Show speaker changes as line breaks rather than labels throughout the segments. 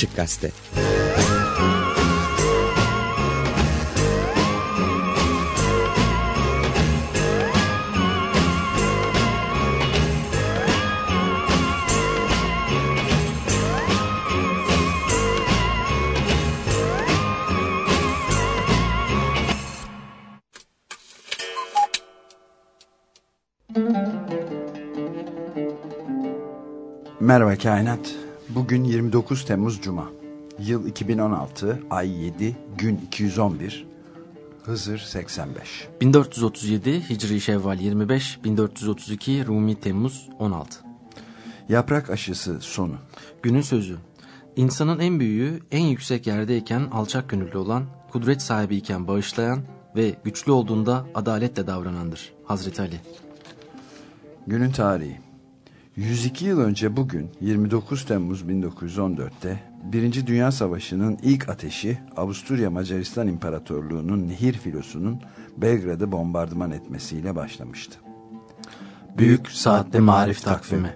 Açık Gazete
Merhaba Kainat. Bugün 29 Temmuz Cuma. Yıl 2016, ay 7, gün 211, Hızır 85.
1437 Hicri Şevval 25, 1432 Rumi Temmuz 16.
Yaprak aşısı sonu.
Günün sözü. İnsanın en büyüğü en yüksek yerdeyken alçak gönüllü olan, kudret sahibiyken bağışlayan ve güçlü olduğunda adaletle davranandır. Hazreti Ali.
Günün tarihi. 102 yıl önce bugün 29 Temmuz 1914'te Birinci Dünya Savaşı'nın ilk ateşi Avusturya Macaristan İmparatorluğu'nun nehir filosunun Belgrad'ı bombardıman etmesiyle başlamıştı.
Büyük Saatte Marif Takvimi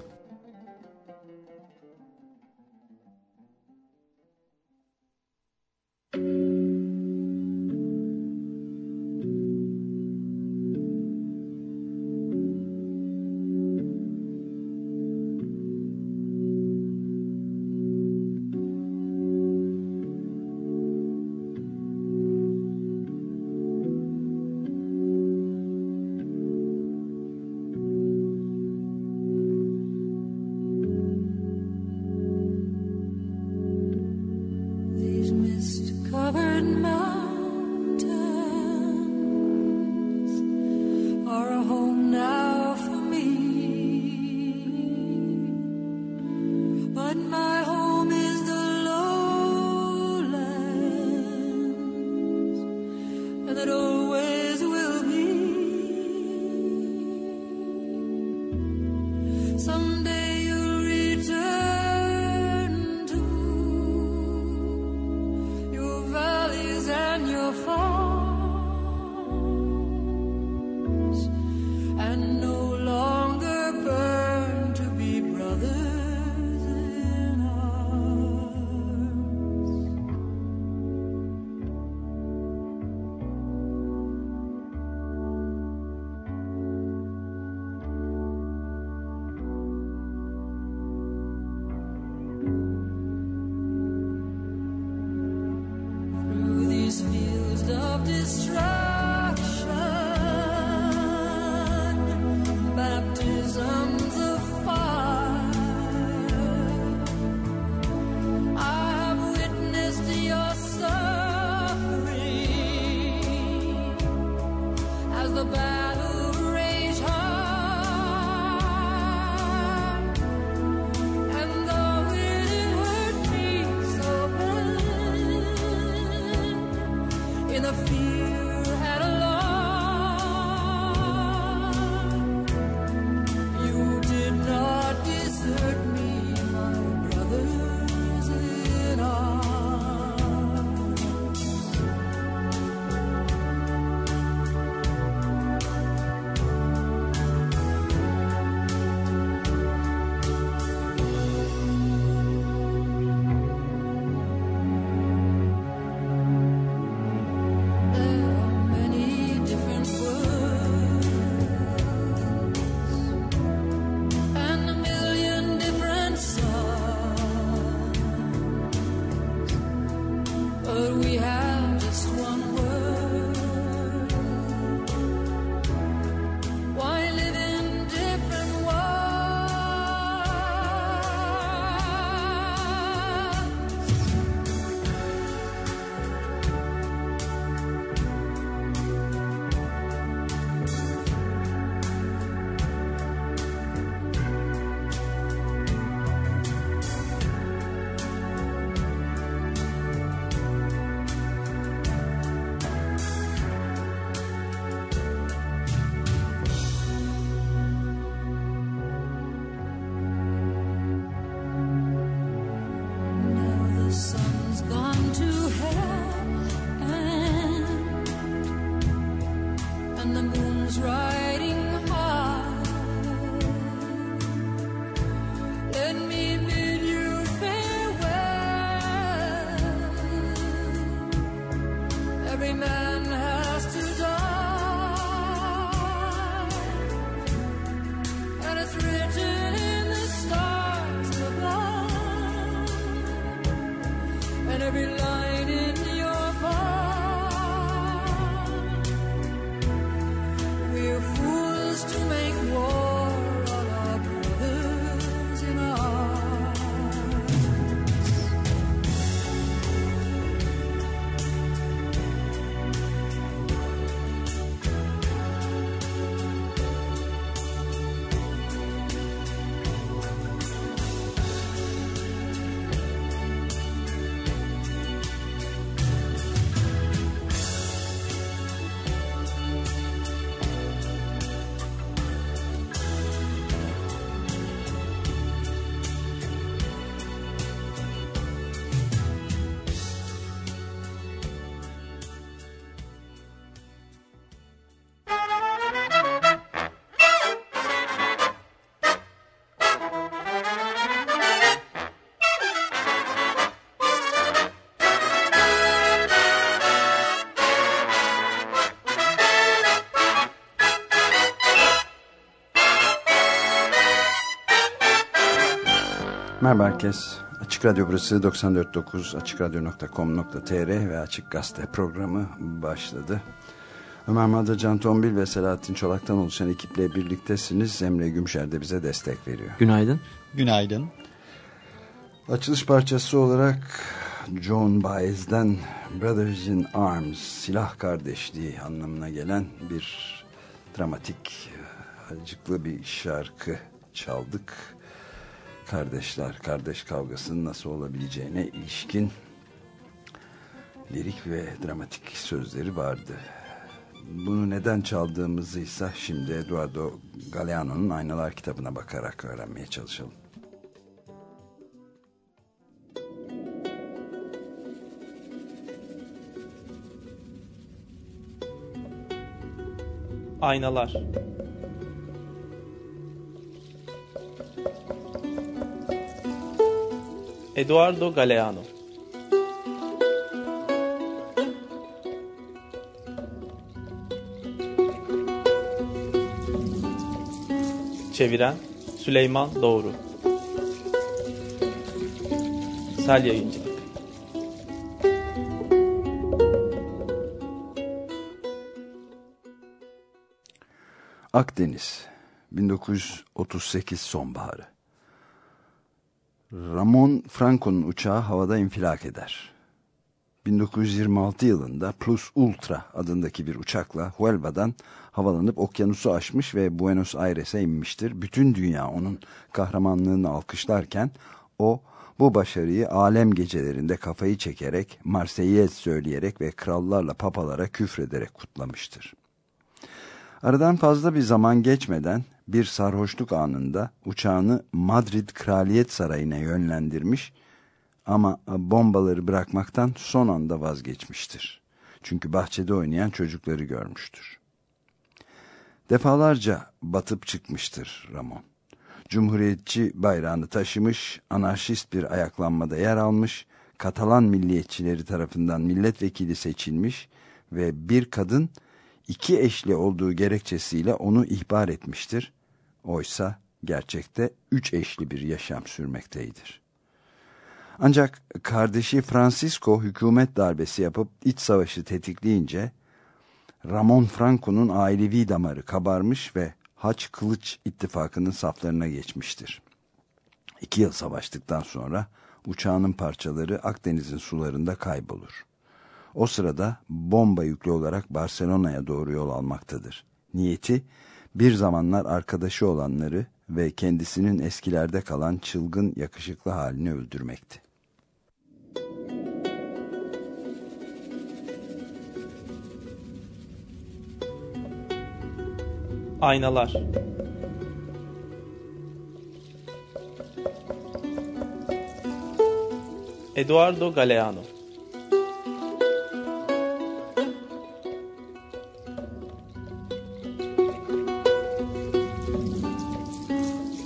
Merhaba herkes. Açık Radyo burası 94.9 AçıkRadyo.com.tr ve Açık Gazete programı başladı. Ömer Madra, Can Tombil ve Selahattin Çolak'tan oluşan ekiple birliktesiniz. Emre Gümşer de bize destek veriyor.
Günaydın.
Günaydın.
Açılış parçası olarak John Baez'den Brothers in Arms, silah kardeşliği anlamına gelen bir dramatik, acıklı bir şarkı çaldık. Kardeşler, kardeş kavgasının nasıl olabileceğine ilişkin lirik ve dramatik sözleri vardı. Bunu neden çaldığımızı ise şimdi Eduardo Galeano'nun Aynalar kitabına bakarak öğrenmeye çalışalım.
Aynalar Eduardo Galeano. Çeviren Süleyman Doğru. Sel Yayıncılık
Akdeniz 1938 sonbaharı Ramon Franco'nun uçağı havada infilak eder. 1926 yılında Plus Ultra adındaki bir uçakla Huelva'dan havalanıp okyanusu aşmış ve Buenos Aires'e inmiştir. Bütün dünya onun kahramanlığını alkışlarken o bu başarıyı alem gecelerinde kafayı çekerek, Marseillaise söyleyerek ve krallarla papalara küfrederek kutlamıştır. Aradan fazla bir zaman geçmeden bir sarhoşluk anında uçağını Madrid Kraliyet Sarayı'na yönlendirmiş ama bombaları bırakmaktan son anda vazgeçmiştir. Çünkü bahçede oynayan çocukları görmüştür. Defalarca batıp çıkmıştır Ramon. Cumhuriyetçi bayrağını taşımış, anarşist bir ayaklanmada yer almış, Katalan milliyetçileri tarafından milletvekili seçilmiş ve bir kadın iki eşli olduğu gerekçesiyle onu ihbar etmiştir. Oysa gerçekte üç eşli bir yaşam sürmekteydir. Ancak kardeşi Francisco hükümet darbesi yapıp iç savaşı tetikleyince Ramon Franco'nun ailevi damarı kabarmış ve Haç Kılıç ittifakının saflarına geçmiştir. İki yıl savaştıktan sonra uçağının parçaları Akdeniz'in sularında kaybolur. O sırada bomba yüklü olarak Barcelona'ya doğru yol almaktadır. Niyeti bir zamanlar arkadaşı olanları ve kendisinin eskilerde kalan çılgın yakışıklı halini öldürmekti.
Aynalar Eduardo Galeano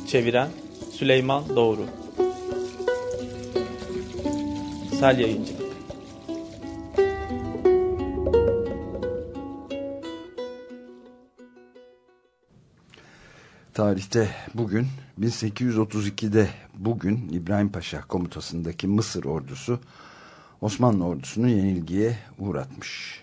Çeviren Süleyman Doğru Sel Yayıncılık
Tarihte bugün 1832'de bugün İbrahim Paşa komutasındaki Mısır ordusu Osmanlı ordusunu yenilgiye uğratmış.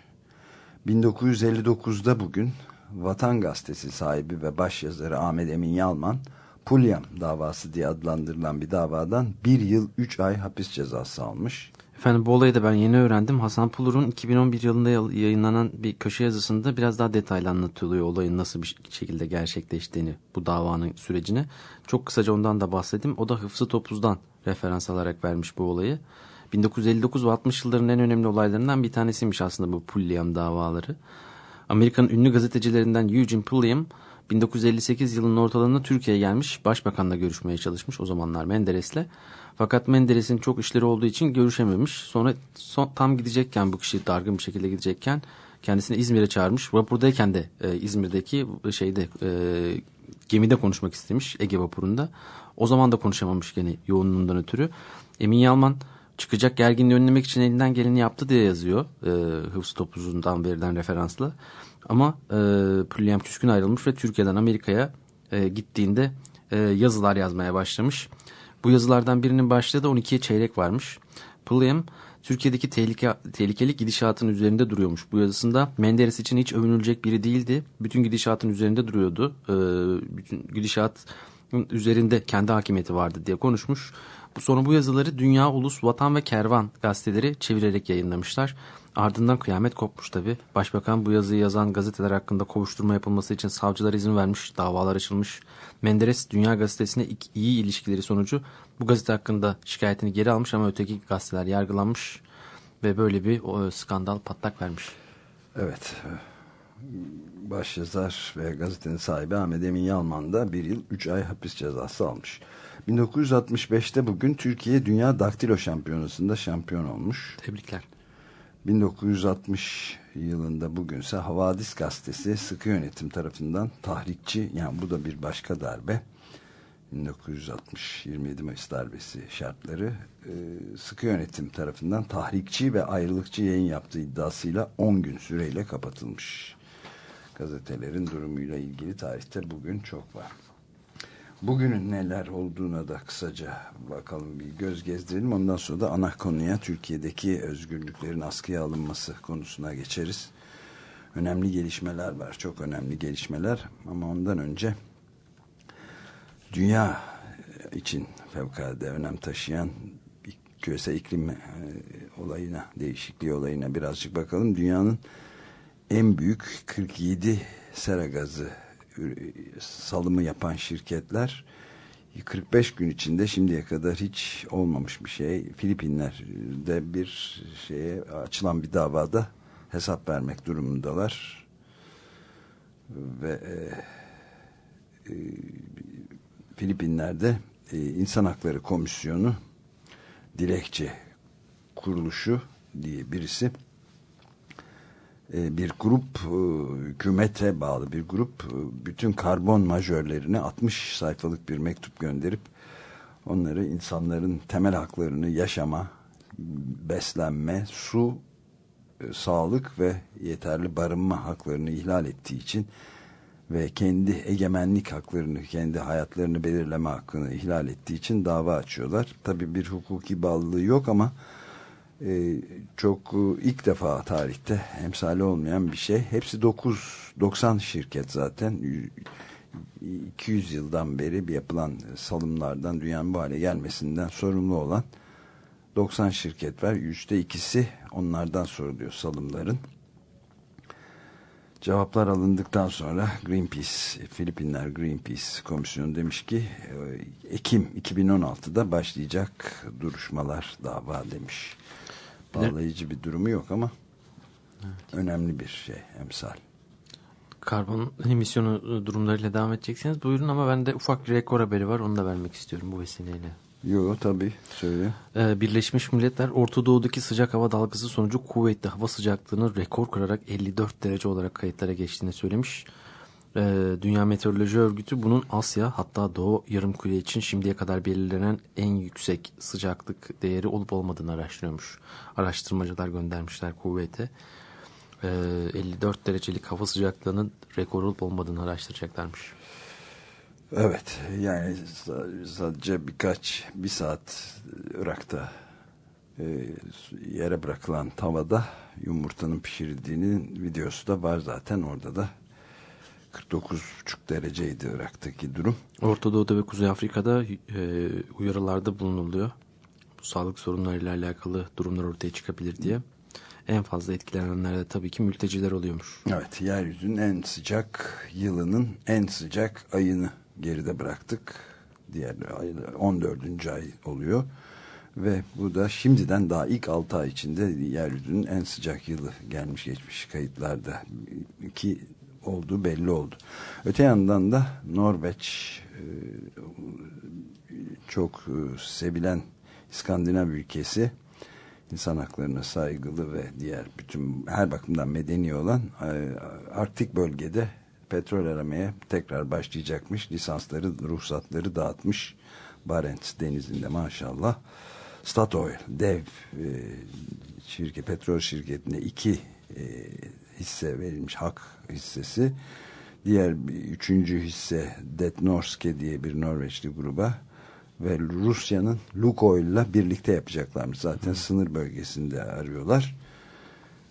1959'da bugün Vatan Gazetesi sahibi ve başyazarı Ahmet Emin Yalman Pulyam davası diye adlandırılan bir davadan bir yıl üç ay hapis cezası almış.
Efendim bu olayı da ben yeni öğrendim. Hasan Pulur'un 2011 yılında yayınlanan bir köşe yazısında biraz daha detaylı anlatılıyor olayın nasıl bir şekilde gerçekleştiğini, bu davanın sürecini. Çok kısaca ondan da bahsedeyim. O da Hıfzı Topuz'dan referans alarak vermiş bu olayı. 1959 ve 60 yılların en önemli olaylarından bir tanesiymiş aslında bu Pulliam davaları. Amerika'nın ünlü gazetecilerinden Eugene Pulliam 1958 yılının ortalarında Türkiye'ye gelmiş, başbakanla görüşmeye çalışmış o zamanlar Menderes'le. Fakat Menderes'in çok işleri olduğu için görüşememiş. Sonra son, tam gidecekken bu kişi dargın bir şekilde gidecekken kendisini İzmir'e çağırmış. Vapurdayken de e, İzmir'deki şeyde e, gemide konuşmak istemiş Ege vapurunda. O zaman da konuşamamış gene yoğunluğundan ötürü. Emin Yalman çıkacak gerginliği önlemek için elinden geleni yaptı diye yazıyor. E, Hıfzı Topuz'undan verilen referansla. Ama e, Pülyem Küskün ayrılmış ve Türkiye'den Amerika'ya e, gittiğinde e, yazılar yazmaya başlamış. Bu yazılardan birinin başlığı da 12'ye çeyrek varmış. Pulliam Türkiye'deki tehlike, tehlikeli gidişatın üzerinde duruyormuş. Bu yazısında Menderes için hiç övünülecek biri değildi. Bütün gidişatın üzerinde duruyordu. Ee, bütün gidişat üzerinde kendi hakimiyeti vardı diye konuşmuş. Sonra bu yazıları Dünya, Ulus, Vatan ve Kervan gazeteleri çevirerek yayınlamışlar. Ardından kıyamet kopmuş tabi. Başbakan bu yazıyı yazan gazeteler hakkında kovuşturma yapılması için savcılar izin vermiş, davalar açılmış. Menderes Dünya Gazetesi'ne iyi ilişkileri sonucu bu gazete hakkında şikayetini geri almış ama öteki gazeteler yargılanmış ve böyle bir o, skandal patlak vermiş.
Evet. Başyazar ve gazetenin sahibi Ahmet Emin Yalman da bir yıl üç ay hapis cezası almış. 1965'te bugün Türkiye Dünya Daktilo Şampiyonası'nda şampiyon olmuş.
Tebrikler.
1960 yılında bugünse Havadis Gazetesi sıkı yönetim tarafından tahrikçi yani bu da bir başka darbe 1960 27 Mayıs darbesi şartları e, sıkı yönetim tarafından tahrikçi ve ayrılıkçı yayın yaptığı iddiasıyla 10 gün süreyle kapatılmış. Gazetelerin durumuyla ilgili tarihte bugün çok var. Bugünün neler olduğuna da kısaca bakalım bir göz gezdirelim. Ondan sonra da ana konuya Türkiye'deki özgürlüklerin askıya alınması konusuna geçeriz. Önemli gelişmeler var. Çok önemli gelişmeler. Ama ondan önce dünya için fevkalade önem taşıyan küresel iklim e, olayına, değişikliği olayına birazcık bakalım. Dünyanın en büyük 47 sera gazı salımı yapan şirketler 45 gün içinde şimdiye kadar hiç olmamış bir şey. Filipinler'de bir şeye açılan bir davada hesap vermek durumundalar. Ve e, e, Filipinler'de e, İnsan Hakları Komisyonu dilekçe kuruluşu diye birisi e, bir grup e, hükümete bağlı bir grup e, bütün karbon majörlerine 60 sayfalık bir mektup gönderip onları insanların temel haklarını yaşama, beslenme, su, sağlık ve yeterli barınma haklarını ihlal ettiği için ve kendi egemenlik haklarını, kendi hayatlarını belirleme hakkını ihlal ettiği için dava açıyorlar. Tabii bir hukuki bağlılığı yok ama e, çok e, ilk defa tarihte emsali olmayan bir şey. Hepsi 9 90 şirket zaten 200 yıldan beri bir yapılan salımlardan dünyanın bu hale gelmesinden sorumlu olan 90 şirket var. Yüzde ikisi onlardan soruluyor salımların. Cevaplar alındıktan sonra Greenpeace, Filipinler Greenpeace komisyonu demiş ki e, Ekim 2016'da başlayacak duruşmalar dava demiş. Bağlayıcı bir durumu yok ama evet. önemli bir şey emsal.
Karbon emisyonu durumlarıyla devam edeceksiniz buyurun ama ben de ufak bir rekor haberi var onu da vermek istiyorum bu vesileyle.
Yo tabii söyle.
Ee, Birleşmiş Milletler Orta Doğu'daki sıcak hava dalgası sonucu kuvvetli hava sıcaklığının rekor kırarak 54 derece olarak kayıtlara geçtiğini söylemiş. Ee, Dünya Meteoroloji Örgütü bunun Asya hatta Doğu Yarımküre için şimdiye kadar belirlenen en yüksek sıcaklık değeri olup olmadığını araştırıyormuş. Araştırmacılar göndermişler kuvvete. Ee, 54 derecelik hava sıcaklığının rekor olup olmadığını araştıracaklarmış.
Evet yani sa- sadece birkaç bir saat Irak'ta e, yere bırakılan tavada yumurtanın pişirildiğinin videosu da var zaten orada da 49,5 dereceydi Irak'taki durum.
Orta Doğu'da ve Kuzey Afrika'da e, uyarılarda bulunuluyor. Bu sağlık sorunlarıyla alakalı durumlar ortaya çıkabilir diye. En fazla etkilenenler de tabii ki mülteciler oluyormuş.
Evet yeryüzünün en sıcak yılının en sıcak ayını geride bıraktık. Diğer ay 14. ay oluyor. Ve bu da şimdiden daha ilk 6 ay içinde yeryüzünün en sıcak yılı gelmiş geçmiş kayıtlarda ki olduğu belli oldu. Öte yandan da Norveç e, çok e, sevilen İskandinav ülkesi insan haklarına saygılı ve diğer bütün her bakımdan medeni olan e, Arktik bölgede petrol aramaya tekrar başlayacakmış. Lisansları, ruhsatları dağıtmış. Barents denizinde maşallah. Statoil dev şirket, petrol şirketine iki hisse verilmiş hak hissesi. Diğer bir, üçüncü hisse Detnorske diye bir Norveçli gruba ve Rusya'nın Lukoil'la birlikte yapacaklarmış. Zaten sınır bölgesinde arıyorlar.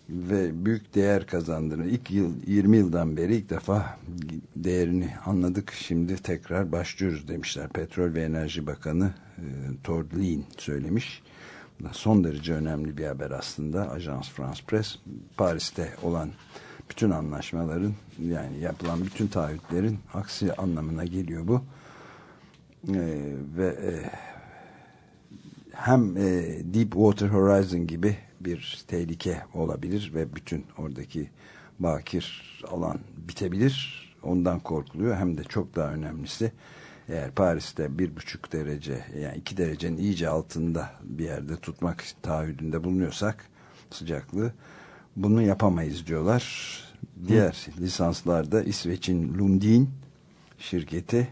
Ve büyük değer kazandığını ilk yıl 20 yıldan beri ilk defa değerini anladık. Şimdi tekrar başlıyoruz demişler. Petrol ve Enerji Bakanı e, Tord Lien söylemiş. Son derece önemli bir haber aslında. Ajans France Press Paris'te olan bütün anlaşmaların yani yapılan bütün taahhütlerin aksi anlamına geliyor bu. Ee, ve e, hem e, Deepwater Horizon gibi bir tehlike olabilir ve bütün oradaki bakir alan bitebilir. Ondan korkuluyor. Hem de çok daha önemlisi eğer Paris'te bir buçuk derece yani iki derecenin iyice altında bir yerde tutmak taahhüdünde bulunuyorsak sıcaklığı bunu yapamayız diyorlar. Diğer lisanslarda İsveç'in Lundin şirketi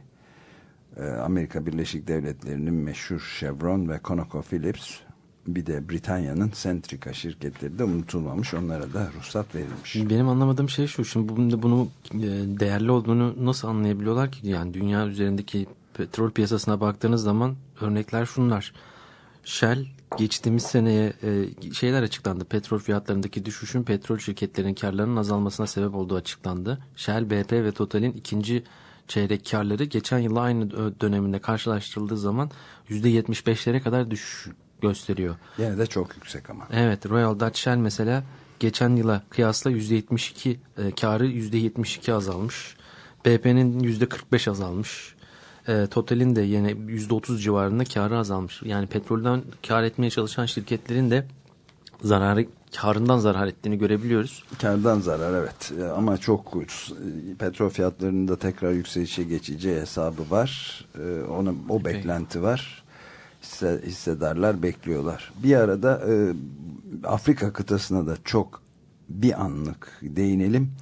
e, Amerika Birleşik Devletleri'nin meşhur Chevron ve ConocoPhillips bir de Britanya'nın Centrica şirketleri de unutulmamış. Onlara da ruhsat verilmiş.
Benim anlamadığım şey şu. Şimdi bunu, e, değerli olduğunu nasıl anlayabiliyorlar ki? Yani dünya üzerindeki petrol piyasasına baktığınız zaman örnekler şunlar. Shell geçtiğimiz seneye e, şeyler açıklandı. Petrol fiyatlarındaki düşüşün petrol şirketlerinin karlarının azalmasına sebep olduğu açıklandı. Shell, BP ve Total'in ikinci çeyrek karları geçen yılla aynı döneminde karşılaştırıldığı zaman %75'lere kadar düşüş gösteriyor.
Yine de çok yüksek ama.
Evet Royal Dutch Shell mesela geçen yıla kıyasla %72 e, karı %72 azalmış. BP'nin %45 azalmış. E, Total'in de yine %30 civarında karı azalmış. Yani petrolden kar etmeye çalışan şirketlerin de zararı karından zarar ettiğini görebiliyoruz.
Kardan zarar evet E, ama çok e, petrol fiyatlarının da tekrar yükselişe geçeceği hesabı var. E, Ona, o
Epey.
beklenti var. Hisse, hissedarlar bekliyorlar. Bir arada e, Afrika kıtasına da çok bir anlık değinelim.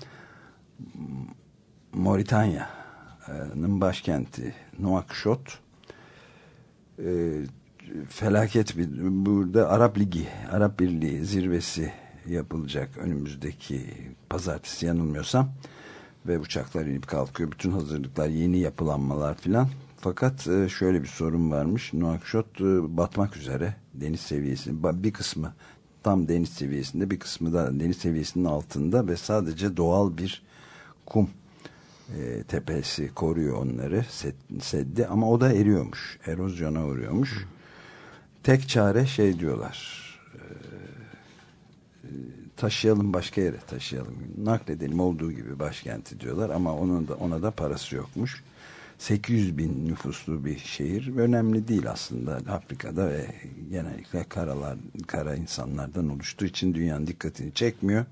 Moritanya'nın başkenti Nouakchott e, felaket bir burada Arap Ligi, Arap Birliği zirvesi yapılacak önümüzdeki pazartesi yanılmıyorsam ve uçaklar inip kalkıyor. Bütün hazırlıklar, yeni yapılanmalar filan. Fakat e, şöyle bir sorun varmış. Nouakchott e, batmak üzere deniz seviyesi. ba- Bir kısmı tam deniz seviyesinde, bir kısmı da deniz seviyesinin altında ve sadece doğal bir kum e, tepesi koruyor onları sed- seddi ama o da eriyormuş. Erozyona uğruyormuş. Tek çare şey diyorlar. e, taşıyalım başka yere taşıyalım. Nakledelim olduğu gibi başkenti diyorlar ama onun da ona da parası yokmuş. 800 bin nüfuslu bir şehir önemli değil aslında Afrika'da ve genellikle karalar kara insanlardan oluştuğu için dünyanın dikkatini çekmiyor.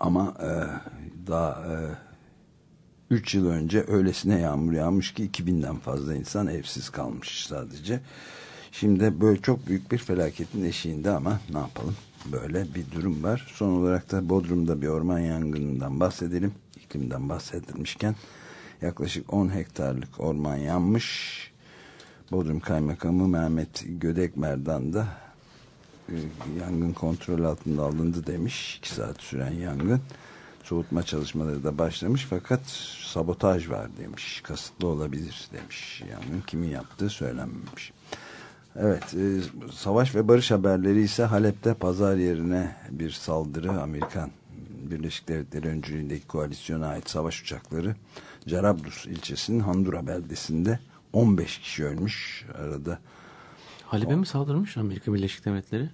Ama e, daha e, 3 yıl önce öylesine yağmur yağmış ki 2000'den fazla insan evsiz kalmış sadece. Şimdi böyle çok büyük bir felaketin eşiğinde ama ne yapalım böyle bir durum var. Son olarak da Bodrum'da bir orman yangınından bahsedelim. İklimden bahsedilmişken yaklaşık 10 hektarlık orman yanmış. Bodrum Kaymakamı Mehmet Gödek Merdan da e, yangın kontrol altında alındı demiş. 2 saat süren yangın. Soğutma çalışmaları da başlamış fakat sabotaj var demiş. Kasıtlı olabilir demiş. Yangın kimin yaptığı söylenmemiş. Evet, e, savaş ve barış haberleri ise Halep'te pazar yerine bir saldırı Amerikan Birleşik Devletleri öncülüğündeki koalisyona ait savaş uçakları Carablus ilçesinin Handura beldesinde 15 kişi ölmüş. Arada
Halep'e mi saldırmış Amerika Birleşik Devletleri?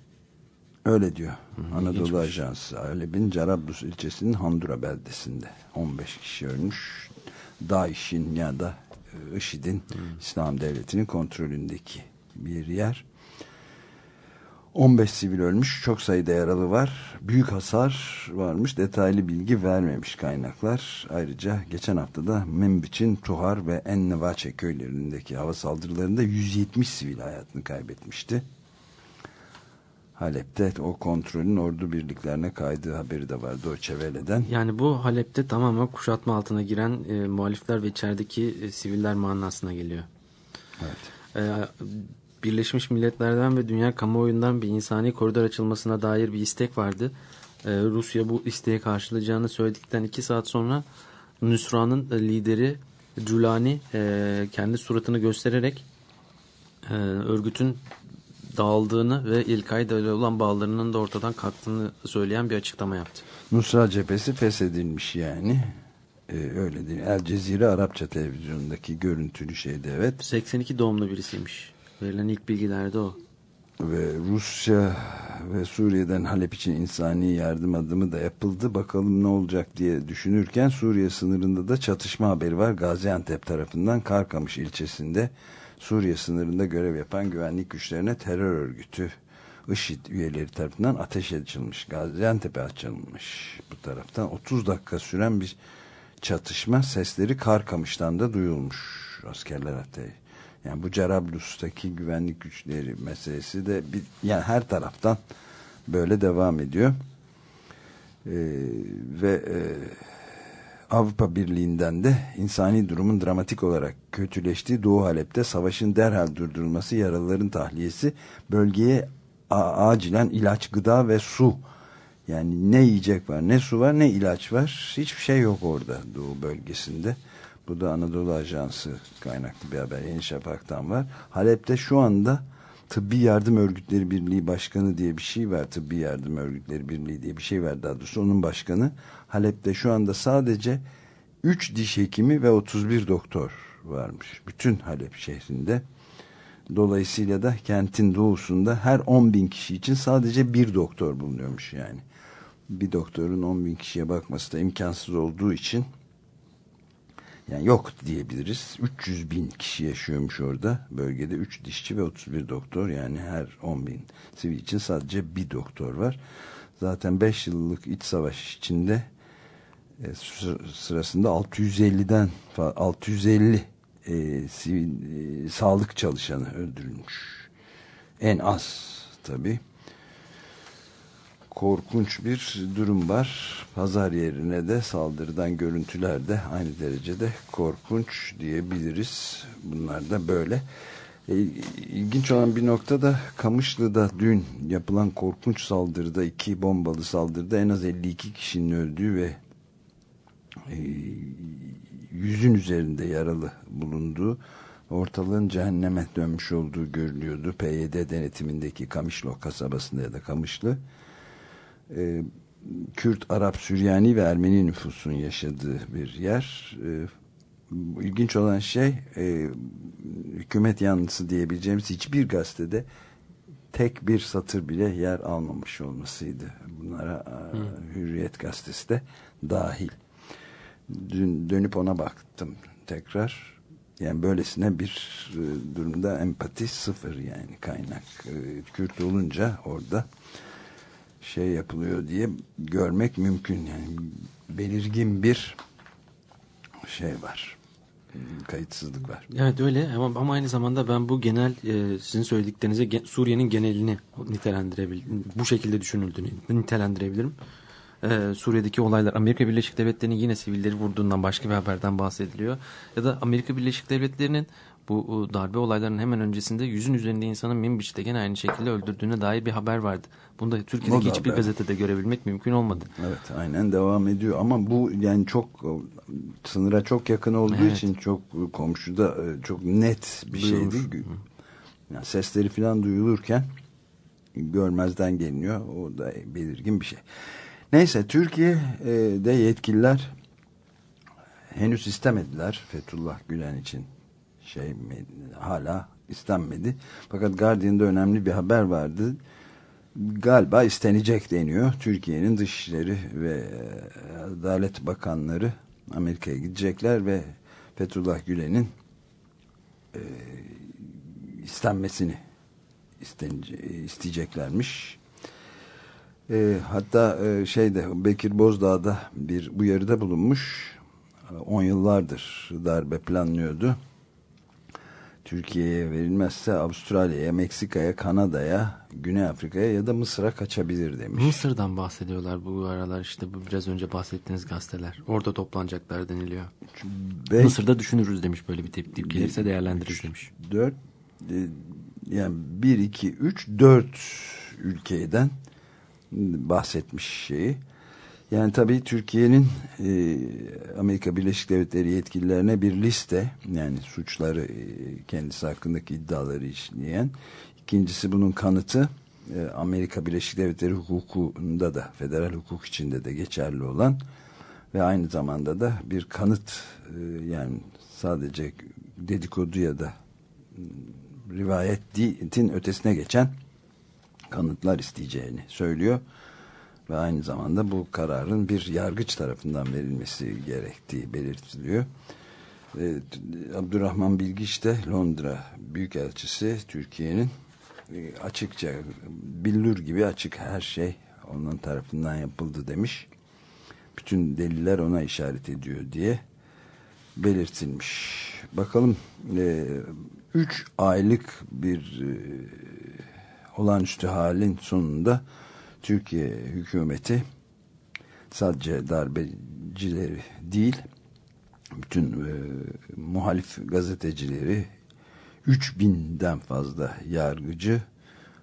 öyle diyor.
ilginçmiş.
Anadolu Ajansı Halep'in Carablus ilçesinin Handura beldesinde 15 kişi ölmüş. DAEŞ'in ya da e, IŞİD'in İslam Devleti'nin kontrolündeki bir yer. 15 sivil ölmüş, çok sayıda yaralı var. Büyük hasar varmış, detaylı bilgi vermemiş kaynaklar. Ayrıca geçen haftada Membiç'in Tuhar ve Ennevaçe köylerindeki hava saldırılarında 170 sivil hayatını kaybetmişti. Halep'te o kontrolün ordu birliklerine kaydığı haberi de var Deutsche Welle'den.
Yani bu Halep'te tamamen kuşatma altına giren e, muhalifler ve içerideki e, siviller manasına geliyor.
Evet.
E, Birleşmiş Milletler'den ve dünya kamuoyundan bir insani koridor açılmasına dair bir istek vardı. E, Rusya bu isteği karşılayacağını söyledikten iki saat sonra Nusra'nın e, lideri Culani e, kendi suratını göstererek e, örgütün dağıldığını ve İl-Kaide ile olan bağlarının da ortadan kalktığını söyleyen bir açıklama yaptı.
Nusra cephesi feshedilmiş yani. Ee, öyle değil. El Cezire Arapça televizyonundaki görüntülü şeyde evet.
82 doğumlu birisiymiş. Verilen ilk bilgilerde o.
Ve Rusya ve Suriye'den Halep için insani yardım adımı da yapıldı. Bakalım ne olacak diye düşünürken Suriye sınırında da çatışma haberi var. Gaziantep tarafından Karkamış ilçesinde Suriye sınırında görev yapan güvenlik güçlerine terör örgütü IŞİD üyeleri tarafından ateş edilmiş. Gaziantep'e açılmış bu taraftan. 30 dakika süren bir çatışma sesleri Karkamış'tan da duyulmuş. Askerler ateş. Yani bu Cerablus'taki güvenlik güçleri meselesi de bir, yani her taraftan böyle devam ediyor. Ee, ve e, Avrupa Birliği'nden de insani durumun dramatik olarak kötüleştiği Doğu Halep'te savaşın derhal durdurulması, yaralıların tahliyesi, bölgeye acilen ilaç, gıda ve su yani ne yiyecek var, ne su var, ne ilaç var. Hiçbir şey yok orada Doğu bölgesinde. Bu da Anadolu Ajansı kaynaklı bir haber. Yeni Şafak'tan var. Halep'te şu anda Tıbbi Yardım Örgütleri Birliği Başkanı diye bir şey var. Tıbbi Yardım Örgütleri Birliği diye bir şey var daha doğrusu. Onun başkanı Halep'te şu anda sadece 3 diş hekimi ve 31 doktor varmış. Bütün Halep şehrinde. Dolayısıyla da kentin doğusunda her 10 bin kişi için sadece bir doktor bulunuyormuş yani. Bir doktorun 10 bin kişiye bakması da imkansız olduğu için yani yok diyebiliriz. 300 bin kişi yaşıyormuş orada. Bölgede 3 dişçi ve 31 doktor. Yani her 10 bin sivil için sadece bir doktor var. Zaten 5 yıllık iç savaş içinde e, sırasında 650'den 650 e, sivil e, sağlık çalışanı öldürülmüş. En az tabii korkunç bir durum var. Pazar yerine de saldırıdan görüntüler de aynı derecede korkunç diyebiliriz. Bunlar da böyle. E, ilginç olan bir nokta da Kamışlı'da dün yapılan korkunç saldırıda iki bombalı saldırıda en az 52 kişinin öldüğü ve e, yüzün üzerinde yaralı bulunduğu ortalığın cehenneme dönmüş olduğu görülüyordu. PYD denetimindeki Kamışlo kasabasında ya da Kamışlı e, Kürt, Arap, Süryani ve Ermeni nüfusun yaşadığı bir yer. E, ilginç olan şey e, hükümet yanlısı diyebileceğimiz hiçbir gazetede tek bir satır bile yer almamış olmasıydı. Bunlara e, Hürriyet gazetesi de dahil. Dün dönüp ona baktım tekrar. Yani böylesine bir e, durumda empati sıfır yani kaynak. E, Kürt olunca orada şey yapılıyor diye görmek mümkün yani belirgin bir şey var. Kayıtsızlık var.
Evet öyle ama, ama aynı zamanda ben bu genel e, sizin söylediklerinize ge- Suriye'nin genelini nitelendirebilirim. Bu şekilde düşünüldüğünü nitelendirebilirim. E, Suriye'deki olaylar Amerika Birleşik Devletleri'nin yine sivilleri vurduğundan başka bir haberden bahsediliyor. Ya da Amerika Birleşik Devletleri'nin bu e, darbe olaylarının hemen öncesinde yüzün üzerinde insanın Minbiç'te gene aynı şekilde öldürdüğüne dair bir haber vardı. Bunu da Türkiye'deki hiçbir
haber.
gazetede görebilmek mümkün olmadı.
Evet aynen devam ediyor ama bu yani çok sınıra çok yakın olduğu
Evet.
için çok komşuda e, çok net bir
Duyulmuş.
şeydi. Yani sesleri falan duyulurken görmezden geliniyor. O da belirgin bir şey. Neyse Türkiye'de yetkililer henüz istemediler Fethullah Gülen için şey hala istenmedi. Fakat Guardian'da önemli bir haber vardı. Galiba istenecek deniyor. Türkiye'nin dışişleri ve e, Adalet Bakanları Amerika'ya gidecekler ve Fethullah Gülen'in e, istenmesini istence, isteyeceklermiş. E, hatta e, şeyde Bekir Bozdağ'da bir uyarıda bulunmuş. 10 yıllardır darbe planlıyordu. Türkiye'ye verilmezse Avustralya'ya, Meksika'ya, Kanada'ya, Güney Afrika'ya ya da Mısır'a kaçabilir demiş.
Mısır'dan bahsediyorlar bu aralar işte bu biraz önce bahsettiğiniz gazeteler. Orada toplanacaklar deniliyor.
Ve
Mısır'da düşünürüz demiş böyle bir tep tip gelirse değerlendiririz demiş.
4 yani 1 2 3 4 ülkeden bahsetmiş şeyi. Yani tabii Türkiye'nin e, Amerika Birleşik Devletleri yetkililerine bir liste yani suçları e, kendisi hakkındaki iddiaları işleyen. İkincisi bunun kanıtı e, Amerika Birleşik Devletleri hukukunda da federal hukuk içinde de geçerli olan ve aynı zamanda da bir kanıt e, yani sadece dedikodu ya da rivayetin ötesine geçen kanıtlar isteyeceğini söylüyor ve aynı zamanda bu kararın bir yargıç tarafından verilmesi gerektiği belirtiliyor. E, Abdurrahman Bilgiç de Londra Büyükelçisi Türkiye'nin e, açıkça billur gibi açık her şey onun tarafından yapıldı demiş. Bütün deliller ona işaret ediyor diye belirtilmiş. Bakalım 3 aylık bir e, olağanüstü halin sonunda Türkiye hükümeti sadece darbecileri değil bütün e, muhalif gazetecileri 3000'den fazla yargıcı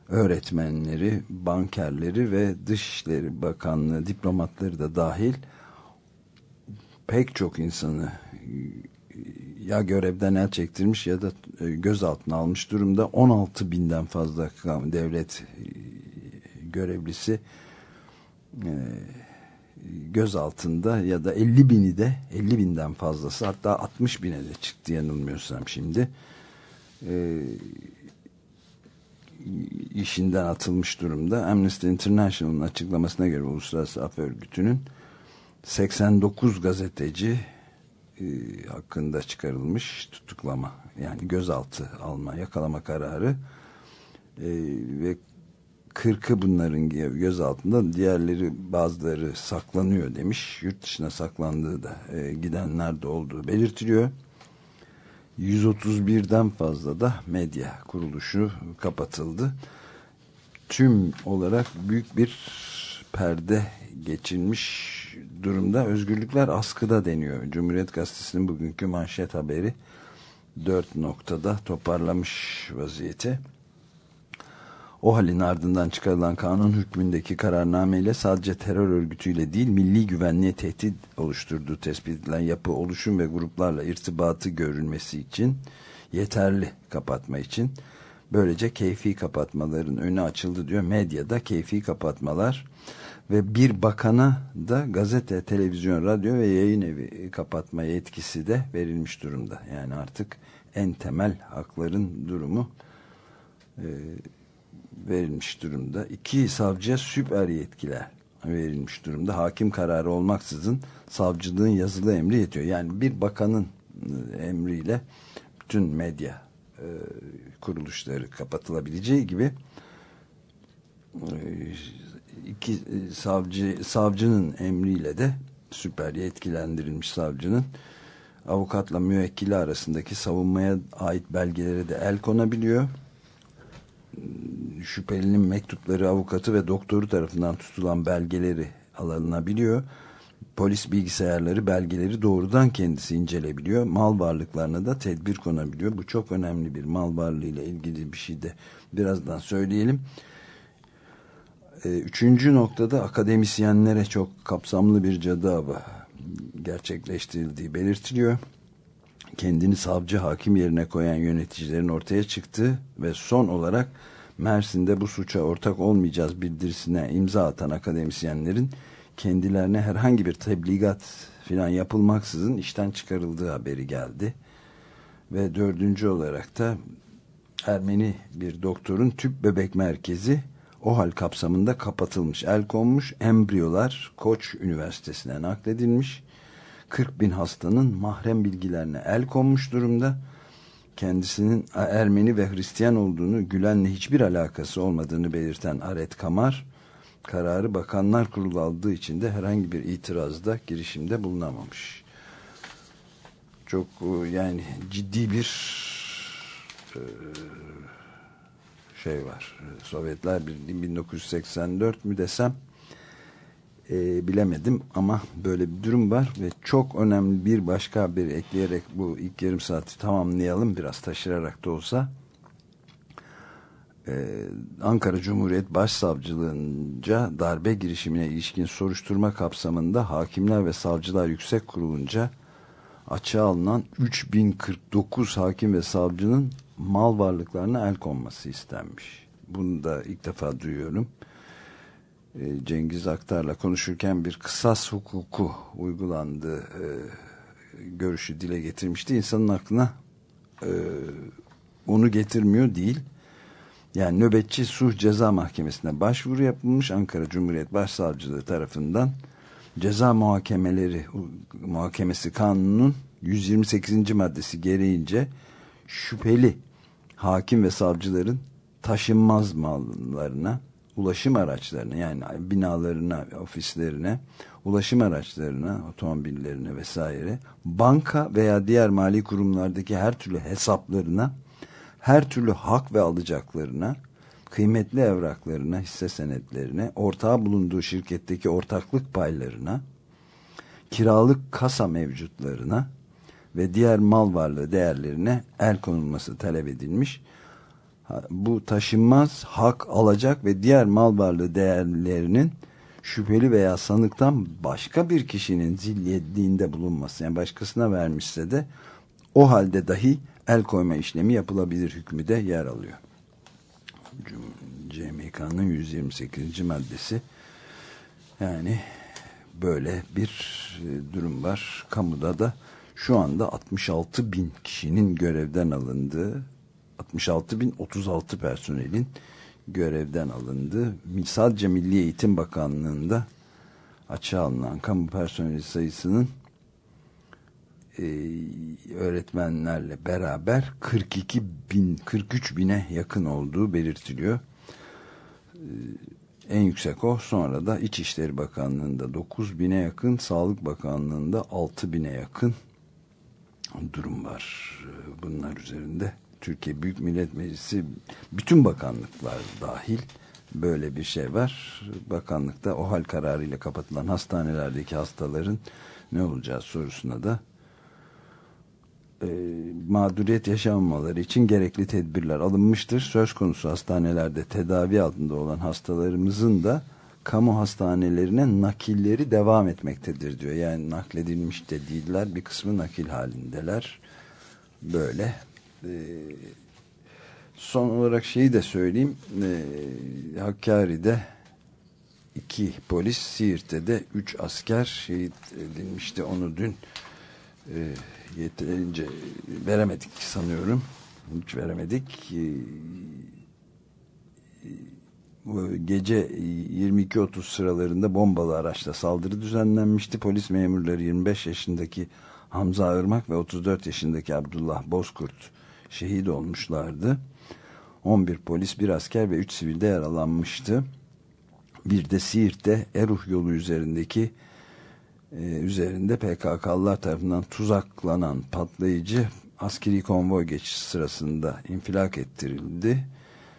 öğretmenleri, bankerleri ve Dışişleri Bakanlığı diplomatları da dahil pek çok insanı ya görevden el çektirmiş ya da e, gözaltına almış durumda. 16 binden fazla devlet e, görevlisi e, gözaltında ya da 50 bini de 50 binden fazlası hatta 60 bine de çıktı yanılmıyorsam şimdi işinden atılmış durumda. Amnesty International'ın açıklamasına göre Uluslararası Af Örgütü'nün 89 gazeteci e, hakkında çıkarılmış tutuklama yani gözaltı alma yakalama kararı e, ve 40'ı bunların gözaltında diğerleri bazıları saklanıyor demiş yurt dışına saklandığı da e, gidenler de olduğu belirtiliyor 131'den fazla da medya kuruluşu kapatıldı tüm olarak büyük bir perde geçilmiş durumda. Özgürlükler askıda deniyor. Cumhuriyet Gazetesi'nin bugünkü manşet haberi dört noktada toparlamış vaziyeti. O halin ardından çıkarılan kanun hükmündeki kararnameyle sadece terör örgütüyle değil milli güvenliğe tehdit oluşturduğu tespit edilen yapı, oluşum ve gruplarla irtibatı görülmesi için yeterli kapatma için böylece keyfi kapatmaların önü açıldı diyor. Medyada keyfi kapatmalar ve bir bakana da gazete, televizyon, radyo ve yayın evi kapatma yetkisi de verilmiş durumda. Yani artık en temel hakların durumu e, verilmiş durumda. İki savcıya süper yetkiler verilmiş durumda. Hakim kararı olmaksızın savcılığın yazılı emri yetiyor. Yani bir bakanın e, emriyle bütün medya e, kuruluşları kapatılabileceği gibi e, iki e, savcı savcının emriyle de süper yetkilendirilmiş savcının avukatla müvekkili arasındaki savunmaya ait belgelere de el konabiliyor. Şüphelinin mektupları avukatı ve doktoru tarafından tutulan belgeleri alınabiliyor. Polis bilgisayarları belgeleri doğrudan kendisi incelebiliyor. Mal varlıklarına da tedbir konabiliyor. Bu çok önemli bir mal varlığıyla ilgili bir şey de birazdan söyleyelim. Ee, Üçüncü noktada akademisyenlere çok kapsamlı bir cadı gerçekleştirildiği belirtiliyor. Kendini savcı hakim yerine koyan yöneticilerin ortaya çıktığı ve son olarak Mersin'de bu suça ortak olmayacağız bildirisine imza atan akademisyenlerin kendilerine herhangi bir tebligat filan yapılmaksızın işten çıkarıldığı haberi geldi. Ve dördüncü olarak da Ermeni bir doktorun tüp bebek merkezi OHAL kapsamında kapatılmış. El konmuş embriyolar Koç Üniversitesi'ne nakledilmiş. 40 bin hastanın mahrem bilgilerine el konmuş durumda. Kendisinin Ermeni ve Hristiyan olduğunu Gülen'le hiçbir alakası olmadığını belirten Aret Kamar kararı Bakanlar Kurulu aldığı için de herhangi bir itirazda girişimde bulunamamış. Çok e, yani ciddi bir e, şey var. Sovyetler Birliği 1984 mü desem e, bilemedim ama böyle bir durum var ve çok önemli bir başka haberi ekleyerek bu ilk yarım saati tamamlayalım biraz taşırarak da olsa ee, Ankara Cumhuriyet Başsavcılığınca darbe girişimine ilişkin soruşturma kapsamında Hakimler ve Savcılar Yüksek Kurulunca açığa alınan 3049 hakim ve savcının mal varlıklarına el konması istenmiş. Bunu da ilk defa duyuyorum. Cengiz Aktar'la konuşurken bir kısas hukuku uygulandığı e, görüşü dile getirmişti. İnsanın aklına e, onu getirmiyor değil. Yani nöbetçi suç ceza mahkemesine başvuru yapılmış Ankara Cumhuriyet Başsavcılığı tarafından ceza muhakemeleri muhakemesi kanunun 128. maddesi gereğince şüpheli hakim ve savcıların taşınmaz mallarına ulaşım araçlarına yani binalarına ofislerine ulaşım araçlarına otomobillerine vesaire banka veya diğer mali kurumlardaki her türlü hesaplarına her türlü hak ve alacaklarına, kıymetli evraklarına, hisse senetlerine, ortağı bulunduğu şirketteki ortaklık paylarına, kiralık kasa mevcutlarına ve diğer mal varlığı değerlerine el konulması talep edilmiş. Bu taşınmaz, hak, alacak ve diğer mal varlığı değerlerinin şüpheli veya sanıktan başka bir kişinin zilliyetliğinde bulunması yani başkasına vermişse de o halde dahi el koyma işlemi yapılabilir hükmü de yer alıyor. CMK'nın 128. maddesi yani böyle bir e, durum var. Kamuda da şu anda 66 bin kişinin görevden alındığı 66 bin 36 personelin görevden alındığı sadece Milli Eğitim Bakanlığı'nda açığa alınan kamu personeli sayısının e, öğretmenlerle beraber 42 bin 43 bine yakın olduğu belirtiliyor. E, en yüksek o. Sonra da İçişleri Bakanlığı'nda 9 bine yakın, Sağlık Bakanlığı'nda 6 bine yakın durum var. E, bunlar üzerinde Türkiye Büyük Millet Meclisi bütün bakanlıklar dahil böyle bir şey var. Bakanlıkta o hal kararıyla kapatılan hastanelerdeki hastaların ne olacağı sorusuna da e, mağduriyet yaşamamaları için gerekli tedbirler alınmıştır. Söz konusu hastanelerde tedavi altında olan hastalarımızın da kamu hastanelerine nakilleri devam etmektedir diyor. Yani nakledilmiş de değiller bir kısmı nakil halindeler. Böyle. E, son olarak şeyi de söyleyeyim. E, Hakkari'de iki polis, Siirt'te de üç asker şehit edilmişti. Onu dün e, yeterince veremedik sanıyorum. Hiç veremedik. Ee, gece 22.30 sıralarında bombalı araçla saldırı düzenlenmişti. Polis memurları 25 yaşındaki Hamza Irmak ve 34 yaşındaki Abdullah Bozkurt şehit olmuşlardı. 11 polis, bir asker ve 3 sivilde yaralanmıştı. Bir de Siirt'te Eruh yolu üzerindeki e, üzerinde PKK'lılar tarafından tuzaklanan patlayıcı askeri konvoy geçişi sırasında infilak ettirildi.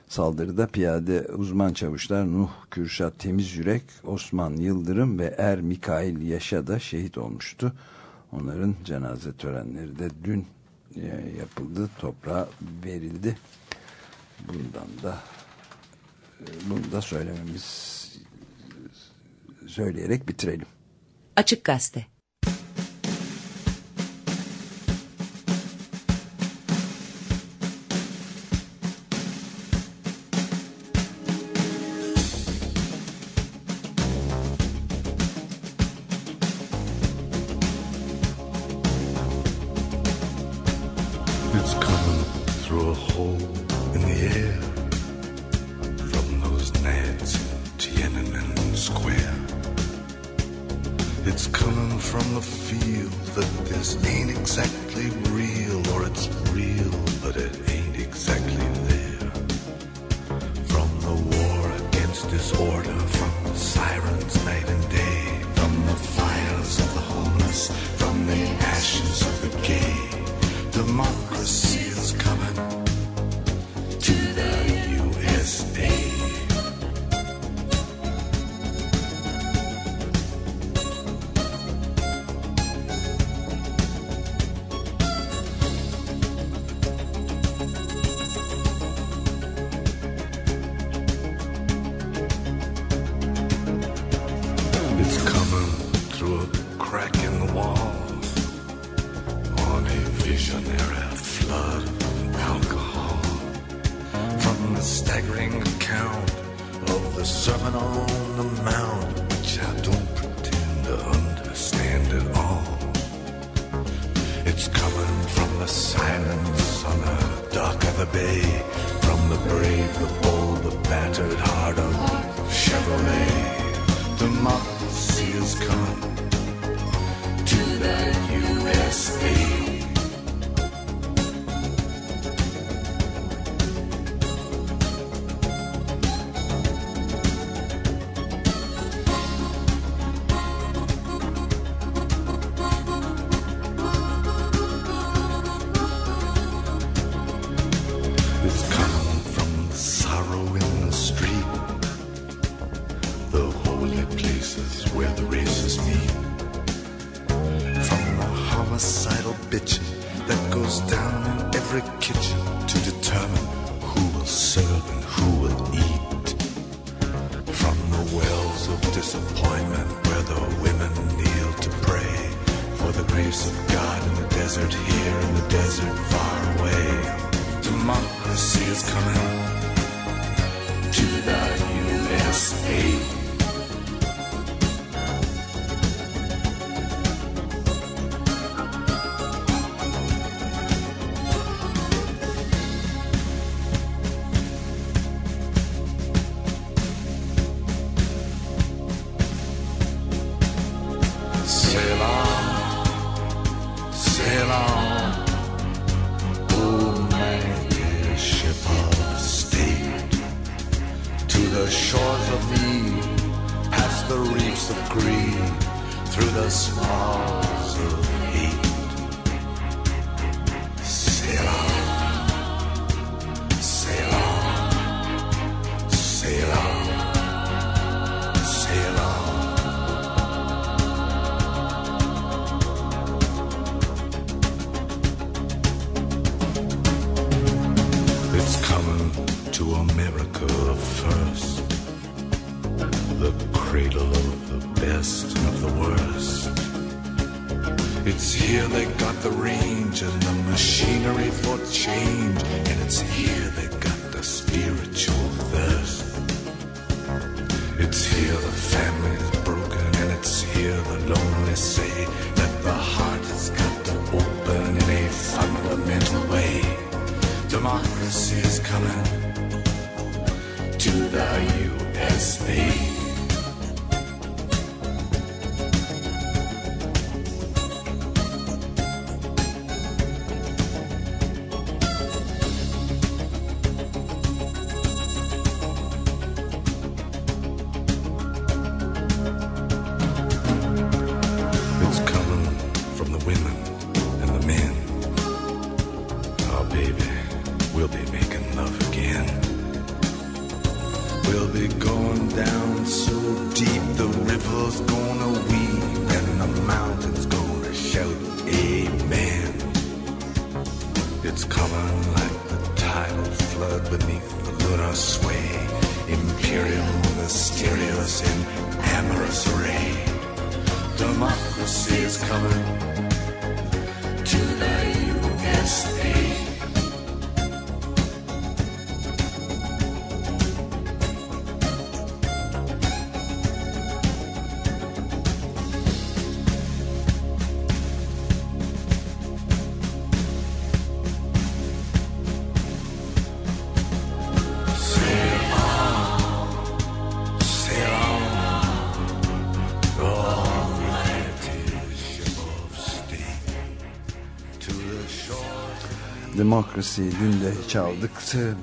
Saldırıda piyade uzman çavuşlar Nuh Kürşat Temiz Yürek, Osman Yıldırım ve Er Mikail Yaşa da şehit olmuştu. Onların cenaze törenleri de dün yapıldı, toprağa verildi. Bundan da e, bunu da söylememiz söyleyerek bitirelim.
Açık Gazete
through the small
Demokrasi dün de çaldık.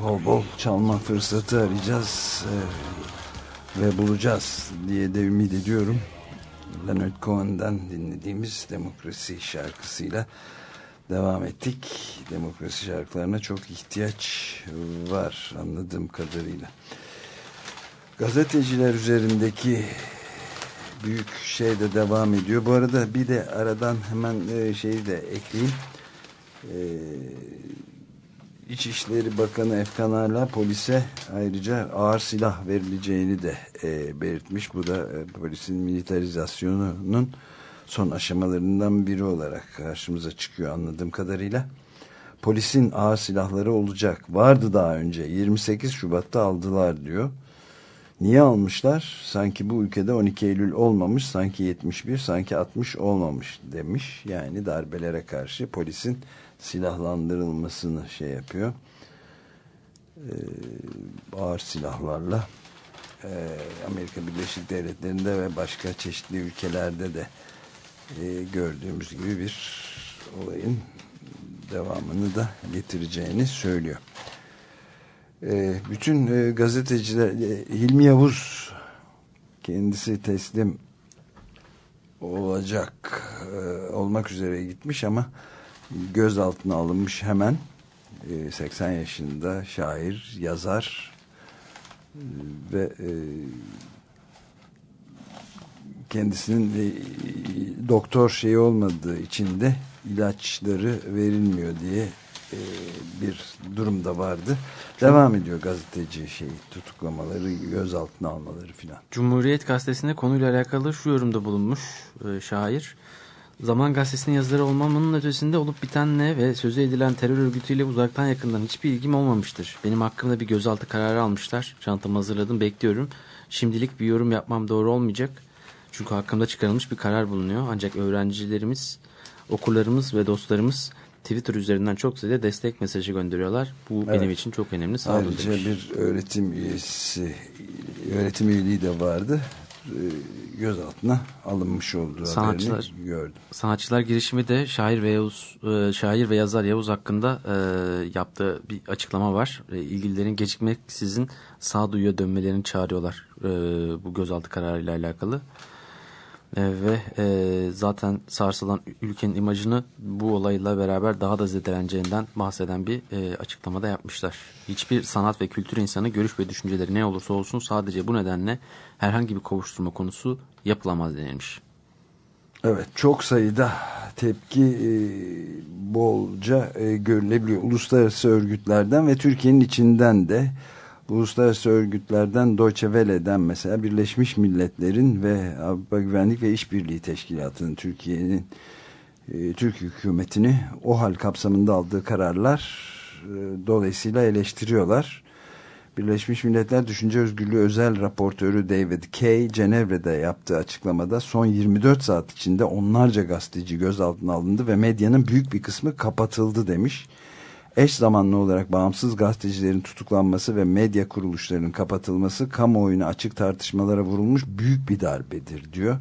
Bol bol çalma fırsatı arayacağız e, ve bulacağız diye de ümit ediyorum. Leonard Cohen'den dinlediğimiz Demokrasi şarkısıyla devam ettik. Demokrasi şarkılarına çok ihtiyaç var anladığım kadarıyla. Gazeteciler üzerindeki büyük şey de devam ediyor. Bu arada bir de aradan hemen e, şeyi de ekleyeyim. E, İçişleri Bakanı Efkan Ala polise ayrıca ağır silah verileceğini de e, belirtmiş. Bu da e, polisin militarizasyonunun son aşamalarından biri olarak karşımıza çıkıyor anladığım kadarıyla. Polisin ağır silahları olacak. Vardı daha önce. 28 Şubat'ta aldılar diyor. Niye almışlar? Sanki bu ülkede 12 Eylül olmamış, sanki 71, sanki 60 olmamış demiş. Yani darbelere karşı polisin silahlandırılmasını şey yapıyor. Ee, ağır silahlarla e, Amerika Birleşik Devletleri'nde ve başka çeşitli ülkelerde de e, gördüğümüz gibi bir olayın devamını da getireceğini söylüyor. E, bütün e, gazeteciler e, Hilmi Yavuz kendisi teslim olacak e, olmak üzere gitmiş ama gözaltına alınmış hemen E, 80 yaşında şair yazar e, ve e, kendisinin e, doktor şeyi olmadığı için de ilaçları verilmiyor diye bir durumda vardı. Devam ediyor gazeteci şey tutuklamaları, gözaltına almaları filan.
Cumhuriyet Gazetesi'nde konuyla alakalı şu yorumda bulunmuş şair. Zaman Gazetesi'nin yazarı olmamın ötesinde olup bitenle ve sözü edilen terör örgütüyle uzaktan yakından hiçbir ilgim olmamıştır. Benim hakkımda bir gözaltı kararı almışlar. Çantamı hazırladım, bekliyorum. Şimdilik bir yorum yapmam doğru olmayacak. Çünkü hakkımda çıkarılmış bir karar bulunuyor. Ancak öğrencilerimiz, okurlarımız ve dostlarımız Twitter üzerinden çok sayıda destek mesajı gönderiyorlar. Bu
Evet.
benim için çok önemli. Sağ olun
Ayrıca
demiş.
bir öğretim üyesi, öğretim üyeliği de vardı. E, gözaltına alınmış olduğu
Sanatçılar-
haberini gördüm.
Sanatçılar girişimi de şair ve Yavuz, e, şair ve yazar Yavuz hakkında e, yaptığı bir açıklama var. E, ilgililerin gecikmeksizin sağduyuya dönmelerini çağırıyorlar e, bu gözaltı kararıyla alakalı. E, ve e, zaten sarsılan ülkenin imajını bu olayla beraber daha da zedeleneceğinden bahseden bir e, açıklamada yapmışlar. Hiçbir sanat ve kültür insanı görüş ve düşünceleri ne olursa olsun sadece bu nedenle herhangi bir kovuşturma konusu yapılamaz denilmiş.
Evet çok sayıda tepki e, bolca e, görülebiliyor. Uluslararası örgütlerden ve Türkiye'nin içinden de uluslararası örgütlerden Deutsche Welle'den mesela Birleşmiş Milletler'in ve Avrupa Güvenlik ve İşbirliği Teşkilatı'nın Türkiye'nin e, Türk hükümetini o hal kapsamında aldığı kararlar e, dolayısıyla eleştiriyorlar. Birleşmiş Milletler Düşünce Özgürlüğü Özel Raportörü David Kay, Cenevre'de yaptığı açıklamada son 24 saat içinde onlarca gazeteci gözaltına alındı ve medyanın büyük bir kısmı kapatıldı demiş. Eş zamanlı olarak bağımsız gazetecilerin tutuklanması ve medya kuruluşlarının kapatılması kamuoyuna açık tartışmalara vurulmuş büyük bir darbedir diyor.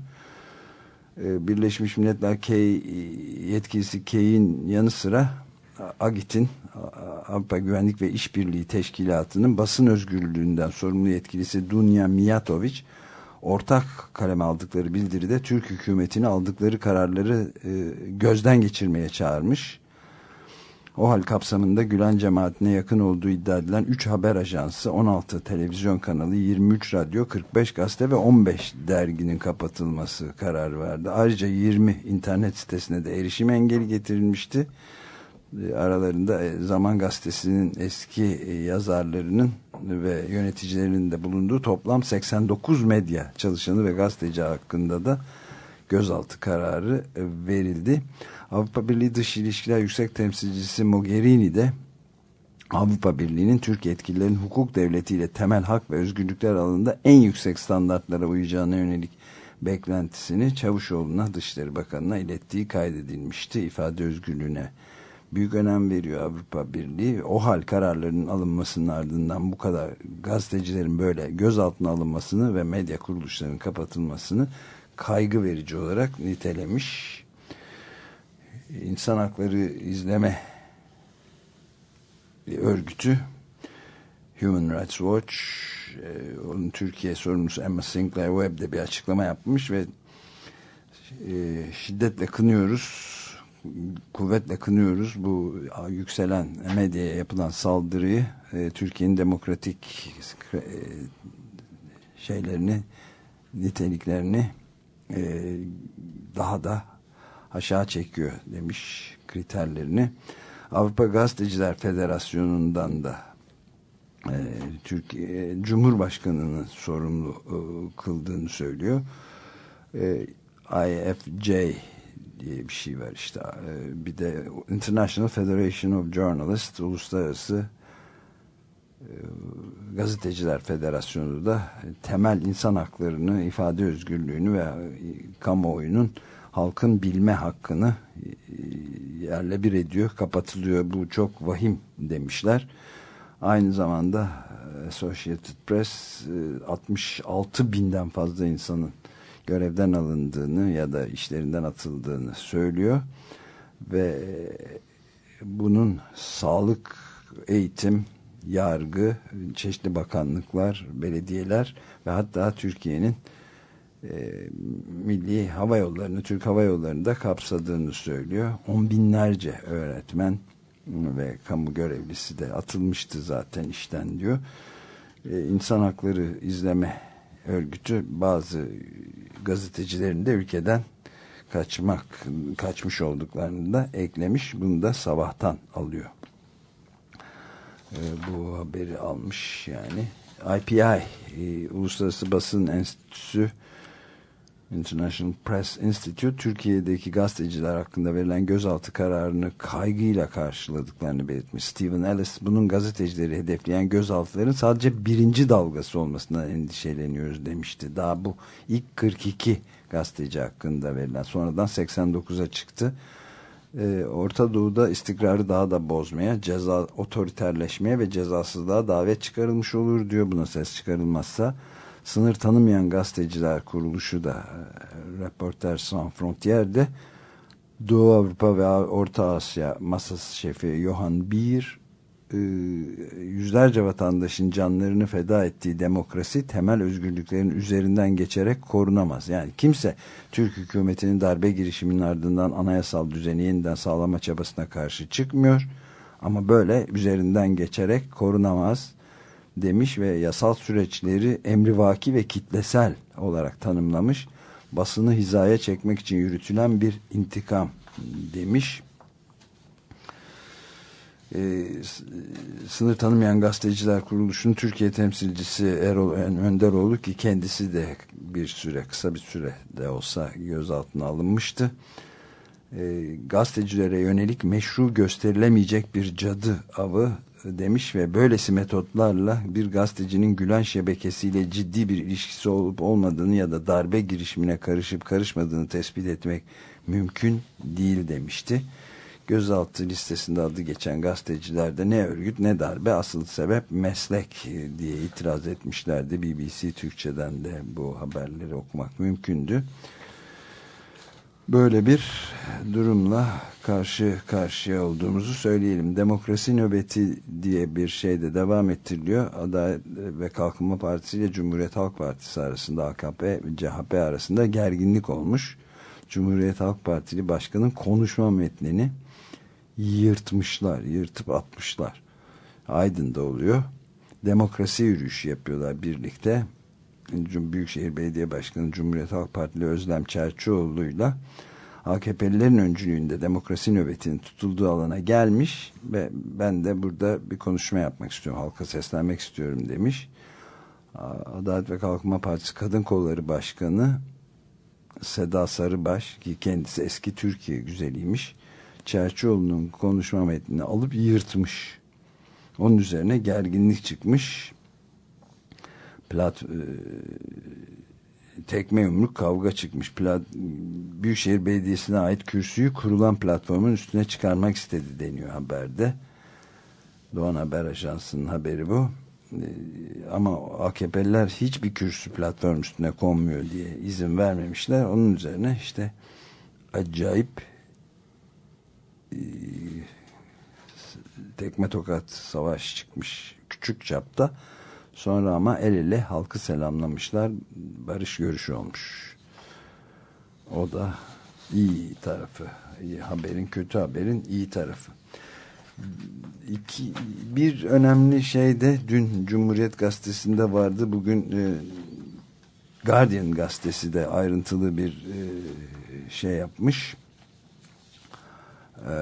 Ee, Birleşmiş Milletler Kay, yetkilisi Kay'in yanı sıra AGİT'in Avrupa Güvenlik ve İşbirliği Teşkilatı'nın basın özgürlüğünden sorumlu yetkilisi Dunya Mijatovic ortak kaleme aldıkları bildiride Türk hükümetini aldıkları kararları e, gözden geçirmeye çağırmış. OHAL kapsamında Gülen cemaatine yakın olduğu iddia edilen 3 haber ajansı, 16 televizyon kanalı, 23 radyo, 45 gazete ve 15 derginin kapatılması kararı verdi. Ayrıca 20 internet sitesine de erişim engeli getirilmişti. E, Aralarında e, Zaman Gazetesi'nin eski e, yazarlarının ve yöneticilerinin de bulunduğu toplam 89 medya çalışanı ve gazeteci hakkında da gözaltı kararı verildi. Avrupa Birliği Dış İlişkiler Yüksek Temsilcisi Mogherini de Avrupa Birliği'nin Türk yetkililerin hukuk devletiyle temel hak ve özgürlükler alanında en yüksek standartlara uyacağına yönelik beklentisini Çavuşoğlu'na Dışişleri Bakanı'na ilettiği kaydedilmişti. İfade özgürlüğüne büyük önem veriyor Avrupa Birliği. O hal kararlarının alınmasının ardından bu kadar gazetecilerin böyle gözaltına alınmasını ve medya kuruluşlarının kapatılmasını kaygı verici olarak nitelemiş. İnsan Hakları İzleme örgütü. Human Rights Watch e, onun Türkiye sorumlusu Emma Sinclair Webb'de bir açıklama yapmış ve e, şiddetle kınıyoruz kuvvetle kınıyoruz bu yükselen medyaya yapılan saldırıyı e, Türkiye'nin demokratik e, şeylerini niteliklerini e, daha da aşağı çekiyor demiş kriterlerini. Avrupa Gazeteciler Federasyonu'ndan da e, Türkiye Cumhurbaşkanı'nın sorumlu e, kıldığını söylüyor. E, IFJ diye bir şey var işte. E, bir de International Federation of Journalists Uluslararası e, Gazeteciler Federasyonu da temel insan haklarını, ifade özgürlüğünü ve e, kamuoyunun halkın bilme hakkını e, yerle bir ediyor, kapatılıyor. Bu çok vahim demişler. Aynı zamanda e, Associated Press 66 binden fazla insanın görevden alındığını ya da işlerinden atıldığını söylüyor ve bunun sağlık, eğitim, yargı, çeşitli bakanlıklar, belediyeler ve hatta Türkiye'nin e, milli hava yollarını, Türk hava yollarını da kapsadığını söylüyor. On binlerce öğretmen ve kamu görevlisi de atılmıştı zaten işten diyor. E, insan hakları izleme örgütü bazı gazetecilerin de ülkeden kaçmak kaçmış olduklarını da eklemiş. Bunu da sabahtan alıyor. Ee, bu haberi almış yani. IPI e, Uluslararası Basın Enstitüsü International Press Institute Türkiye'deki gazeteciler hakkında verilen gözaltı kararını kaygıyla karşıladıklarını belirtmiş. Stephen Ellis bunun gazetecileri hedefleyen gözaltıların sadece birinci dalgası olmasından endişeleniyoruz demişti. Daha bu ilk 42 gazeteci hakkında verilen sonradan 89'a çıktı. Ee, Orta Doğu'da istikrarı daha da bozmaya, ceza otoriterleşmeye ve cezasızlığa davet çıkarılmış olur diyor. Buna ses çıkarılmazsa sınır tanımayan gazeteciler kuruluşu da e, Reporter Sans Frontier'de Doğu Avrupa ve Orta Asya masası şefi Johan Bir e, yüzlerce vatandaşın canlarını feda ettiği demokrasi temel özgürlüklerin üzerinden geçerek korunamaz. Yani kimse Türk hükümetinin darbe girişiminin ardından anayasal düzeni yeniden sağlama çabasına karşı çıkmıyor. Ama böyle üzerinden geçerek korunamaz demiş ve yasal süreçleri emrivaki ve kitlesel olarak tanımlamış. Basını hizaya çekmek için yürütülen bir intikam demiş. Ee, sınır tanımayan gazeteciler kuruluşunun Türkiye temsilcisi Erol Önderoğlu ki kendisi de bir süre kısa bir süre de olsa gözaltına alınmıştı. Ee, gazetecilere yönelik meşru gösterilemeyecek bir cadı avı demiş ve böylesi metotlarla bir gazetecinin Gülen şebekesiyle ciddi bir ilişkisi olup olmadığını ya da darbe girişimine karışıp karışmadığını tespit etmek mümkün değil demişti. Gözaltı listesinde adı geçen gazetecilerde ne örgüt ne darbe asıl sebep meslek diye itiraz etmişlerdi. BBC Türkçe'den de bu haberleri okumak mümkündü böyle bir durumla karşı karşıya olduğumuzu söyleyelim. Demokrasi nöbeti diye bir şey de devam ettiriliyor. Adalet ve Kalkınma Partisi ile Cumhuriyet Halk Partisi arasında AKP ve CHP arasında gerginlik olmuş. Cumhuriyet Halk Partili Başkan'ın konuşma metnini yırtmışlar, yırtıp atmışlar. Aydın'da oluyor. Demokrasi yürüyüşü yapıyorlar birlikte. Büyükşehir Belediye Başkanı Cumhuriyet Halk Partili Özlem Çerçioğlu'yla AKP'lilerin öncülüğünde demokrasi nöbetinin tutulduğu alana gelmiş ve ben de burada bir konuşma yapmak istiyorum, halka seslenmek istiyorum demiş. Adalet ve Kalkınma Partisi Kadın Kolları Başkanı Seda Sarıbaş ki kendisi eski Türkiye güzeliymiş. Çerçioğlu'nun konuşma metnini alıp yırtmış. Onun üzerine gerginlik çıkmış. Plat, e, tekme yumruk kavga çıkmış. Plat, Büyükşehir Belediyesi'ne ait kürsüyü kurulan platformun üstüne çıkarmak istedi deniyor haberde. Doğan Haber Ajansı'nın haberi bu. Ee, ama AKP'liler hiçbir kürsü platform üstüne konmuyor diye izin vermemişler. Onun üzerine işte acayip e, tekme tokat savaş çıkmış küçük çapta. Sonra ama el ele halkı selamlamışlar. Barış görüşü olmuş. O da iyi tarafı. İyi haberin kötü haberin iyi tarafı. İki, bir önemli şey de dün Cumhuriyet Gazetesi'nde vardı. Bugün e, Guardian gazetesi de ayrıntılı bir e, şey yapmış. E,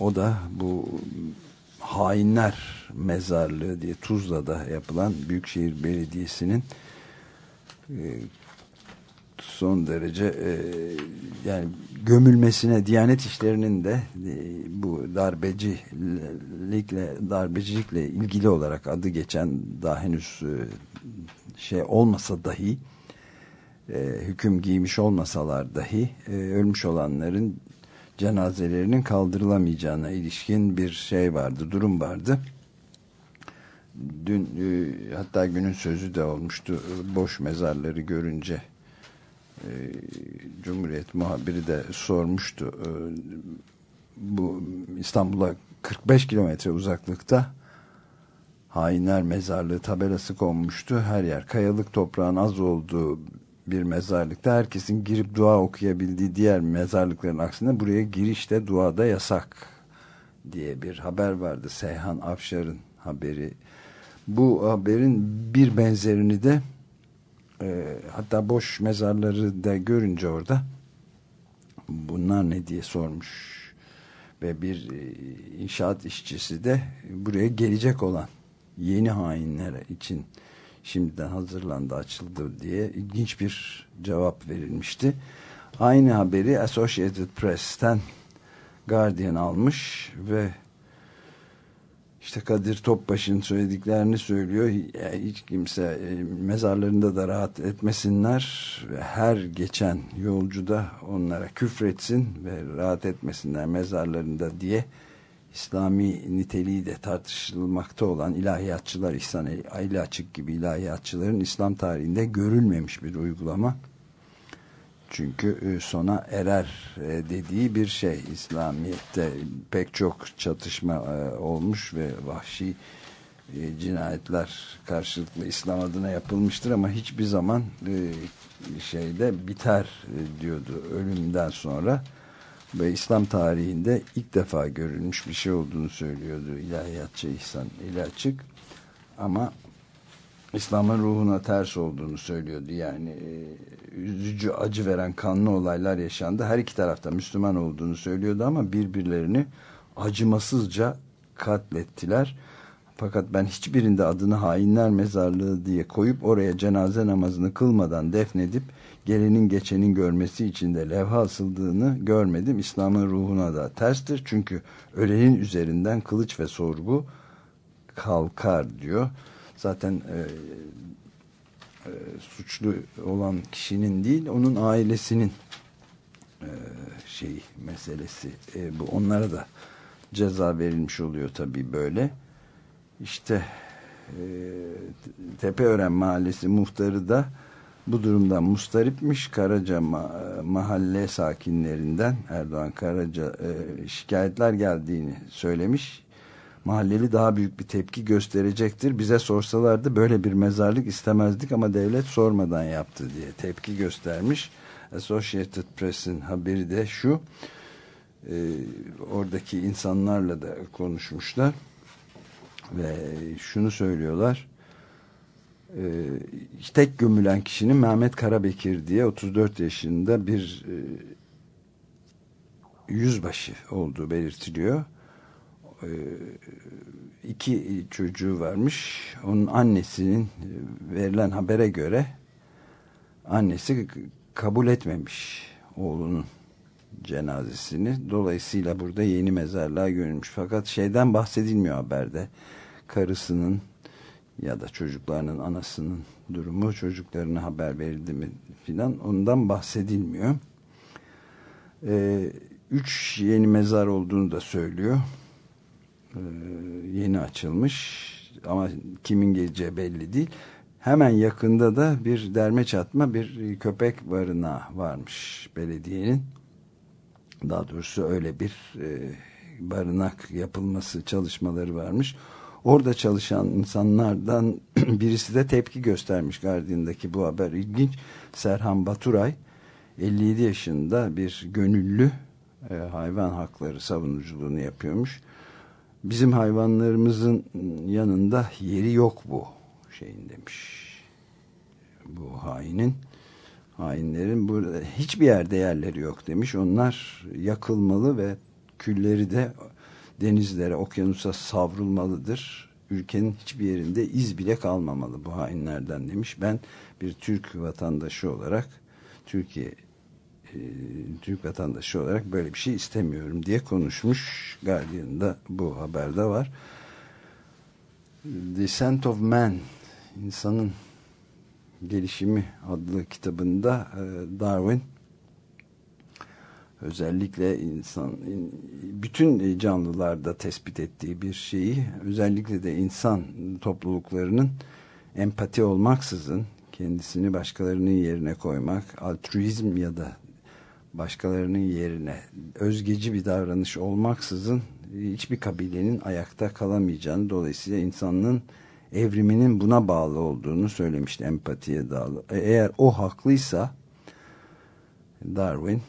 o da bu hainler mezarlığı diye Tuzla'da yapılan Büyükşehir Belediyesi'nin e, son derece e, yani gömülmesine Diyanet işlerinin de e, bu darbecilikle darbecilikle ilgili olarak adı geçen daha henüz şey olmasa dahi hüküm giymiş olmasalar dahi ölmüş olanların cenazelerinin kaldırılamayacağına ilişkin bir şey vardı, durum vardı. Dün e, hatta günün sözü de olmuştu. Boş mezarları görünce e, Cumhuriyet muhabiri de sormuştu. E, bu İstanbul'a 45 kilometre uzaklıkta hainler mezarlığı tabelası konmuştu. Her yer kayalık toprağın az olduğu bir mezarlıkta herkesin girip dua okuyabildiği diğer mezarlıkların aksine buraya girişte duada yasak diye bir haber vardı. Seyhan Afşar'ın haberi. Bu haberin bir benzerini de e, hatta boş mezarları da görünce orada bunlar ne diye sormuş ve bir e, inşaat işçisi de buraya gelecek olan yeni hainler için şimdiden hazırlandı açıldı diye ilginç bir cevap verilmişti. Aynı haberi Associated Press'ten Guardian almış ve işte Kadir Topbaş'ın söylediklerini söylüyor. Hiç kimse e, mezarlarında da rahat etmesinler her geçen yolcu da onlara küfretsin ve rahat etmesinler mezarlarında diye İslami niteliği de tartışılmakta olan ilahiyatçılar, İhsan Ali Açık gibi ilahiyatçıların İslam tarihinde görülmemiş bir uygulama. Çünkü sona erer e, dediği bir şey. İslamiyet'te pek çok çatışma e, olmuş ve vahşi e, cinayetler karşılıklı İslam adına yapılmıştır ama hiçbir zaman şeyde biter diyordu ölümden sonra ve İslam tarihinde ilk defa görülmüş bir şey olduğunu söylüyordu ilahiyatçı İhsan İlaçık. Ama İslam'ın ruhuna ters olduğunu söylüyordu. Yani e, üzücü acı veren kanlı olaylar yaşandı. Her iki tarafta Müslüman olduğunu söylüyordu ama birbirlerini acımasızca katlettiler. Fakat ben hiçbirinde adını hainler mezarlığı diye koyup oraya cenaze namazını kılmadan defnedip gelenin geçenin görmesi için de levha asıldığını görmedim. İslam'ın ruhuna da terstir. Çünkü ölenin üzerinden kılıç ve sorgu kalkar diyor. Zaten e, e, suçlu olan kişinin değil onun ailesinin e, şey meselesi e, bu onlara da ceza verilmiş oluyor tabii böyle. İşte e, Tepeören Mahallesi muhtarı da bu durumdan mustaripmiş Karaca ma mahalle sakinlerinden Erdoğan Karaca e, şikayetler geldiğini söylemiş. Mahalleli daha büyük bir tepki gösterecektir. Bize sorsalardı böyle bir mezarlık istemezdik ama devlet sormadan yaptı diye tepki göstermiş. Associated Press'in haberi de şu. e, oradaki insanlarla da konuşmuşlar ve şunu söylüyorlar e, tek gömülen kişinin Mehmet Karabekir diye 34 yaşında bir e, yüzbaşı olduğu belirtiliyor. E, iki çocuğu varmış. Onun annesinin e, verilen habere göre annesi kabul etmemiş oğlunun cenazesini. Dolayısıyla burada yeni mezarlığa gömülmüş. Fakat şeyden bahsedilmiyor haberde. Karısının ya da çocuklarının anasının durumu çocuklarına haber verildi mi filan ondan bahsedilmiyor. Ee, üç yeni mezar olduğunu da söylüyor. Ee, yeni açılmış ama kimin geleceği belli değil. Hemen yakında da bir derme çatma bir köpek barınağı varmış belediyenin. Daha doğrusu öyle bir e, barınak yapılması çalışmaları varmış. Orada çalışan insanlardan birisi de tepki göstermiş Guardian'daki bu haber ilginç. Serhan Baturay 57 yaşında bir gönüllü e, hayvan hakları savunuculuğunu yapıyormuş. Bizim hayvanlarımızın yanında yeri yok bu şeyin demiş. Bu hainin hainlerin burada hiçbir yerde yerleri yok demiş. Onlar yakılmalı ve külleri de denizlere, okyanusa savrulmalıdır. Ülkenin hiçbir yerinde iz bile kalmamalı bu hainlerden demiş. Ben bir Türk vatandaşı olarak Türkiye e, Türk vatandaşı olarak böyle bir şey istemiyorum diye konuşmuş. Guardian'da bu haberde var. Descent of Man insanın gelişimi adlı kitabında e, Darwin özellikle insan bütün canlılarda tespit ettiği bir şeyi özellikle de insan topluluklarının empati olmaksızın kendisini başkalarının yerine koymak altruizm ya da başkalarının yerine özgeci bir davranış olmaksızın hiçbir kabilenin ayakta kalamayacağını dolayısıyla insanlığın evriminin buna bağlı olduğunu söylemişti empatiye bağlı. Eğer o haklıysa Darwin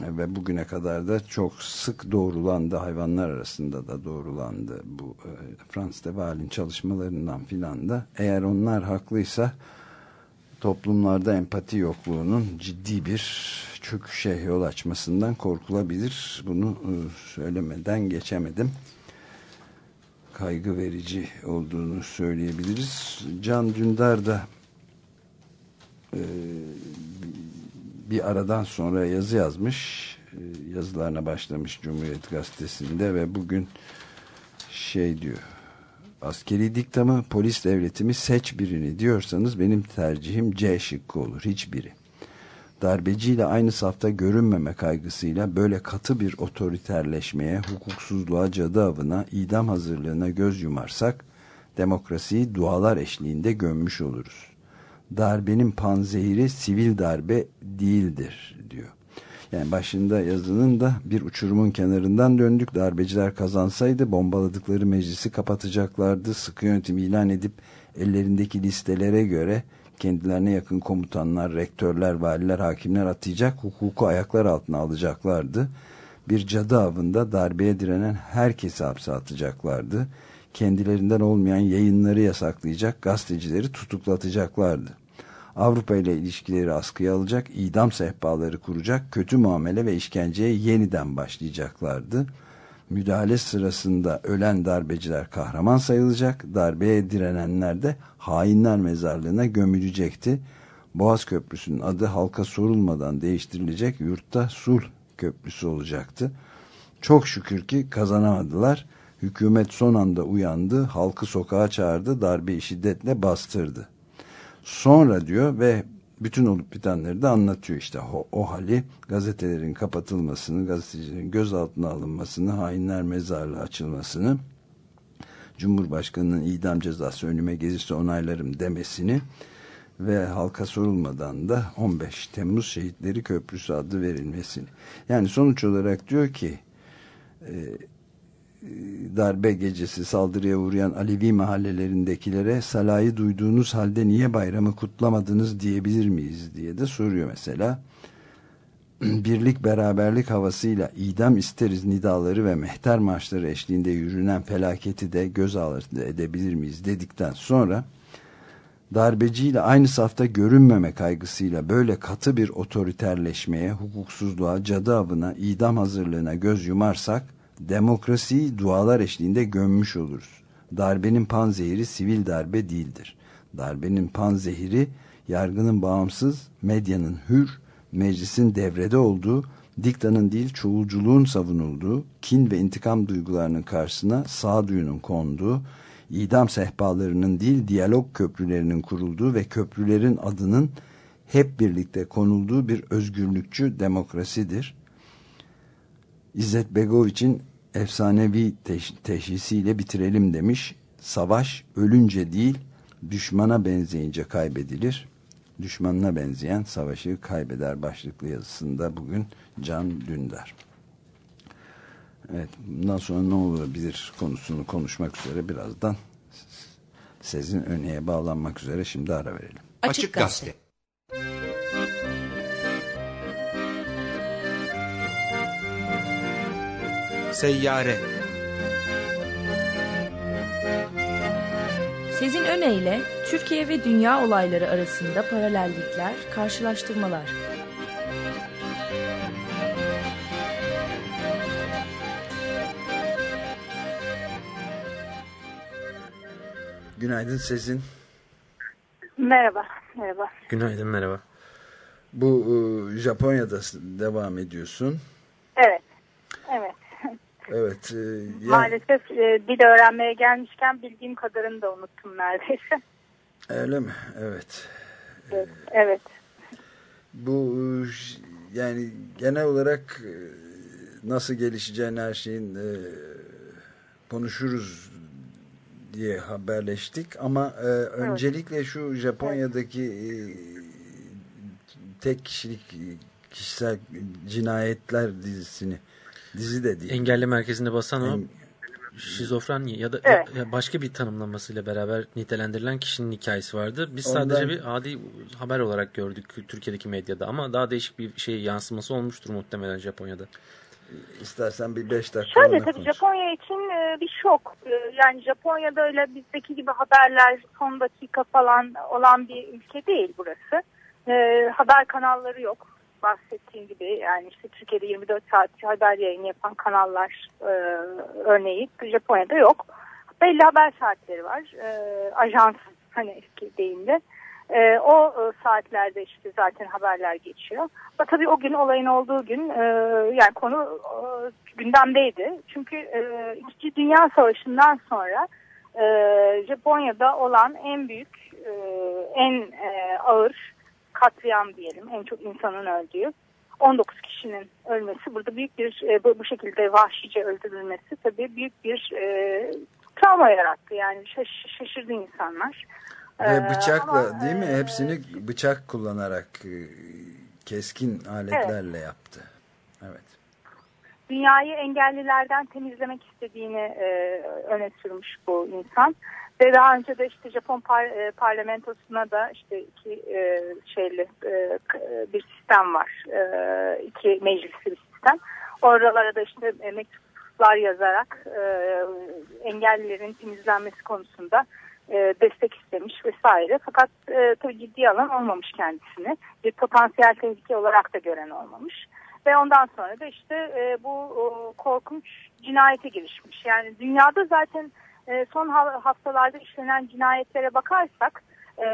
ve bugüne kadar da çok sık doğrulandı hayvanlar arasında da doğrulandı bu e, Frans de Waal'in çalışmalarından filan da. Eğer onlar haklıysa toplumlarda empati yokluğunun ciddi bir çöküşe yol açmasından korkulabilir. Bunu e, söylemeden geçemedim. Kaygı verici olduğunu söyleyebiliriz. Can Dündar da e, bir aradan sonra yazı yazmış. E, yazılarına başlamış Cumhuriyet Gazetesi'nde ve bugün şey diyor. Askeri diktamı, polis devletimi seç birini diyorsanız benim tercihim C şıkkı olur. Hiçbiri. Darbeciyle aynı safta görünmeme kaygısıyla böyle katı bir otoriterleşmeye, hukuksuzluğa, cadı avına, idam hazırlığına göz yumarsak demokrasiyi dualar eşliğinde gömmüş oluruz darbenin panzehiri sivil darbe değildir diyor. Yani başında yazının da bir uçurumun kenarından döndük. Darbeciler kazansaydı bombaladıkları meclisi kapatacaklardı. Sıkı yönetim ilan edip ellerindeki listelere göre kendilerine yakın komutanlar, rektörler, valiler, hakimler atayacak, hukuku ayaklar altına alacaklardı. Bir cadı avında darbeye direnen herkesi hapse atacaklardı kendilerinden olmayan yayınları yasaklayacak, gazetecileri tutuklatacaklardı. Avrupa ile ilişkileri askıya alacak, idam sehpaları kuracak, kötü muamele ve işkenceye yeniden başlayacaklardı. Müdahale sırasında ölen darbeciler kahraman sayılacak, darbeye direnenler de hainler mezarlığına gömülecekti. Boğaz Köprüsü'nün adı halka sorulmadan değiştirilecek, yurtta sulh köprüsü olacaktı. Çok şükür ki kazanamadılar Hükümet son anda uyandı, halkı sokağa çağırdı, darbeyi şiddetle bastırdı. Sonra diyor ve bütün olup bitenleri de anlatıyor işte o, o hali gazetelerin kapatılmasını, gazetecilerin gözaltına alınmasını, hainler mezarlığı açılmasını, Cumhurbaşkanı'nın idam cezası önüme gelirse onaylarım demesini ve halka sorulmadan da 15 Temmuz Şehitleri Köprüsü adı verilmesini. Yani sonuç olarak diyor ki e, darbe gecesi saldırıya uğrayan Alevi mahallelerindekilere salayı duyduğunuz halde niye bayramı kutlamadınız diyebilir miyiz diye de soruyor mesela. birlik beraberlik havasıyla idam isteriz nidaları ve mehter marşları eşliğinde yürünen felaketi de göz ardı edebilir miyiz dedikten sonra darbeciyle aynı safta görünmeme kaygısıyla böyle katı bir otoriterleşmeye, hukuksuzluğa, cadı avına, idam hazırlığına göz yumarsak demokrasiyi dualar eşliğinde gömmüş oluruz. Darbenin panzehiri sivil darbe değildir. Darbenin panzehiri yargının bağımsız, medyanın hür, meclisin devrede olduğu, diktanın değil çoğulculuğun savunulduğu, kin ve intikam duygularının karşısına sağduyunun konduğu, idam sehpalarının değil diyalog köprülerinin kurulduğu ve köprülerin adının hep birlikte konulduğu bir özgürlükçü demokrasidir. İzzet Begoviç'in efsanevi teş teşhisiyle bitirelim demiş. Savaş ölünce değil düşmana benzeyince kaybedilir. Düşmanına benzeyen savaşı kaybeder başlıklı yazısında bugün Can Dündar. Evet, bundan sonra ne olabilir konusunu konuşmak üzere birazdan Sezin Öne'ye bağlanmak üzere şimdi ara verelim.
Açık Gazete. Seyyare
Sezin Öne Türkiye ve dünya olayları arasında paralellikler, karşılaştırmalar.
Günaydın Sezin.
Merhaba, merhaba.
Günaydın merhaba.
Bu e, Japonya'da devam ediyorsun.
Evet, evet.
Evet. E, yani,
Maalesef e, dil öğrenmeye gelmişken bildiğim kadarını da unuttum neredeyse.
Öyle mi? Evet.
Evet. evet.
Bu e, yani genel olarak e, nasıl gelişeceğini her şeyin e, konuşuruz diye haberleştik ama e, öncelikle şu Japonya'daki e, tek kişilik kişisel cinayetler dizisini dizi de değil.
Engelli merkezinde basan o
En-
şizofren ya da
Evet.
ya başka bir tanımlamasıyla beraber nitelendirilen kişinin hikayesi vardı. Biz
Ondan-
sadece bir adi haber olarak gördük Türkiye'deki medyada ama daha değişik bir şey yansıması olmuştur muhtemelen Japonya'da.
İstersen bir beş dakika
Şöyle tabii
konuş.
Japonya için e, bir şok. E, Yani Japonya'da öyle bizdeki gibi haberler son dakika falan olan bir ülke değil burası. E, haber kanalları yok. Bahsettiğim gibi yani işte Türkiye'de 24 saat haber yayını yapan kanallar e, örneği Japonya'da yok. Belli haber saatleri var. E, ajans hani eski deyimle. E, o e, saatlerde işte zaten haberler geçiyor. Ama tabii o gün olayın olduğu gün e, yani konu e, gündemdeydi. Çünkü e, İkinci Dünya Savaşı'ndan sonra e, Japonya'da olan en büyük, e, en e, ağır katliam diyelim, en çok insanın öldüğü 19 kişinin ölmesi burada büyük bir e, bu, bu şekilde vahşice öldürülmesi tabii büyük bir e, travma yarattı. Yani şaş, şaşırdı insanlar.
Ve
Ee,
bıçakla
ama,
değil mi?
e,
Hepsini bıçak kullanarak e, keskin aletlerle yaptı. Evet.
dünyayı engellilerden temizlemek istediğini e, öne sürmüş bu insan. Ve daha önce de işte Japon par, e, parlamentosuna da işte iki e, şeyli e, e, bir sistem var. E, iki meclisli bir sistem. Oralara da işte e, mektuplar yazarak e, engellilerin temizlenmesi konusunda e, destek istemiş vesaire. Fakat e, tabii ciddi alan olmamış kendisini. Bir potansiyel tehlike olarak da gören olmamış. Ve ondan sonra da işte e, bu o, korkunç cinayete girişmiş. Yani dünyada zaten e, son ha- haftalarda işlenen cinayetlere bakarsak e,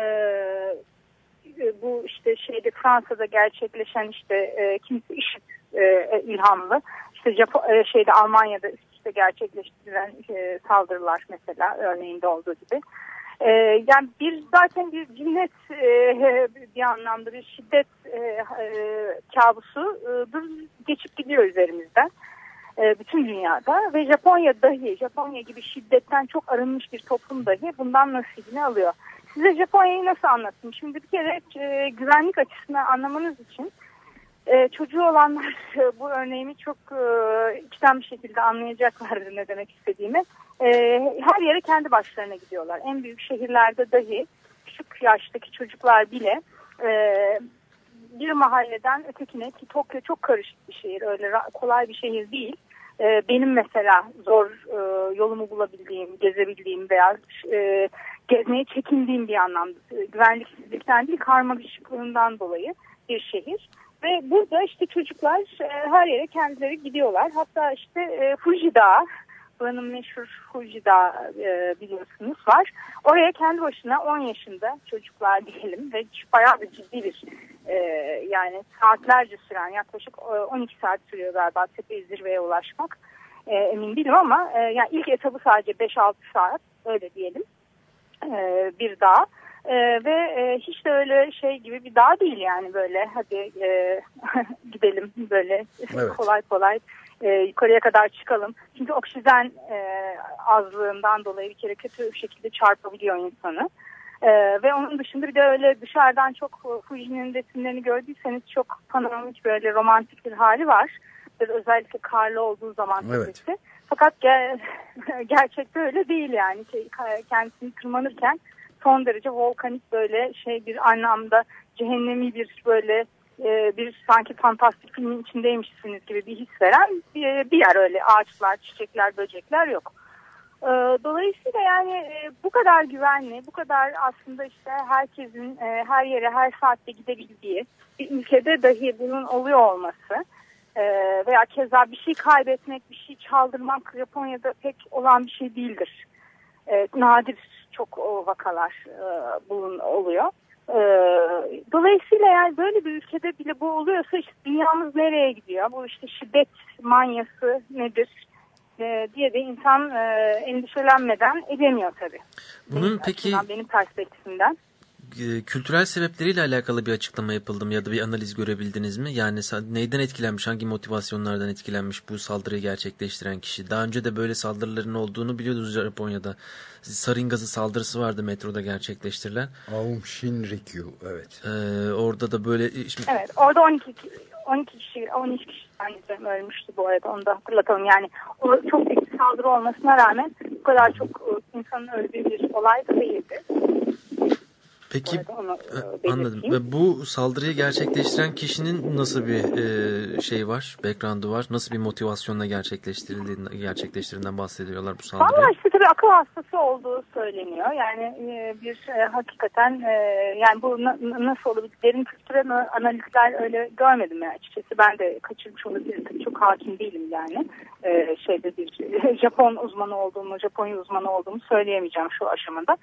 e, bu işte şeyde Fransa'da gerçekleşen işte e, kimisi IŞİD e, ilhamlı işte Japo e, şeyde Almanya'da üst üste gerçekleştirilen saldırılar mesela örneğinde olduğu gibi. Yani bir zaten bir cinnet bir anlamda bir şiddet kabusu e, geçip gidiyor üzerimizden e, bütün dünyada ve Japonya dahi Japonya gibi şiddetten çok arınmış bir toplum dahi bundan nasibini alıyor. Size Japonya'yı nasıl anlatayım? Şimdi bir kere e, güvenlik açısından anlamanız için e, çocuğu olanlar bu örneğimi çok e, içten bir şekilde anlayacaklardır ne demek istediğimi. E, her yere kendi başlarına gidiyorlar. En büyük şehirlerde dahi küçük yaştaki çocuklar bile bir mahalleden ötekine ki Tokyo çok karışık bir şehir öyle kolay bir şehir değil. E, benim mesela zor e, yolumu bulabildiğim, gezebildiğim veya e, gezmeye çekindiğim bir anlamda e, güvenliksizlikten değil karmaşıklığından dolayı bir şehir. Ve burada işte çocuklar her yere kendileri gidiyorlar. Hatta işte e, Fuji Dağı, buranın meşhur Fuji Dağı e, biliyorsunuz var. Oraya kendi başına 10 yaşında çocuklar diyelim ve bayağı bir ciddi bir e, yani saatlerce süren yaklaşık e, 12 saat sürüyor galiba tepe zirveye ulaşmak. E, emin değilim ama e, yani ilk etabı sadece 5-6 saat öyle diyelim e, bir dağ. E, ve e, hiç de öyle şey gibi bir dağ değil yani böyle hadi e, gidelim böyle
Evet.
kolay kolay e, yukarıya kadar çıkalım. Çünkü oksijen e, azlığından dolayı bir kere kötü bir şekilde çarpabiliyor insanı. E, ve onun dışında bir de öyle dışarıdan çok Fuji'nin resimlerini gördüyseniz çok panoramik böyle romantik bir hali var. Böyle özellikle karlı olduğu zaman
Evet.
tepesi. Fakat ge- gerçekte öyle değil yani. Şey, kendisini tırmanırken son derece volkanik böyle şey bir anlamda cehennemi bir böyle e, bir sanki fantastik filmin içindeymişsiniz gibi bir his veren bir, bir yer öyle ağaçlar, çiçekler, böcekler yok. E, Dolayısıyla yani e, bu kadar güvenli, bu kadar aslında işte herkesin e, her yere her saatte gidebildiği bir ülkede dahi bunun oluyor olması e, veya keza bir şey kaybetmek, bir şey çaldırmak Japonya'da pek olan bir şey değildir. E, nadir çok o vakalar e, bulun oluyor. E, dolayısıyla yani böyle bir ülkede bile bu oluyorsa işte dünyamız nereye gidiyor? Bu işte şiddet manyası nedir? E, diye de insan e, endişelenmeden edemiyor tabii.
Bunun
Benim
peki
açımdan, benim perspektifimden.
E, kültürel sebepleriyle alakalı bir açıklama yapıldı mı ya da bir analiz görebildiniz mi? Yani neyden etkilenmiş, hangi motivasyonlardan etkilenmiş bu saldırıyı gerçekleştiren kişi? Daha önce de böyle saldırıların olduğunu biliyordunuz Japonya'da. Sarin gazı saldırısı vardı metroda gerçekleştirilen.
Aum Shinrikyo evet.
Ee, orada da böyle şimdi
Evet orada 12 ki- 12 kişi 13 kişi ölmüştü bu arada onu da hatırlatalım. Yani o çok büyük bir saldırı olmasına rağmen bu kadar çok e, insanın öldüğü bir olay da değildi.
Peki
onu
e,
e,
anladım. Ve bu saldırıyı gerçekleştiren kişinin nasıl bir e, şey var, background'u var? Nasıl bir motivasyonla gerçekleştirildiğinden, gerçekleştirildiğinden bahsediyorlar bu
Valla
saldırıyı?
işte tabii akıl hastası olduğu söyleniyor. Yani e, bir e, hakikaten e, yani bu na- na- nasıl olabilir? Derin kültürel analizler öyle görmedim yani açıkçası. Ben de kaçırmış olabilirim. Çok hakim değilim yani. E, şeyde bir Japon uzmanı olduğumu, Japonya uzmanı olduğumu söyleyemeyeceğim şu aşamada.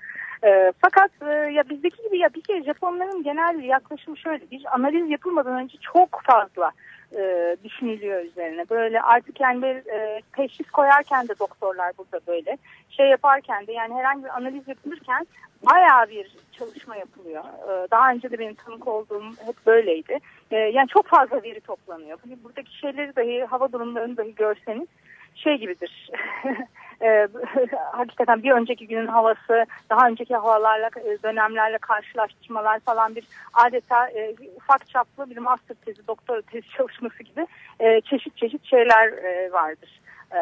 E, fakat e, ya bizdeki gibi ya bir kere Japonların genel yaklaşımı şöyle bir analiz yapılmadan önce çok fazla e, düşünülüyor üzerine. Böyle artık yani bir e, teşhis koyarken de doktorlar burada böyle şey yaparken de yani herhangi bir analiz yapılırken bayağı bir çalışma yapılıyor. E, daha önce de benim tanık olduğum hep böyleydi. E, yani çok fazla veri toplanıyor. Hani buradaki şeyleri dahi hava durumlarını dahi görseniz şey gibidir. e, hakikaten bir önceki günün havası, daha önceki havalarla, e, dönemlerle karşılaştırmalar falan bir adeta e, ufak çaplı bir master tezi, doktora tezi çalışması gibi e, çeşit çeşit şeyler e, vardır. E,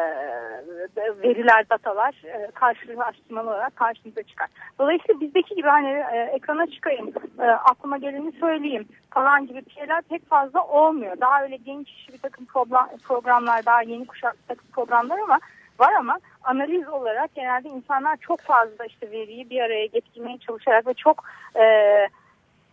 veriler, datalar e, karşılaştırmalı olarak karşımıza çıkar. Dolayısıyla bizdeki gibi hani e, ekrana çıkayım, e, aklıma geleni söyleyeyim falan gibi şeyler pek fazla olmuyor. Daha öyle genç bir takım program, programlar, daha yeni kuşak bir takım programlar ama var ama analiz olarak genelde insanlar çok fazla işte veriyi bir araya getirmeye çalışarak ve çok e,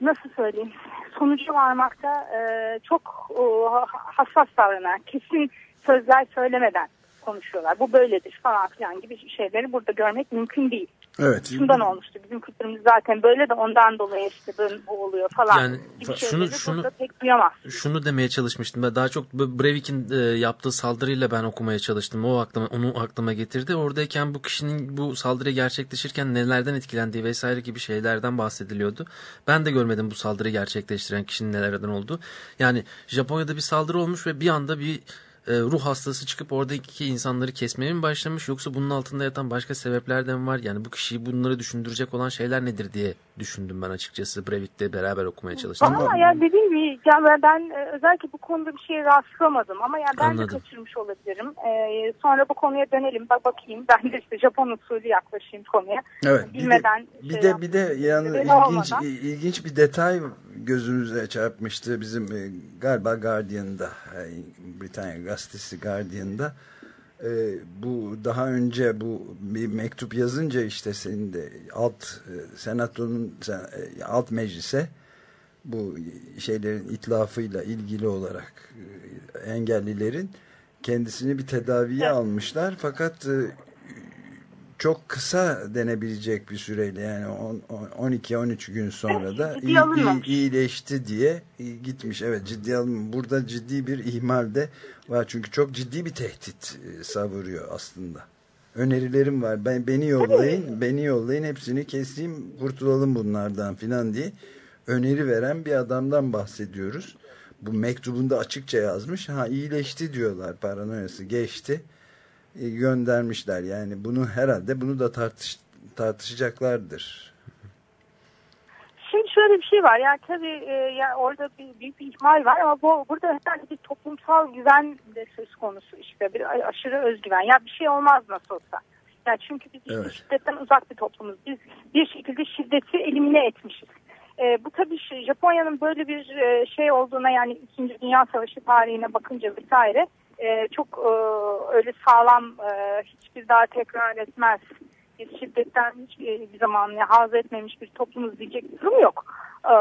nasıl söyleyeyim sonuca varmakta e, çok e, hassas davranarak kesin sözler söylemeden konuşuyorlar. Bu böyledir falan filan gibi şeyleri burada görmek mümkün değil.
Evet.
Şundan olmuştu. Bizim kültürümüz zaten böyle de ondan dolayı işte bu oluyor falan.
Yani
gibi
şunu- şunu-
pek duyamazsın.
Şunu demeye çalışmıştım. Ben daha çok Breivik'in e, yaptığı saldırıyla ben okumaya çalıştım. O aklıma, onu aklıma getirdi. Oradayken bu kişinin bu saldırı gerçekleşirken nelerden etkilendiği vesaire gibi şeylerden bahsediliyordu. Ben de görmedim bu saldırı gerçekleştiren kişinin nelerden olduğu. Yani Japonya'da bir saldırı olmuş ve bir anda bir e, ruh hastası çıkıp oradaki insanları kesmeye mi başlamış yoksa bunun altında yatan başka sebepler de mi var? Yani bu kişiyi bunları düşündürecek olan şeyler nedir diye
düşündüm ben açıkçası. Breivik'le beraber okumaya çalıştım.
Ama ya dediğim gibi ya ben- e, özellikle bu konuda bir şeye rastlamadım ama yani ben
Anladım.
de kaçırmış olabilirim. Ee, sonra bu konuya dönelim bak bakayım. Ben de işte Japon usulü yaklaşayım konuya.
Evet. Bir de,
Bilmeden
bir
şey
de bir de yani ilginç
olmadan.
ilginç bir detay gözümüze çarpmıştı bizim e, galiba Guardian'da e, Britanya gazetesi Guardian'da e, bu daha önce bu bir mektup yazınca işte senin de alt e, senatonun sen- e, alt meclise bu şeylerin itlafıyla ilgili olarak e, engellilerin kendisini bir tedaviye almışlar. Fakat e, çok kısa denebilecek bir süreyle yani 12-13 gün sonra da
ciddi
iyi-
alınmamış.
iyi- iyileşti diye gitmiş. Evet ciddi alın. Burada ciddi bir ihmal de var çünkü çok ciddi bir tehdit e, savuruyor aslında. Önerilerim var. Ben beni yollayın, beni yollayın, hepsini keseyim, kurtulalım bunlardan filan diye öneri veren bir adamdan bahsediyoruz. Bu mektubunda açıkça yazmış. Ha iyileşti diyorlar. Paranoyası geçti. E, göndermişler. Yani bunu herhalde bunu da tartış, tartışacaklardır.
Şimdi şöyle bir şey var. Yani tabii e, yani orada bir, büyük bir ihmal var ama bu burada herhalde bir toplumsal güven de söz konusu işte bir aşırı özgüven. Ya bir şey olmaz nasıl olsa. Yani çünkü biz
Evet.
şiddetten uzak bir toplumuz. Biz bir şekilde şiddeti elimine etmişiz. E, bu tabii Japonya'nın böyle bir e, şey olduğuna yani 2. Dünya Savaşı tarihine bakınca vesaire e, çok e, öyle sağlam e, hiçbir daha tekrar etmez. Biz şiddetten hiçbir bir zaman haz etmemiş bir toplumuz diyecek bir durum yok. E,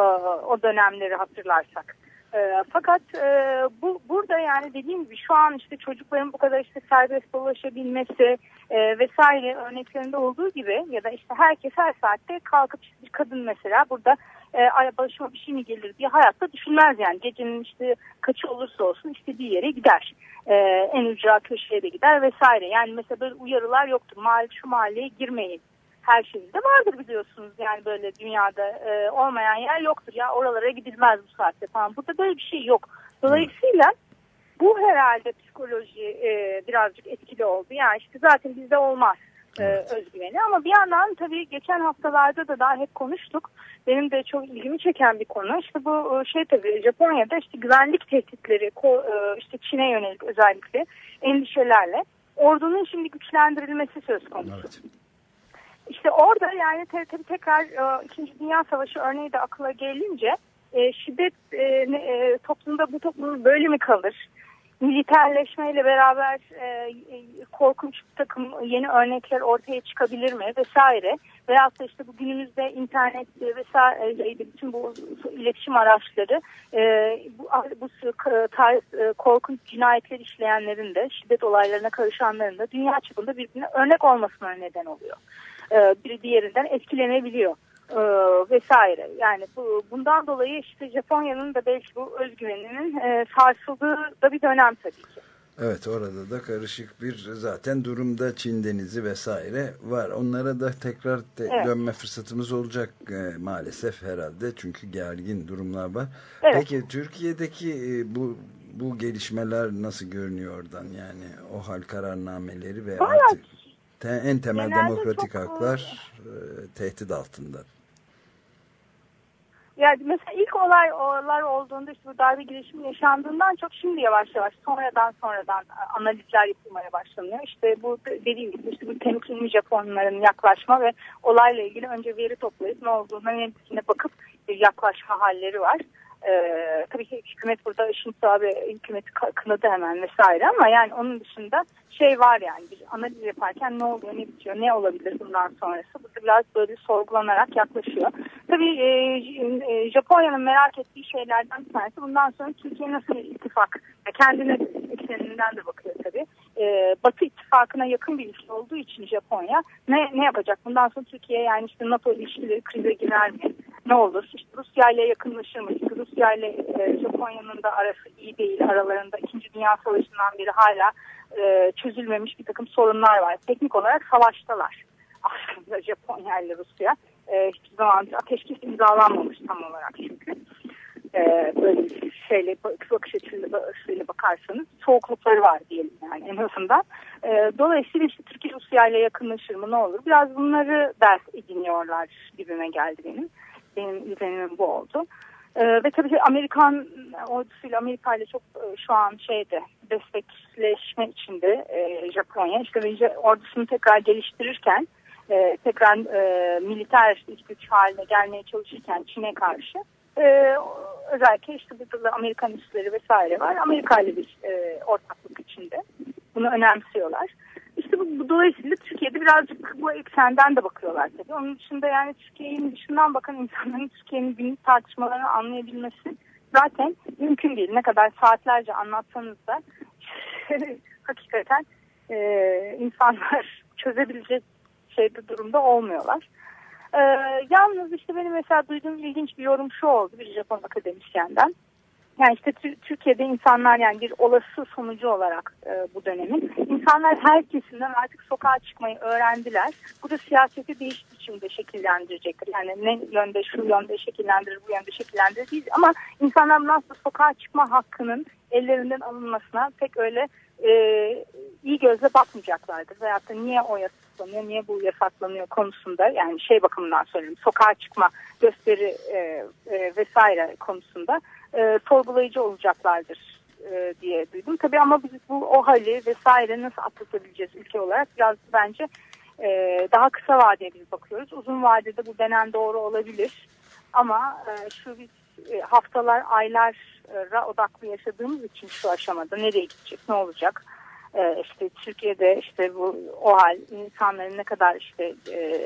o dönemleri hatırlarsak. E, fakat e, bu burada yani dediğim gibi şu an işte çocukların bu kadar işte serbest dolaşabilmesi e, vesaire örneklerinde olduğu gibi ya da işte herkes her saatte kalkıp işte bir kadın mesela burada e, başıma bir şey mi gelir diye hayatta düşünmez yani gecenin işte kaçı olursa olsun istediği yere gider. E, en ücra köşeye de gider vesaire. Yani mesela böyle uyarılar yoktur. Mahalle, şu mahalleye girmeyin. Her şehirde vardır biliyorsunuz yani böyle dünyada e, olmayan yer yoktur ya oralara gidilmez bu saatte falan. Burada böyle bir şey yok. Dolayısıyla bu herhalde psikoloji e, birazcık etkili oldu. Yani işte zaten bizde olmaz e, özgüveni ama bir yandan tabii geçen haftalarda da daha hep konuştuk. Benim de çok ilgimi çeken bir konu. İşte bu e, şey tabii Japonya'da işte güvenlik tehditleri e, işte Çin'e yönelik özellikle endişelerle ordunun şimdi güçlendirilmesi söz konusu.
Evet.
İşte orada yani tabii tekrar e, İkinci Dünya Savaşı örneği de akla gelince e, şiddet e, e, toplumda bu toplum böyle mi kalır? Militerleşmeyle beraber e, e, korkunç bir takım yeni örnekler ortaya çıkabilir mi vesaire. Da işte bu günümüzde internet e, vesaire e, bütün bu iletişim araçları e, bu, bu e, tarz e, korkunç cinayetler işleyenlerin de şiddet olaylarına karışanların da dünya çapında birbirine örnek olmasına neden oluyor e, biri diğerinden etkilenebiliyor e, vesaire. Yani bu, bundan dolayı işte Japonya'nın da belki bu özgüveninin e, sarsıldığı da bir dönem tabii ki.
Evet orada da karışık bir zaten durumda Çin denizi vesaire var. Onlara da tekrar de
Evet.
dönme fırsatımız olacak e, maalesef herhalde. Çünkü gergin durumlar var.
Evet.
Peki Türkiye'deki e, bu bu gelişmeler nasıl görünüyor oradan? Yani o hal kararnameleri ve
Bayağı
artık te- en temel demokratik
çok,
haklar e, tehdit altında.
Yani mesela ilk olay olaylar olduğunda işte bu darbe girişimi yaşandığından çok şimdi yavaş yavaş sonradan sonradan analizler yapılmaya başlanıyor. İşte bu dediğim gibi işte bu temkinli Japonların yaklaşma ve olayla ilgili önce veri toplayıp ne olduğuna nedeniyle bakıp bir yaklaşma halleri var. Ee, tabii ki hükümet burada işin sahibi hükümeti kınadı hemen vesaire ama yani onun dışında şey var yani bir analiz yaparken ne oluyor ne bitiyor ne olabilir bundan sonrası bu biraz böyle sorgulanarak yaklaşıyor. Tabii e, e, Japonya'nın merak ettiği şeylerden bir tanesi bundan sonra Türkiye nasıl ittifak kendine ekseninden de bakıyor tabii. E, Batı ittifakına yakın bir ülke olduğu için Japonya ne, ne yapacak? Bundan sonra Türkiye yani işte NATO ilişkileri krize girer mi? Ne olur? İşte Rusya ile yakınlaşır mı? Çünkü Rusya ile e, Japonya'nın da arası iyi değil. Aralarında 2. Dünya Savaşı'ndan beri hala e, çözülmemiş bir takım sorunlar var. Teknik olarak savaştalar aslında Japonya ile Rusya. E, hiçbir zaman ateşkes imzalanmamış tam olarak çünkü. E, böyle bir şeyle bakış açısıyla bakarsanız soğuklukları var diyelim yani en azından. E, dolayısıyla işte Türkiye Rusya ile yakınlaşır mı ne olur? Biraz bunları ders ediniyorlar gibime geldi benim. Benim izlenimim bu oldu. Ee, ve tabii ki Amerikan ordusuyla Amerika ile çok e, şu an şeyde destekleşme içinde e, Japonya. İşte ordusunu tekrar geliştirirken e, tekrar e, militer güç haline gelmeye çalışırken Çin'e karşı e, özellikle işte burada da Amerikan üsleri vesaire var. Amerika ile bir e, ortaklık içinde. Bunu önemsiyorlar. İşte bu, bu dolayısıyla Türkiye'de birazcık bu eksenden de bakıyorlar tabii. Onun dışında yani Türkiye'nin dışından bakan insanların Türkiye'nin günlük tartışmalarını anlayabilmesi zaten mümkün değil. Ne kadar saatlerce anlatsanız da hakikaten e, insanlar çözebilecek şeyde durumda olmuyorlar. Ee, yalnız işte benim mesela duyduğum ilginç bir yorum şu oldu bir Japon akademisyenden. Yani işte Türkiye'de insanlar yani bir olası sonucu olarak e, bu dönemin insanlar her kesimden artık sokağa çıkmayı öğrendiler. Bu da siyaseti değişik biçimde şekillendirecektir. Yani ne yönde şu yönde şekillendirir bu yönde şekillendirir değil ama insanlar sonra sokağa çıkma hakkının ellerinden alınmasına pek öyle e, iyi gözle bakmayacaklardır. Veyahut da niye o yasaklanıyor, niye bu yasaklanıyor konusunda yani şey bakımından söyleyeyim sokağa çıkma gösteri e, e, vesaire konusunda e, sorgulayıcı olacaklardır e, diye duydum. Tabii ama biz bu o hali vesaire nasıl atlatabileceğiz ülke olarak biraz bence e, daha kısa vadeye biz bakıyoruz. Uzun vadede bu denen doğru olabilir. Ama e, şu biz e, haftalar, aylara odaklı yaşadığımız için şu aşamada nereye gidecek, ne olacak? E, işte Türkiye'de işte bu o hal insanların ne kadar işte e,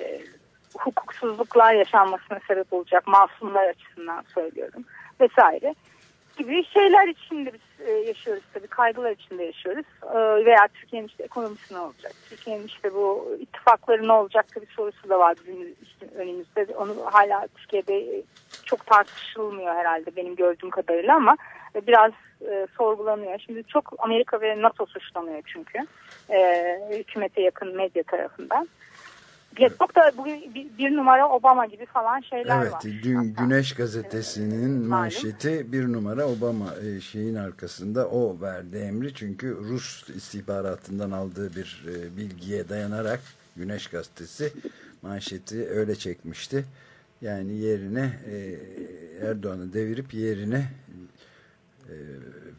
hukuksuzluklar yaşanmasına sebep olacak masumlar açısından söylüyorum vesaire gibi şeyler içinde biz e, yaşıyoruz tabii kaygılar içinde yaşıyoruz e, veya Türkiye'nin işte ekonomisi ne olacak Türkiye'nin işte bu ittifakları ne olacak tabii sorusu da var bizim önümüzde onu hala Türkiye'de çok tartışılmıyor herhalde benim gördüğüm kadarıyla ama biraz e, sorgulanıyor. Şimdi çok Amerika ve NATO suçlanıyor çünkü e, hükümete yakın medya tarafından. Çok da bugün bir, bir numara Obama gibi falan şeyler
evet,
var.
Evet, dün Güneş gazetesinin ee, manşeti bir numara Obama e, şeyin arkasında o verdi emri. Çünkü Rus istihbaratından aldığı bir e, bilgiye dayanarak Güneş gazetesi manşeti öyle çekmişti. Yani yerine e, Erdoğan'ı devirip yerine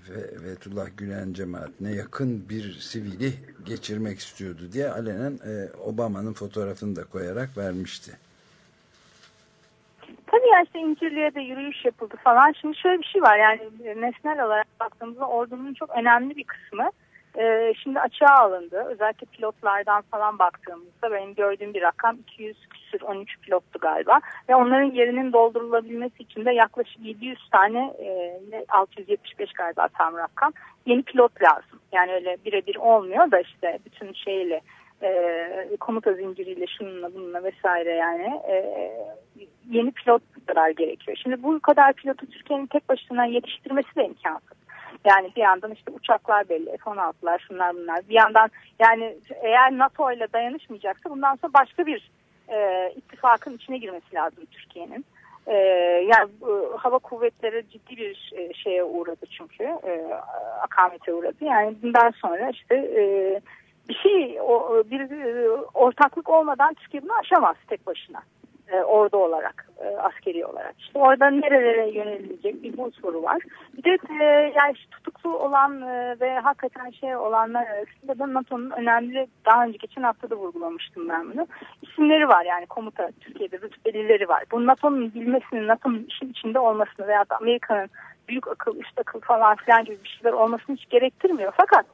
e, Fethullah Gülen cemaatine yakın bir sivili geçirmek istiyordu diye alenen e, Obama'nın fotoğrafını da koyarak vermişti.
Tabii ya işte İncirli'ye de yürüyüş yapıldı falan. Şimdi şöyle bir şey var yani nesnel olarak baktığımızda ordunun çok önemli bir kısmı e, şimdi açığa alındı. Özellikle pilotlardan falan baktığımızda benim gördüğüm bir rakam 200 küsür 13 pilottu galiba. Ve onların yerinin doldurulabilmesi için de yaklaşık 700 tane e, 675 galiba tam rakam yeni pilot lazım. Yani öyle birebir olmuyor da işte bütün şeyle e, komuta zinciriyle şununla bununla vesaire yani e, yeni pilotlar gerekiyor. Şimdi bu kadar pilotu Türkiye'nin tek başına yetiştirmesi de imkansız. Yani bir yandan işte uçaklar belli, F-16'lar şunlar bunlar. Bir yandan yani eğer NATO ile dayanışmayacaksa bundan sonra başka bir e, ittifakın içine girmesi lazım Türkiye'nin. E, yani e, hava kuvvetleri ciddi bir e, şeye uğradı çünkü e, akamete uğradı. Yani bundan sonra işte e, bir şey o, bir e, ortaklık olmadan Türkiye bunu aşamaz tek başına e, ordu olarak, e, askeri olarak. İşte orada nerelere yönelilecek bir bu soru var. Bir de e, yani işte tutuklu olan e, ve hakikaten şey olanlar arasında da NATO'nun önemli, daha önce geçen hafta da vurgulamıştım ben bunu. İsimleri var yani komuta Türkiye'de rütbelileri var. Bu NATO'nun bilmesinin, NATO'nun işin içinde olmasını veya Amerika'nın büyük akıl, üst akıl falan filan gibi bir şeyler olmasını hiç gerektirmiyor. Fakat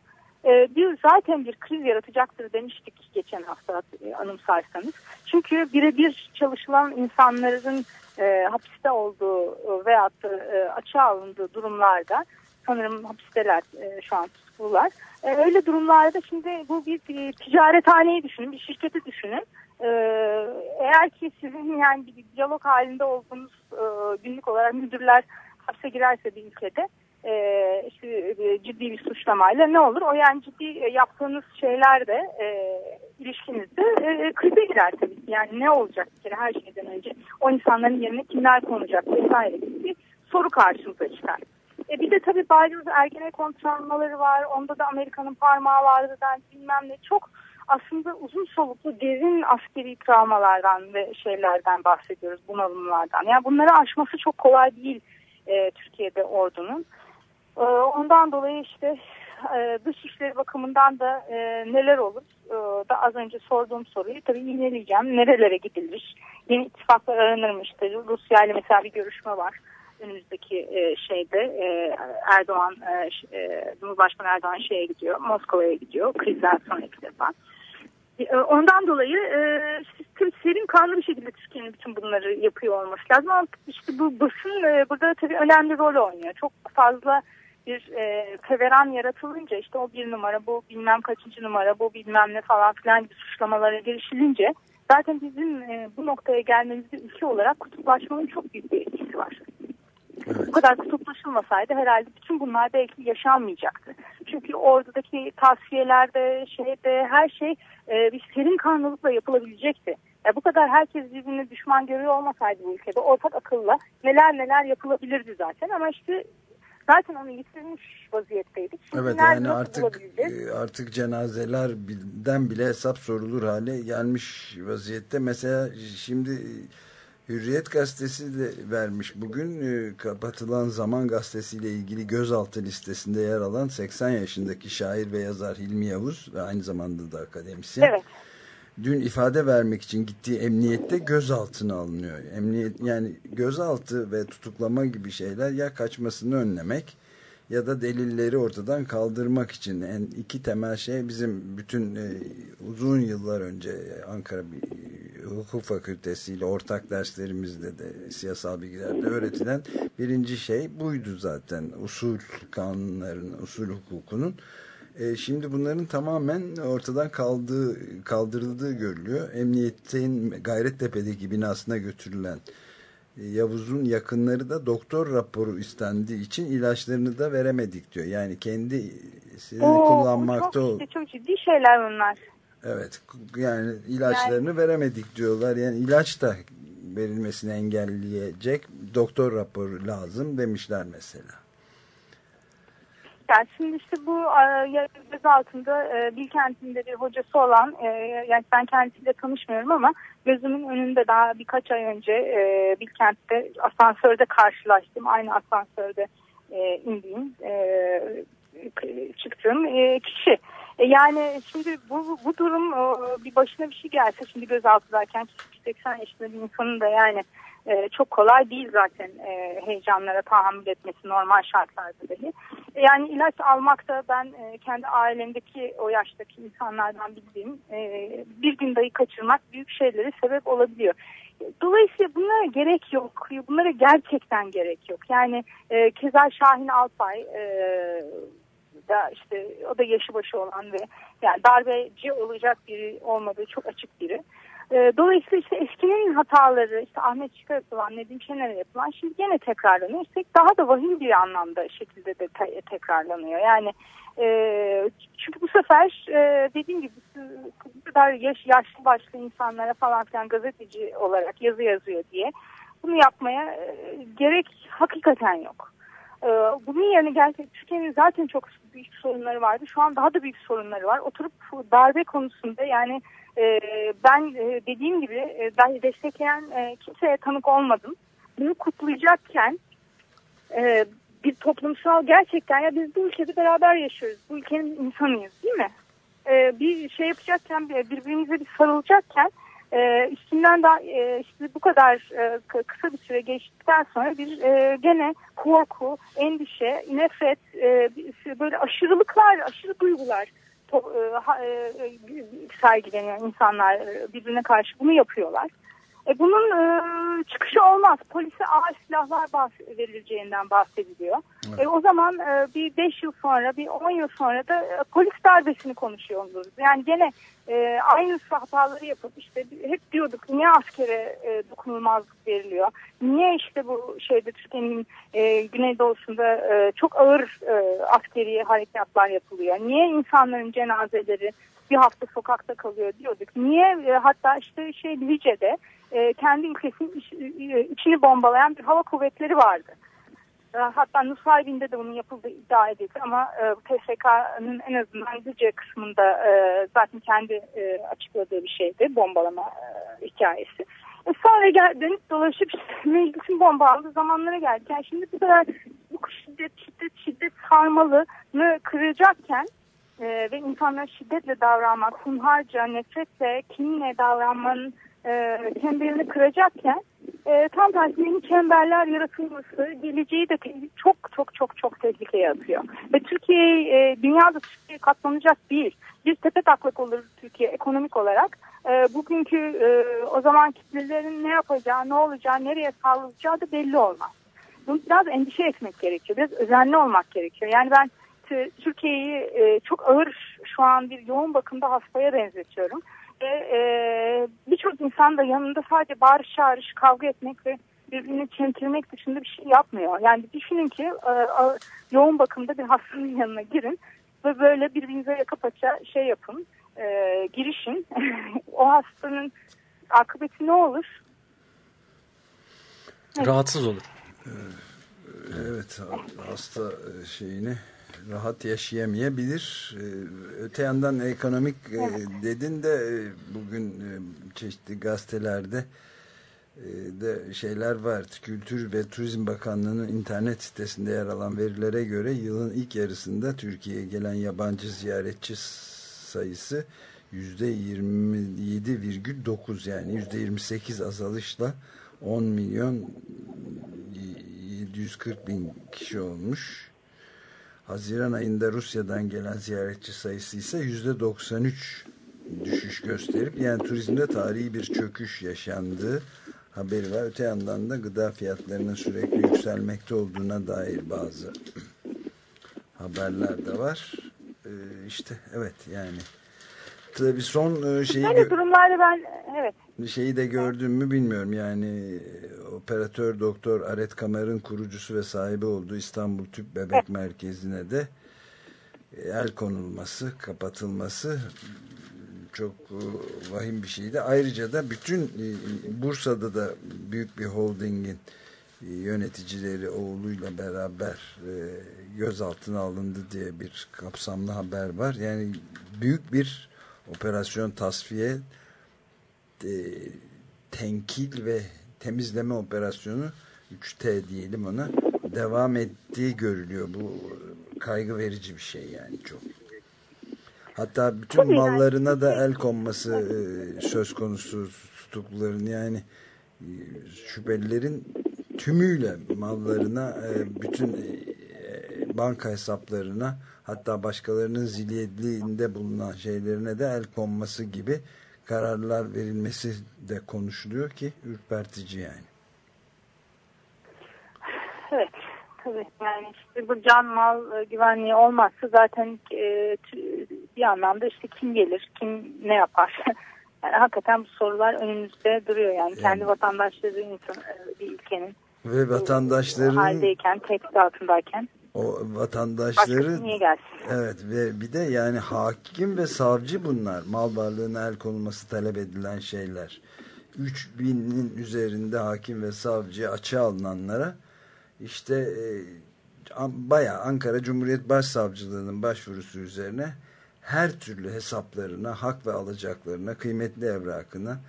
bir zaten bir kriz yaratacaktır demiştik geçen hafta e, anımsarsanız. Çünkü birebir çalışılan insanların e, hapiste olduğu veyahut da e, açığa alındığı durumlarda sanırım hapisteler e, şu an tutuklular. E, öyle durumlarda şimdi bu bir, bir ticarethaneyi düşünün, bir şirketi düşünün. E, eğer ki sizin yani bir diyalog halinde olduğunuz e, günlük olarak müdürler hapse girerse bir ülkede e, işte, e, ciddi bir suçlamayla ne olur? O yani ciddi e, yaptığınız şeyler de e, ilişkinizde e, krize girer tabii Yani ne olacak bir kere her şeyden önce? O insanların yerine kimler konacak vesaire gibi bir soru karşımıza çıkar. E bir de tabii bariz Ergenekon travmaları var. Onda da Amerika'nın parmağı vardı. Ben bilmem ne. Çok aslında uzun soluklu derin askeri travmalardan ve şeylerden bahsediyoruz, bunalımlardan. Yani bunları aşması çok kolay değil e, Türkiye'de ordunun. E, ondan dolayı işte e, dışişleri bakımından da e, neler olur e, da az önce sorduğum soruyu tabii iğneleyeceğim. Nerelere gidilir? Yeni ittifaklar aranır mı işte? Rusya ile mesela bir görüşme var önümüzdeki e, şeyde e, Erdoğan Cumhurbaşkanı Erdoğan şeye gidiyor Moskova'ya gidiyor krizden sonra ilk defa. Ondan dolayı e, serin kanlı bir şekilde Türkiye'nin bütün bunları yapıyor olması lazım ama işte bu basın burada tabii önemli rol oynuyor. Çok fazla bir e, feveran yaratılınca işte o bir numara bu bilmem kaçıncı numara bu bilmem ne falan filan gibi suçlamalara girişilince zaten bizim e, bu noktaya gelmemizde ülke olarak kutuplaşmanın çok büyük bir etkisi var. Bu kadar kutuplaşılmasaydı herhalde bütün bunlar belki yaşanmayacaktı. Çünkü oradaki tavsiyelerde, şeyde her şey e, bir serin kanlılıkla yapılabilecekti. E, bu kadar herkes birbirini düşman görüyor olmasaydı bu ülkede ortak akılla neler neler yapılabilirdi zaten ama işte zaten onu yitirmiş vaziyetteydik. Şimdi
Evet yani artık e, artık cenazelerden bile hesap sorulur hale gelmiş vaziyette. Mesela şimdi e, Hürriyet gazetesi de vermiş bugün e, kapatılan Zaman gazetesiyle ilgili gözaltı listesinde yer alan 80 yaşındaki şair ve yazar Hilmi Yavuz ve aynı zamanda da akademisyen.
Evet.
Dün ifade vermek için gittiği emniyette gözaltına alınıyor. Emniyet yani gözaltı ve tutuklama gibi şeyler ya kaçmasını önlemek ya da delilleri ortadan kaldırmak için en iki temel şey bizim bütün e, uzun yıllar önce Ankara bir- Hukuk Fakültesiyle ortak derslerimizde de siyasal bilgilerde öğretilen birinci şey buydu zaten usul kanunların usul hukukunun e, şimdi bunların tamamen ortadan kaldığı, kaldırıldığı görülüyor. Emniyetin Gayrettepe'deki binasına götürülen e, Yavuz'un yakınları da doktor raporu istendiği için ilaçlarını da veremedik diyor. Yani kendi
Oo,
kullanmakta
çok, işte çok ciddi şeyler bunlar.
Evet yani ilaçlarını veremedik diyorlar. Yani ilaç da verilmesini engelleyecek doktor raporu lazım demişler mesela.
Yani şimdi işte bu e, göz altında e, Bilkent'inde bir hocası olan e, yani ben kendisiyle tanışmıyorum ama gözümün önünde daha birkaç ay önce e, Bilkent'te asansörde karşılaştım. Aynı asansörde indiğim çıktığım kişi. Yani şimdi bu, bu durum bir başına bir şey gelse şimdi gözaltıdayken 80 yaşında bir insanın da yani e, çok kolay değil zaten e, heyecanlara tahammül etmesi normal şartlarda dahi. Yani ilaç almak da ben e, kendi ailemdeki o yaştaki insanlardan bildiğim e, bir gün dahi kaçırmak büyük şeylere sebep olabiliyor. Dolayısıyla bunlara gerek yok. Bunlara gerçekten gerek yok. Yani e, Keza Şahin Alpay e, da işte o da yaşı başı olan ve yani darbeci olacak biri olmadığı çok açık biri. E, dolayısıyla işte eskinin hataları işte Ahmet Çıkar'a yapılan, Nedim Şener'e yapılan şimdi gene tekrarlanıyor. Üstelik daha da vahim bir anlamda şekilde de te- tekrarlanıyor. Yani e, çünkü bu sefer e, dediğim gibi bu kadar yaş, yaşlı başlı insanlara falan filan gazeteci olarak yazı yazıyor diye bunu yapmaya e, gerek hakikaten yok. E, bunun yerine gerçekten Türkiye'nin zaten çok büyük sorunları vardı. Şu an daha da büyük sorunları var. Oturup darbe konusunda yani e, ben e, dediğim gibi e, ben destekleyen e, kimseye tanık olmadım. Bunu kutlayacakken bir toplumsal gerçekten ya biz bu ülkede beraber yaşıyoruz. Bu ülkenin insanıyız değil mi? Bir şey yapacakken birbirimize bir sarılacakken üstünden daha işte bu kadar kısa bir süre geçtikten sonra bir gene korku, endişe, nefret, böyle aşırılıklar, aşırı duygular to, e, e, sergileniyor insanlar birbirine karşı bunu yapıyorlar. E, bunun e, çıkışı olmaz. Polise ağır silahlar bahs- verileceğinden bahsediliyor.
Evet.
E, o zaman e, bir 5 yıl sonra, bir 10 yıl sonra da e, polis darbesini konuşuyor oluruz. Yani gene e, aynı hataları yapıp işte hep diyorduk niye askere e, dokunulmazlık veriliyor? Niye işte bu şeyde Türkiye'nin e, güneydoğusunda e, çok ağır e, askeri harekatlar yapılıyor? Niye insanların cenazeleri bir hafta sokakta kalıyor diyorduk. Niye e, hatta işte şey Lice'de e, kendi ülkesinin iç- e, içini bombalayan bir hava kuvvetleri vardı. E, hatta Nusaybin'de de bunun yapıldığı iddia edildi ama e, TSK'nın en azından Lice kısmında e, zaten kendi e, açıkladığı bir şeydi bombalama e, hikayesi. E, sonra gel, dönüp dolaşıp meclisin bomba aldığı zamanlara geldik. Yani şimdi bu kadar bu şiddet şiddet şiddet sarmalını kıracakken e, ve insanlara şiddetle davranmak, hunharca, nefretle, kinle davranmanın e, çemberini kıracakken e, tam tersine yeni çemberler yaratılması geleceği de çok çok çok çok tehlikeye atıyor. Ve Türkiye e, dünyada Türkiye katlanacak değil. Bir tepe taklak olur Türkiye ekonomik olarak. E, bugünkü e, o zaman kitlelerin ne yapacağı, ne olacağı, nereye savrulacağı da belli olmaz. Bunu biraz endişe etmek gerekiyor. Biraz özenli olmak gerekiyor. Yani ben Türkiye'yi e, çok ağır şu an bir yoğun bakımda hastaya benzetiyorum. Ve e, insan da yanında sadece bağırış çağırış kavga etmek ve birbirini çemkirmek dışında bir şey yapmıyor. Yani düşünün ki e, a- yoğun bakımda bir hastanın yanına girin ve böyle birbirinize yaka paça şey yapın, e, girişin. o hastanın akıbeti ne olur?
Rahatsız olur.
Evet hasta şeyini rahat yaşayamayabilir. E, Öte yandan ekonomik e, dedin de e, bugün e, çeşitli gazetelerde de şeyler var. Kültür ve Turizm Bakanlığı'nın internet sitesinde yer alan verilere göre yılın ilk yarısında Türkiye'ye gelen yabancı ziyaretçi sayısı %27,9 yani %28 azalışla 10 milyon 740 bin kişi olmuş. Haziran ayında Rusya'dan gelen ziyaretçi sayısı ise %93 düşüş gösterip yani turizmde tarihi bir çöküş yaşandığı haberi var. Öte yandan da gıda fiyatlarının sürekli yükselmekte olduğuna dair bazı haberler de var. Ee, işte evet yani tabii son e, şeyi
Böyle durumlarda ben evet
şeyi de gördüm mü bilmiyorum yani e, operatör doktor Aret Kamer'ın kurucusu ve sahibi olduğu İstanbul Tüp Bebek Merkezi'ne de e, el konulması, kapatılması çok e, vahim bir şeydi. Ayrıca da bütün Bursa'da da büyük bir holdingin yöneticileri oğluyla beraber gözaltına alındı diye bir kapsamlı haber var. Yani büyük bir operasyon tasfiye e, tenkil ve temizleme operasyonu 3T diyelim ona devam ettiği görülüyor. Bu kaygı verici bir şey yani çok. Hatta bütün
Tabii yani.
mallarına da el konması e, söz konusu tutukluların yani e, şüphelilerin tümüyle mallarına e, bütün banka hesaplarına hatta başkalarının zilyetliğinde bulunan şeylerine de el konması gibi kararlar verilmesi de konuşuluyor ki ürpertici yani.
Evet, tabii. Yani işte bu can mal e, güvenliği olmazsa zaten e, bir anlamda işte kim gelir, kim ne yapar? Yani hakikaten bu sorular önümüzde duruyor yani. Kendi vatandaşları insan, e, bir ülkenin
Ve vatandaşların
haldeyken, tehdit altındayken
o vatandaşları
niye gelsin?
evet ve bir de yani hakim ve savcı bunlar mal varlığına el konulması talep edilen şeyler 3000'in üzerinde hakim ve savcı açığa alınanlara işte e, bayağı Ankara Cumhuriyet Başsavcılığı'nın başvurusu üzerine her türlü hesaplarına, hak ve alacaklarına, kıymetli evrakına,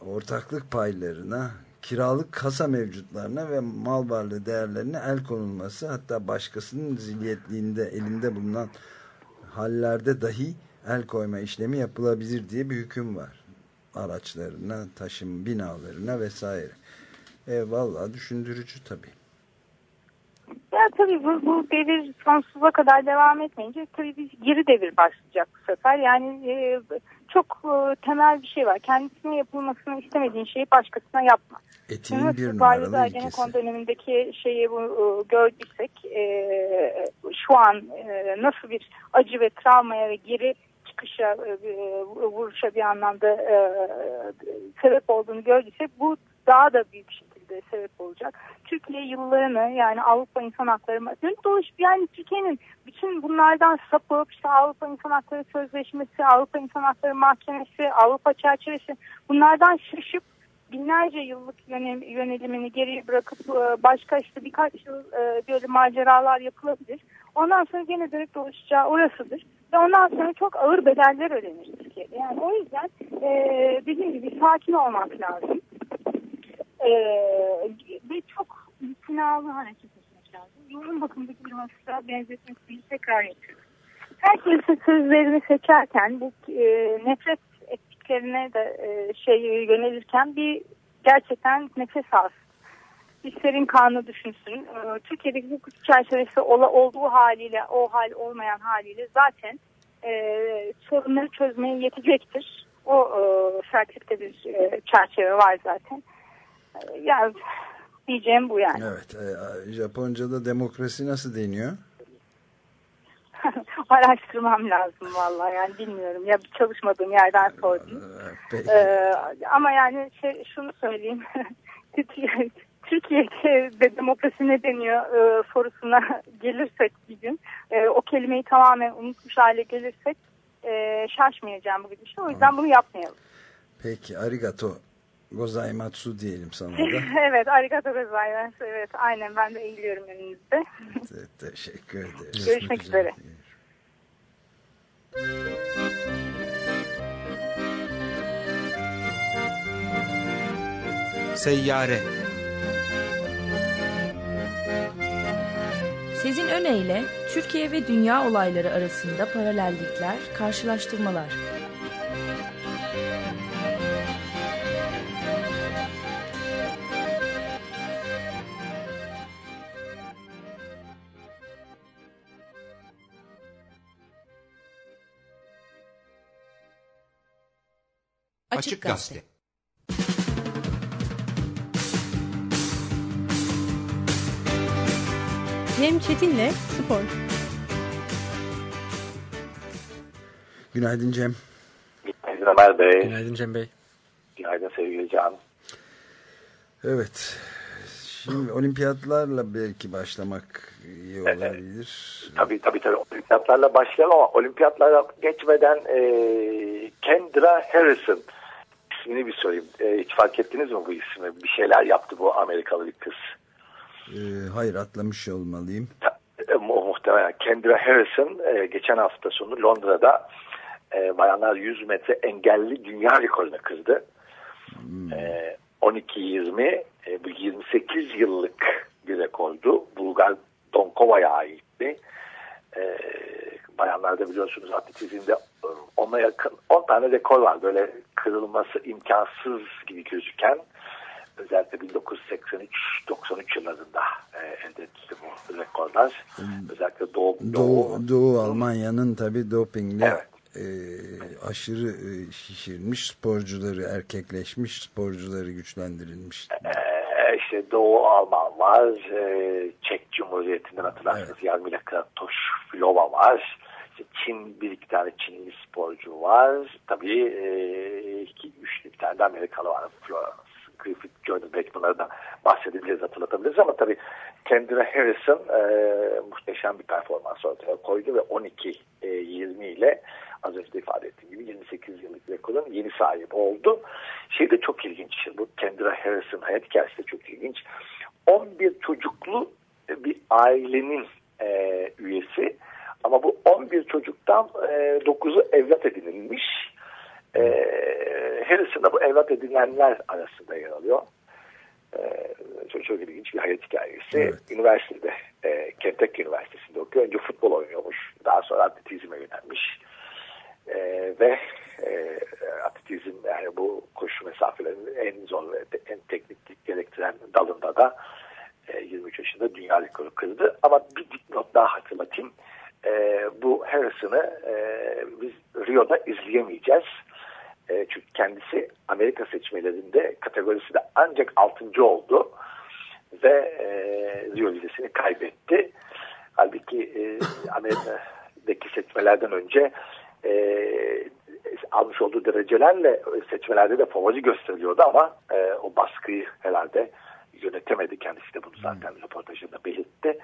ortaklık paylarına, kiralık kasa mevcutlarına ve mal varlığı değerlerine el konulması hatta başkasının zilyetliğinde elinde bulunan hallerde dahi el koyma işlemi yapılabilir diye bir hüküm var. Araçlarına, taşım binalarına vesaire. E, vallahi düşündürücü tabii.
Ya tabii bu, bu devir sonsuza kadar devam etmeyince tabii bir geri devir başlayacak bu sefer. Yani e, çok e, temel bir şey var. Kendisine yapılmasını istemediğin şeyi başkasına yapma.
Etiğin bir
Varlığı
numaralı ilkesi.
dönemindeki şeyi bu, e, gördüysek e, şu an e, nasıl bir acı ve travmaya ve geri çıkışa e, vuruşa bir anlamda e, sebep olduğunu gördüysek bu daha da büyük şekilde sebep olacak. Türkiye yıllarını yani Avrupa İnsan Hakları dönüp dolaşıp yani Türkiye'nin bütün bunlardan sapıp işte Avrupa İnsan Hakları Sözleşmesi, Avrupa İnsan Hakları Mahkemesi, Avrupa çerçevesi bunlardan şaşıp binlerce yıllık yöne- yönelimini geriye bırakıp e, başka işte birkaç yıl e, böyle maceralar yapılabilir. Ondan sonra gene dönüp dolaşacağı orasıdır. Ve ondan sonra çok ağır bedeller ödenir Türkiye'de. Yani o yüzden e, dediğim gibi sakin olmak lazım. E, ve çok itinalı hareket etmek lazım. Yoğun bakımdaki bir hasta benzetmesini tekrar yapıyorum. Herkesin sözlerini seçerken bu e, nefret ettiklerine de e, şey yönelirken bir gerçekten nefes alsın. Bir serin kanlı düşünsün. E, Türkiye'deki hukuk çerçevesi ola, olduğu haliyle o hal olmayan haliyle zaten e, sorunları çözmeye yetecektir. O e, sertifte bir e, çerçeve var zaten. Yani diyeceğim bu yani.
Evet. e, Japonca'da demokrasi nasıl deniyor?
Araştırmam lazım vallahi yani bilmiyorum ya çalışmadığım yerden sordum.
Peki.
Ee, ama yani şey, şunu söyleyeyim. Türkiye- Türkiye'de demokrasi ne deniyor e, sorusuna gelirsek bir gün e, o kelimeyi tamamen unutmuş hale gelirsek e, şaşmayacağım bu gidişe. O yüzden bunu yapmayalım.
Peki. Arigato gozaimatsu diyelim sana da.
evet arigato gozaimasu. Evet aynen ben de eğiliyorum önünüzde.
Te- Teşekkür ederiz.
Görüşmek üzere.
Seyyare
Sezin Öne Türkiye ve dünya olayları arasında paralellikler, karşılaştırmalar.
Açık Gazete.
Cem Çetin'le Spor.
Günaydın Cem.
Günaydın Ömer Bey.
Günaydın Cem Bey.
Günaydın sevgili Can.
Evet. Şimdi olimpiyatlarla belki başlamak iyi olabilir.
Tabii tabii tabii olimpiyatlarla başlayalım ama olimpiyatlara geçmeden e, Kendra Harrison ismini bir sorayım. E, hiç fark ettiniz mi bu ismi? Bir şeyler yaptı bu Amerikalı bir kız.
Ee, hayır atlamış olmalıyım.
E, mu- muhtemelen Kendra Harrison e, geçen hafta sonu Londra'da e, bayanlar 100 metre engelli dünya rekorunu kırdı. E, 12-20 e, bu 28 yıllık bir rekordu. Bulgar Donkova'ya aitti. E, bayanlarda biliyorsunuz atletizmde e, ona yakın 10 tane rekor var. Böyle kırılması imkansız gibi gözüken özellikle 1983-93 yıllarında e, elde edildi bu rekorlar. Özellikle Doğu,
Doğu, Doğu Almanya'nın tabi dopingle
Evet.
e, aşırı e, şişirmiş sporcuları, erkekleşmiş sporcuları güçlendirilmiş.
Ee, işte Doğu Alman var, e, Çek Cumhuriyeti'nden hatırlarsınız Yarmila Kratoşfilova var. Çin bir iki tane Çinli sporcu var. Tabii e, iki, üçlü bir tane de Amerikalı var. Florence Griffith, Jordan Beck bunları da bahsedebiliriz, hatırlatabiliriz ama tabii Kendra Harrison e, muhteşem bir performans ortaya koydu ve 12-20 ile az önce de ifade ettiğim gibi 28 yıllık rekorun yeni sahibi oldu. Şey de çok ilginç. Bu Kendra Harrison hayat hikayesi de çok ilginç. 11 çocuklu bir ailenin e, üyesi ama bu 11 çocuktan e, 9'u evlat edinilmiş. E, Harrison da bu evlat edinilenler arasında yer alıyor. E, çok, çok ilginç bir hayat hikayesi. Üniversitede, e, Kentucky Üniversitesi'nde okuyor. Önce futbol oynuyormuş. Daha sonra atletizme yönelmiş. E, ve e, atletizm yani bu koşu mesafelerinin en zor ve te- en tekniklik gerektiren dalında da e, 23 yaşında dünya rekoru kırdı. Ama bir dipnot daha hatırlatayım. E, bu Harrison'ı e, biz Rio'da izleyemeyeceğiz. E, çünkü kendisi Amerika seçmelerinde kategorisi de ancak 6. oldu ve e, Rio vizesini kaybetti. Halbuki e, Amerika'daki seçmelerden önce e, almış olduğu derecelerle seçmelerde de favori gösteriliyordu ama e, o baskıyı herhalde yönetemedi. Kendisi de bunu zaten röportajında belirtti.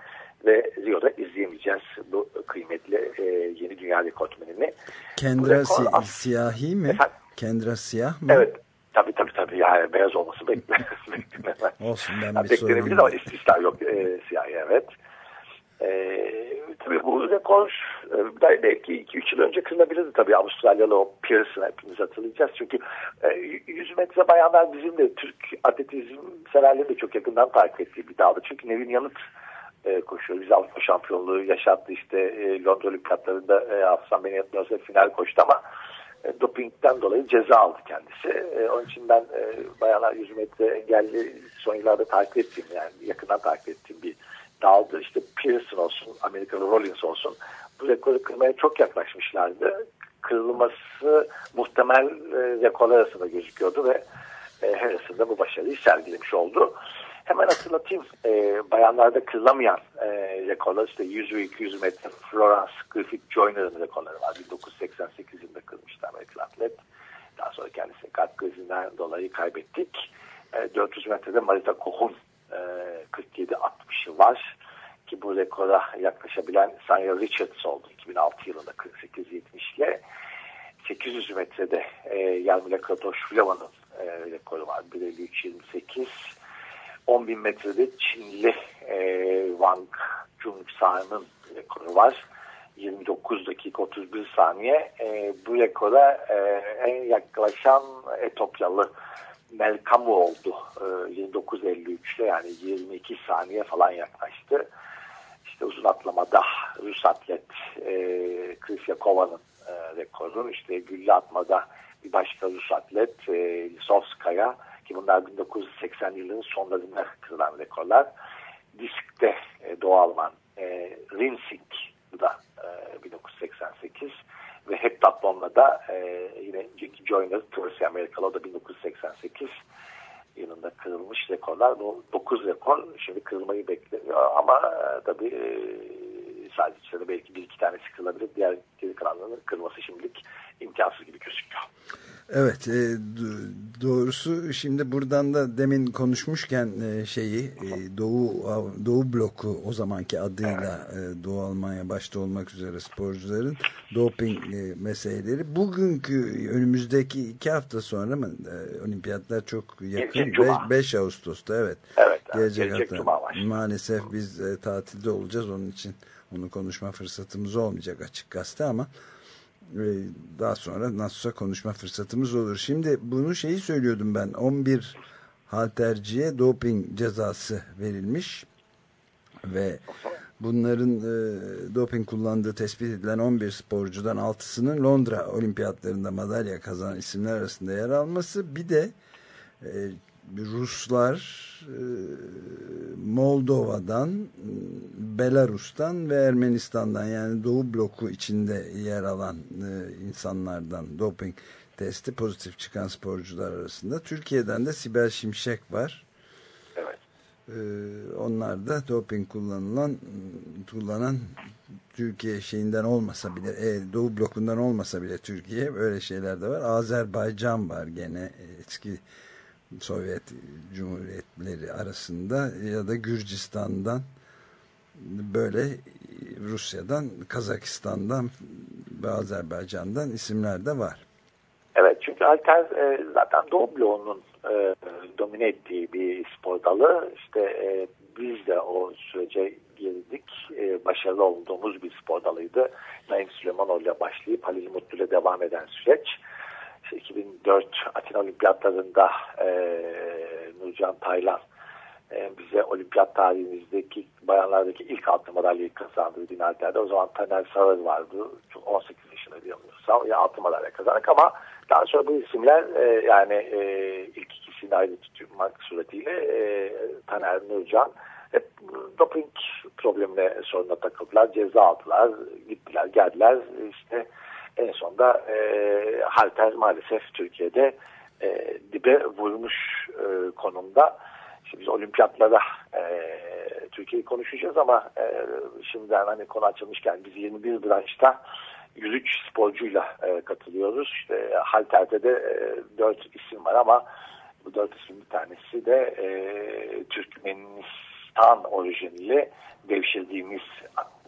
Ve Rio'da izleyemeyeceğiz bu kıymetli e, yeni dünya rekortmenini.
Kendra
rekor
si-
as-
siyahi mi?
Efendim?
Kendra siyah mı?
Evet. Tabii tabii tabii. Yani beyaz olması beklenmez.
Olsun ben bir sorun
beklenebilir ama istisna yok e, siyahi evet. E, tabii bu rekor e, belki 2-3 yıl önce kırılabilirdi tabii Avustralyalı o Pearson hepimiz hatırlayacağız. Çünkü e, 100 metre bayanlar bizim de Türk atletizm severlerin de çok yakından takip ettiği bir daldı. Çünkü Nevin Yanıt e, koşuyor. Biz Avrupa şampiyonluğu yaşattı işte e, Londra Olimpiyatlarında e, beni yapmıyorsa final koştu ama e, dopingden dolayı ceza aldı kendisi. E, onun için ben bayanlar 100 metre engelli son yıllarda takip ettiğim yani yakından takip ettiğim bir daldı. İşte Pearson olsun, Amerikalı Rollins olsun bu rekoru kırmaya çok yaklaşmışlardı. Kırılması muhtemel e, rekorlar arasında gözüküyordu ve e, her arasında bu başarıyı sergilemiş oldu. Hemen hatırlatayım e, bayanlarda kırılamayan e, rekorlar işte 100 ve 200 metre Florence Griffith Joyner'ın rekorları var. 1988 yılında kırmıştı Amerikan atlet. Daha sonra kendisini kalp krizinden dolayı kaybettik. E, 400 metrede Marita Koch'un e, 47-60'ı var. Ki bu rekora yaklaşabilen Sanya Richards oldu 2006 yılında 48-70 ile 800 metrede e, Yarmila Kratoşvilova'nın e, rekoru var. 1.53-28 10.000 metrede Çinli e, Wang Jungsa'nın rekoru var. 29 dakika 31 saniye. E, bu rekora e, en yaklaşan Etopyalı Melkamu oldu. E, 29.53'te yani 22 saniye falan yaklaştı. İşte uzun atlamada Rus atlet e, Krysyakova'nın e, rekorun işte gülle atmada bir başka Rus atlet e, Lisovskaya ki bunlar 1980 yılının sonlarında kırılan rekorlar. Diskte e, Doğu Alman e, Rinsik bu da e, 1988 ve heptatlonla da e, yine Jackie Joyner Tursi Amerikalı o da 1988 yılında kırılmış rekorlar. Bu 9 rekor şimdi kırılmayı bekliyor ama e, tabii e, sadece içeride belki bir iki tanesi kırılabilir. Diğer geri kalanların kırılması şimdilik imkansız gibi gözüküyor.
Evet e, doğrusu şimdi buradan da demin konuşmuşken e, şeyi e, Doğu Doğu bloku o zamanki adıyla e, Doğu Almanya başta olmak üzere sporcuların doping e, meseleleri bugünkü önümüzdeki iki hafta sonra mı e, olimpiyatlar çok yakın 5, 5 Ağustos'ta evet.
Evet.
Gelecek,
gelecek
hafta. Maalesef biz e, tatilde olacağız onun için onu konuşma fırsatımız olmayacak açık gazete ama daha sonra nasılsa konuşma fırsatımız olur. Şimdi bunu şeyi söylüyordum ben. 11 halterciye doping cezası verilmiş. Ve bunların e, doping kullandığı tespit edilen 11 sporcudan 6'sının Londra olimpiyatlarında madalya kazanan isimler arasında yer alması. Bir de e, Ruslar e, Moldova'dan Belarus'tan ve Ermenistan'dan yani Doğu bloku içinde yer alan e, insanlardan doping testi pozitif çıkan sporcular arasında. Türkiye'den de Sibel Şimşek var.
Evet.
E, onlar da doping kullanılan kullanan Türkiye şeyinden olmasa bile Doğu blokundan olmasa bile Türkiye öyle şeyler de var. Azerbaycan var gene eski Sovyet Cumhuriyetleri arasında ya da Gürcistan'dan böyle Rusya'dan, Kazakistan'dan ve Azerbaycan'dan isimler de var.
Evet çünkü Alter e, zaten Doğu bloğunun e, domine ettiği bir spor dalı. İşte e, biz de o sürece girdik. Başarılı olduğumuz bir spor dalıydı. Naim Süleymanoğlu ile başlayıp Halil Mutlu devam eden süreç. 2004 Atina Olimpiyatlarında e, Nurcan Taylan e, bize olimpiyat tarihimizdeki bayanlardaki ilk altın madalyayı kazandığı dinallerde o zaman Taner Sarır vardı. 18 yaşında diyemiyorsam ya altın madalya kazandık ama daha sonra bu isimler e, yani e, ilk ikisini ayrı tutmak suretiyle e, Taner Nurcan hep doping problemine soruna takıldılar. Ceza aldılar. Gittiler geldiler. işte en sonunda e, halter maalesef Türkiye'de e, dibe vurmuş e, konumda. Şimdi biz olimpiyatlara e, Türkiye'yi konuşacağız ama e, şimdiden hani konu açılmışken biz 21 branşta 103 sporcuyla e, katılıyoruz. İşte halterde de e, 4 isim var ama bu 4 isim bir tanesi de e, Türkmenistan orijinli devşirdiğimiz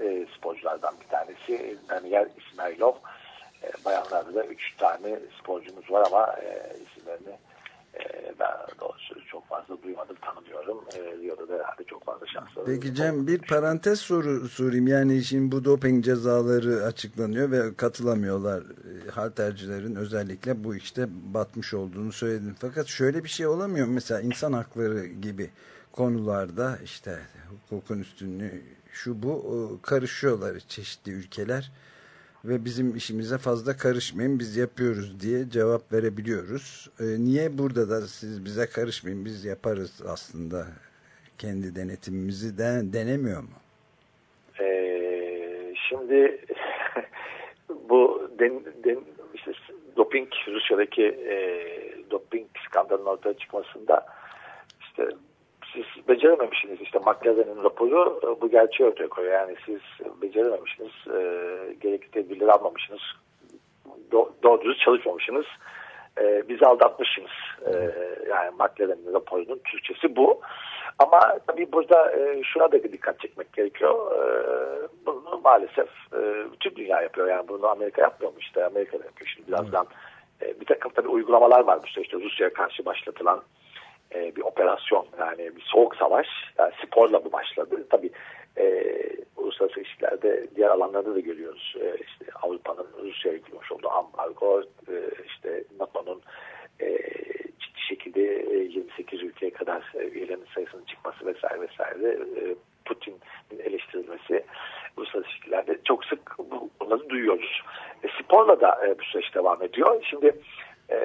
e, sporculardan bir tanesi Daniel İsmailov. E, bayanlarda da üç tane sporcumuz var ama e, isimlerini e, dışında doğrusu çok fazla duymadım, tanımıyorum. E, da herhalde çok fazla şansları.
Peki Cem bir parantez soru sorayım. Yani şimdi bu doping cezaları açıklanıyor ve katılamıyorlar. E, Haltercilerin özellikle bu işte batmış olduğunu söyledin. Fakat şöyle bir şey olamıyor? Mesela insan hakları gibi konularda işte hukukun üstünlüğü şu bu karışıyorlar çeşitli ülkeler ve bizim işimize fazla karışmayın biz yapıyoruz diye cevap verebiliyoruz. E, niye burada da siz bize karışmayın biz yaparız aslında kendi denetimimizi de denemiyor mu?
Ee, şimdi bu den, den, işte doping Rusya'daki e, doping skandalının ortaya çıkmasında işte siz becerememişsiniz işte McLaren'in raporu e, bu gerçeği ortaya koyuyor. Yani siz becerememişsiniz, e, gerekli tedbirleri almamışsınız, do, doğru düz çalışmamışsınız, e, bizi aldatmışsınız. E, yani McLaren'in raporunun Türkçesi bu. Ama tabii burada e, şuna da dikkat çekmek gerekiyor. E, bunu maalesef e, bütün dünya yapıyor. Yani bunu Amerika yapmıyor mu işte Amerika yapıyor. Şimdi birazdan e, bir takım tabii uygulamalar var bu işte Rusya'ya karşı başlatılan e, bir operasyon yani bir soğuk savaş yani sporla bu başladı. Tabii e, uluslararası ilişkilerde diğer alanlarda da görüyoruz. E, işte Avrupa'nın Rusya'ya yüklemiş olduğu ambargo, e, işte NATO'nun e, ciddi şekilde e, 28 ülkeye kadar e, üyelerin sayısının çıkması vesaire vesaire e, Putin'in eleştirilmesi uluslararası ilişkilerde çok sık bu, bunları duyuyoruz. E, sporla da e, bu süreç devam ediyor. Şimdi e,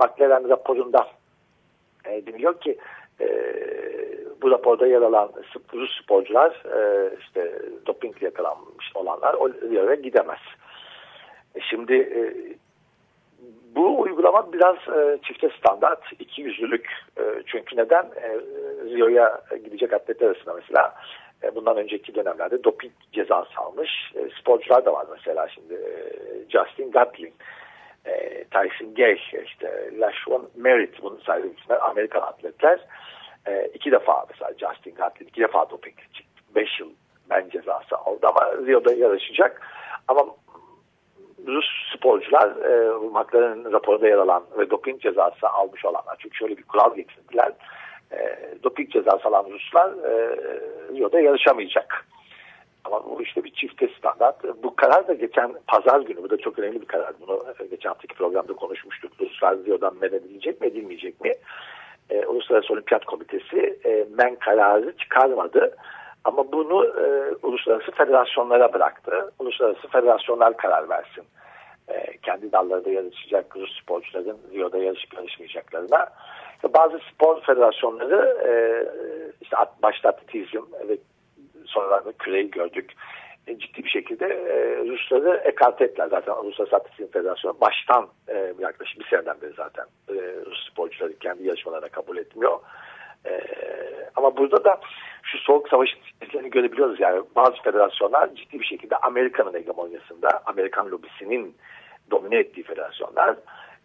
McLaren raporunda e, deniliyor ki e, bu raporda yer alan Rus sporcular e, işte dopingle yakalanmış olanlar o yere gidemez. E, şimdi e, bu uygulama biraz e, çifte standart, iki yüzlülük. E, çünkü neden? E, Rio'ya gidecek atletler arasında mesela e, bundan önceki dönemlerde doping cezası almış e, sporcular da var mesela şimdi e, Justin Gatlin, e, Tyson Gay, işte Lashwan Merritt bunun sahibi Amerikan atletler e, iki defa mesela Justin Gatlin iki defa doping çıktı. Beş yıl men cezası aldı ama Rio'da yarışacak. Ama Rus sporcular e, McLaren'in raporunda yer alan ve doping cezası almış olanlar. Çünkü şöyle bir kural getirdiler. E, doping cezası alan Ruslar e, Rio'da yarışamayacak. Ama bu işte bir çifte standart. Bu karar da geçen pazar günü, bu da çok önemli bir karar. Bunu geçen haftaki programda konuşmuştuk. Ruslar Rio'dan men edilecek mi edilmeyecek mi? E, Uluslararası Olimpiyat Komitesi e, men kararı çıkarmadı. Ama bunu e, uluslararası federasyonlara bıraktı. Uluslararası federasyonlar karar versin. E, kendi dallarında yarışacak Rus sporcuların Rio'da yarışıp yarışmayacaklarına. Bazı spor federasyonları e, işte başta atletizm ve sonradan küreyi gördük. E, ciddi bir şekilde e, Rusları ekarte ettiler. Zaten Uluslararası Atletizm Federasyonu baştan e, yaklaşık bir seneden beri zaten e, Rus sporcuları kendi yarışmalarına kabul etmiyor. E, ama burada da şu soğuk savaş izlerini görebiliyoruz. Yani bazı federasyonlar ciddi bir şekilde Amerika'nın hegemonyasında, Amerikan lobisinin domine ettiği federasyonlar.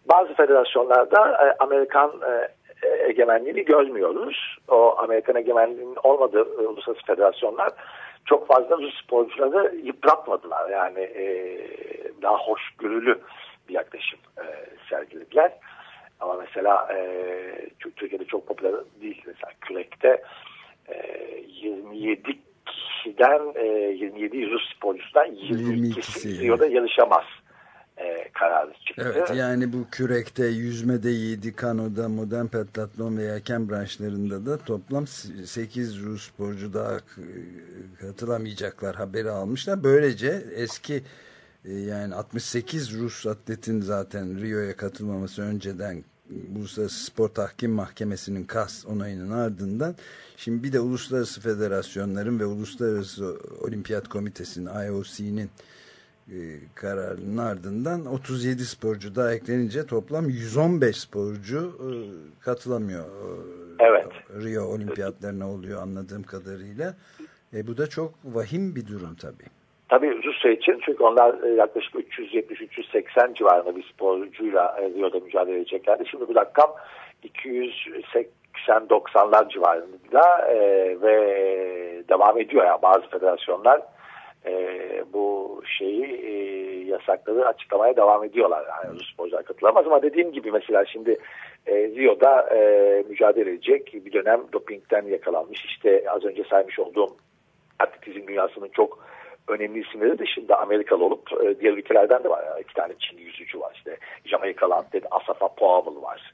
Bazı federasyonlarda e, Amerikan e, egemenliğini görmüyoruz. O Amerikan egemenliğinin olmadığı e, uluslararası federasyonlar çok fazla Rus sporcuları yıpratmadılar. Yani e, daha hoşgörülü bir yaklaşım e, sergilediler. Ama mesela e, Türkiye'de çok popüler değil. Mesela kürekte e, 27 kişiden e, 27 Rus sporcusundan 22'si Rio'da yarışamaz e, kararı çıktı.
Evet yani bu kürekte, yüzmede, yedi, kanoda, modern pentatlon ve yelken branşlarında da toplam 8 Rus sporcu daha katılamayacaklar haberi almışlar. Böylece eski yani 68 Rus atletin zaten Rio'ya katılmaması önceden Uluslararası Spor Tahkim Mahkemesi'nin KAS onayının ardından şimdi bir de Uluslararası Federasyonların ve Uluslararası Olimpiyat Komitesi'nin IOC'nin e, kararının ardından 37 sporcu daha eklenince toplam 115 sporcu e, katılamıyor.
Evet.
Rio olimpiyatlarına oluyor anladığım kadarıyla. E, bu da çok vahim bir durum tabii.
Tabii Rusya için çünkü onlar yaklaşık 370-380 civarında bir sporcuyla Rio'da mücadele edeceklerdi. Şimdi bu rakam 280-90'lar civarında e, ve devam ediyor ya yani bazı federasyonlar e, bu şeyi e, yasakladığı açıklamaya devam ediyorlar. Yani Rus sporcular katılamaz ama dediğim gibi mesela şimdi e, Rio'da e, mücadele edecek bir dönem dopingten yakalanmış. İşte az önce saymış olduğum atletizm dünyasının çok önemli isimleri dışında Amerikalı olup e, diğer ülkelerden de var. İki tane Çinli yüzücü var. İşte Jamaikalı atlet Asafa Powell var.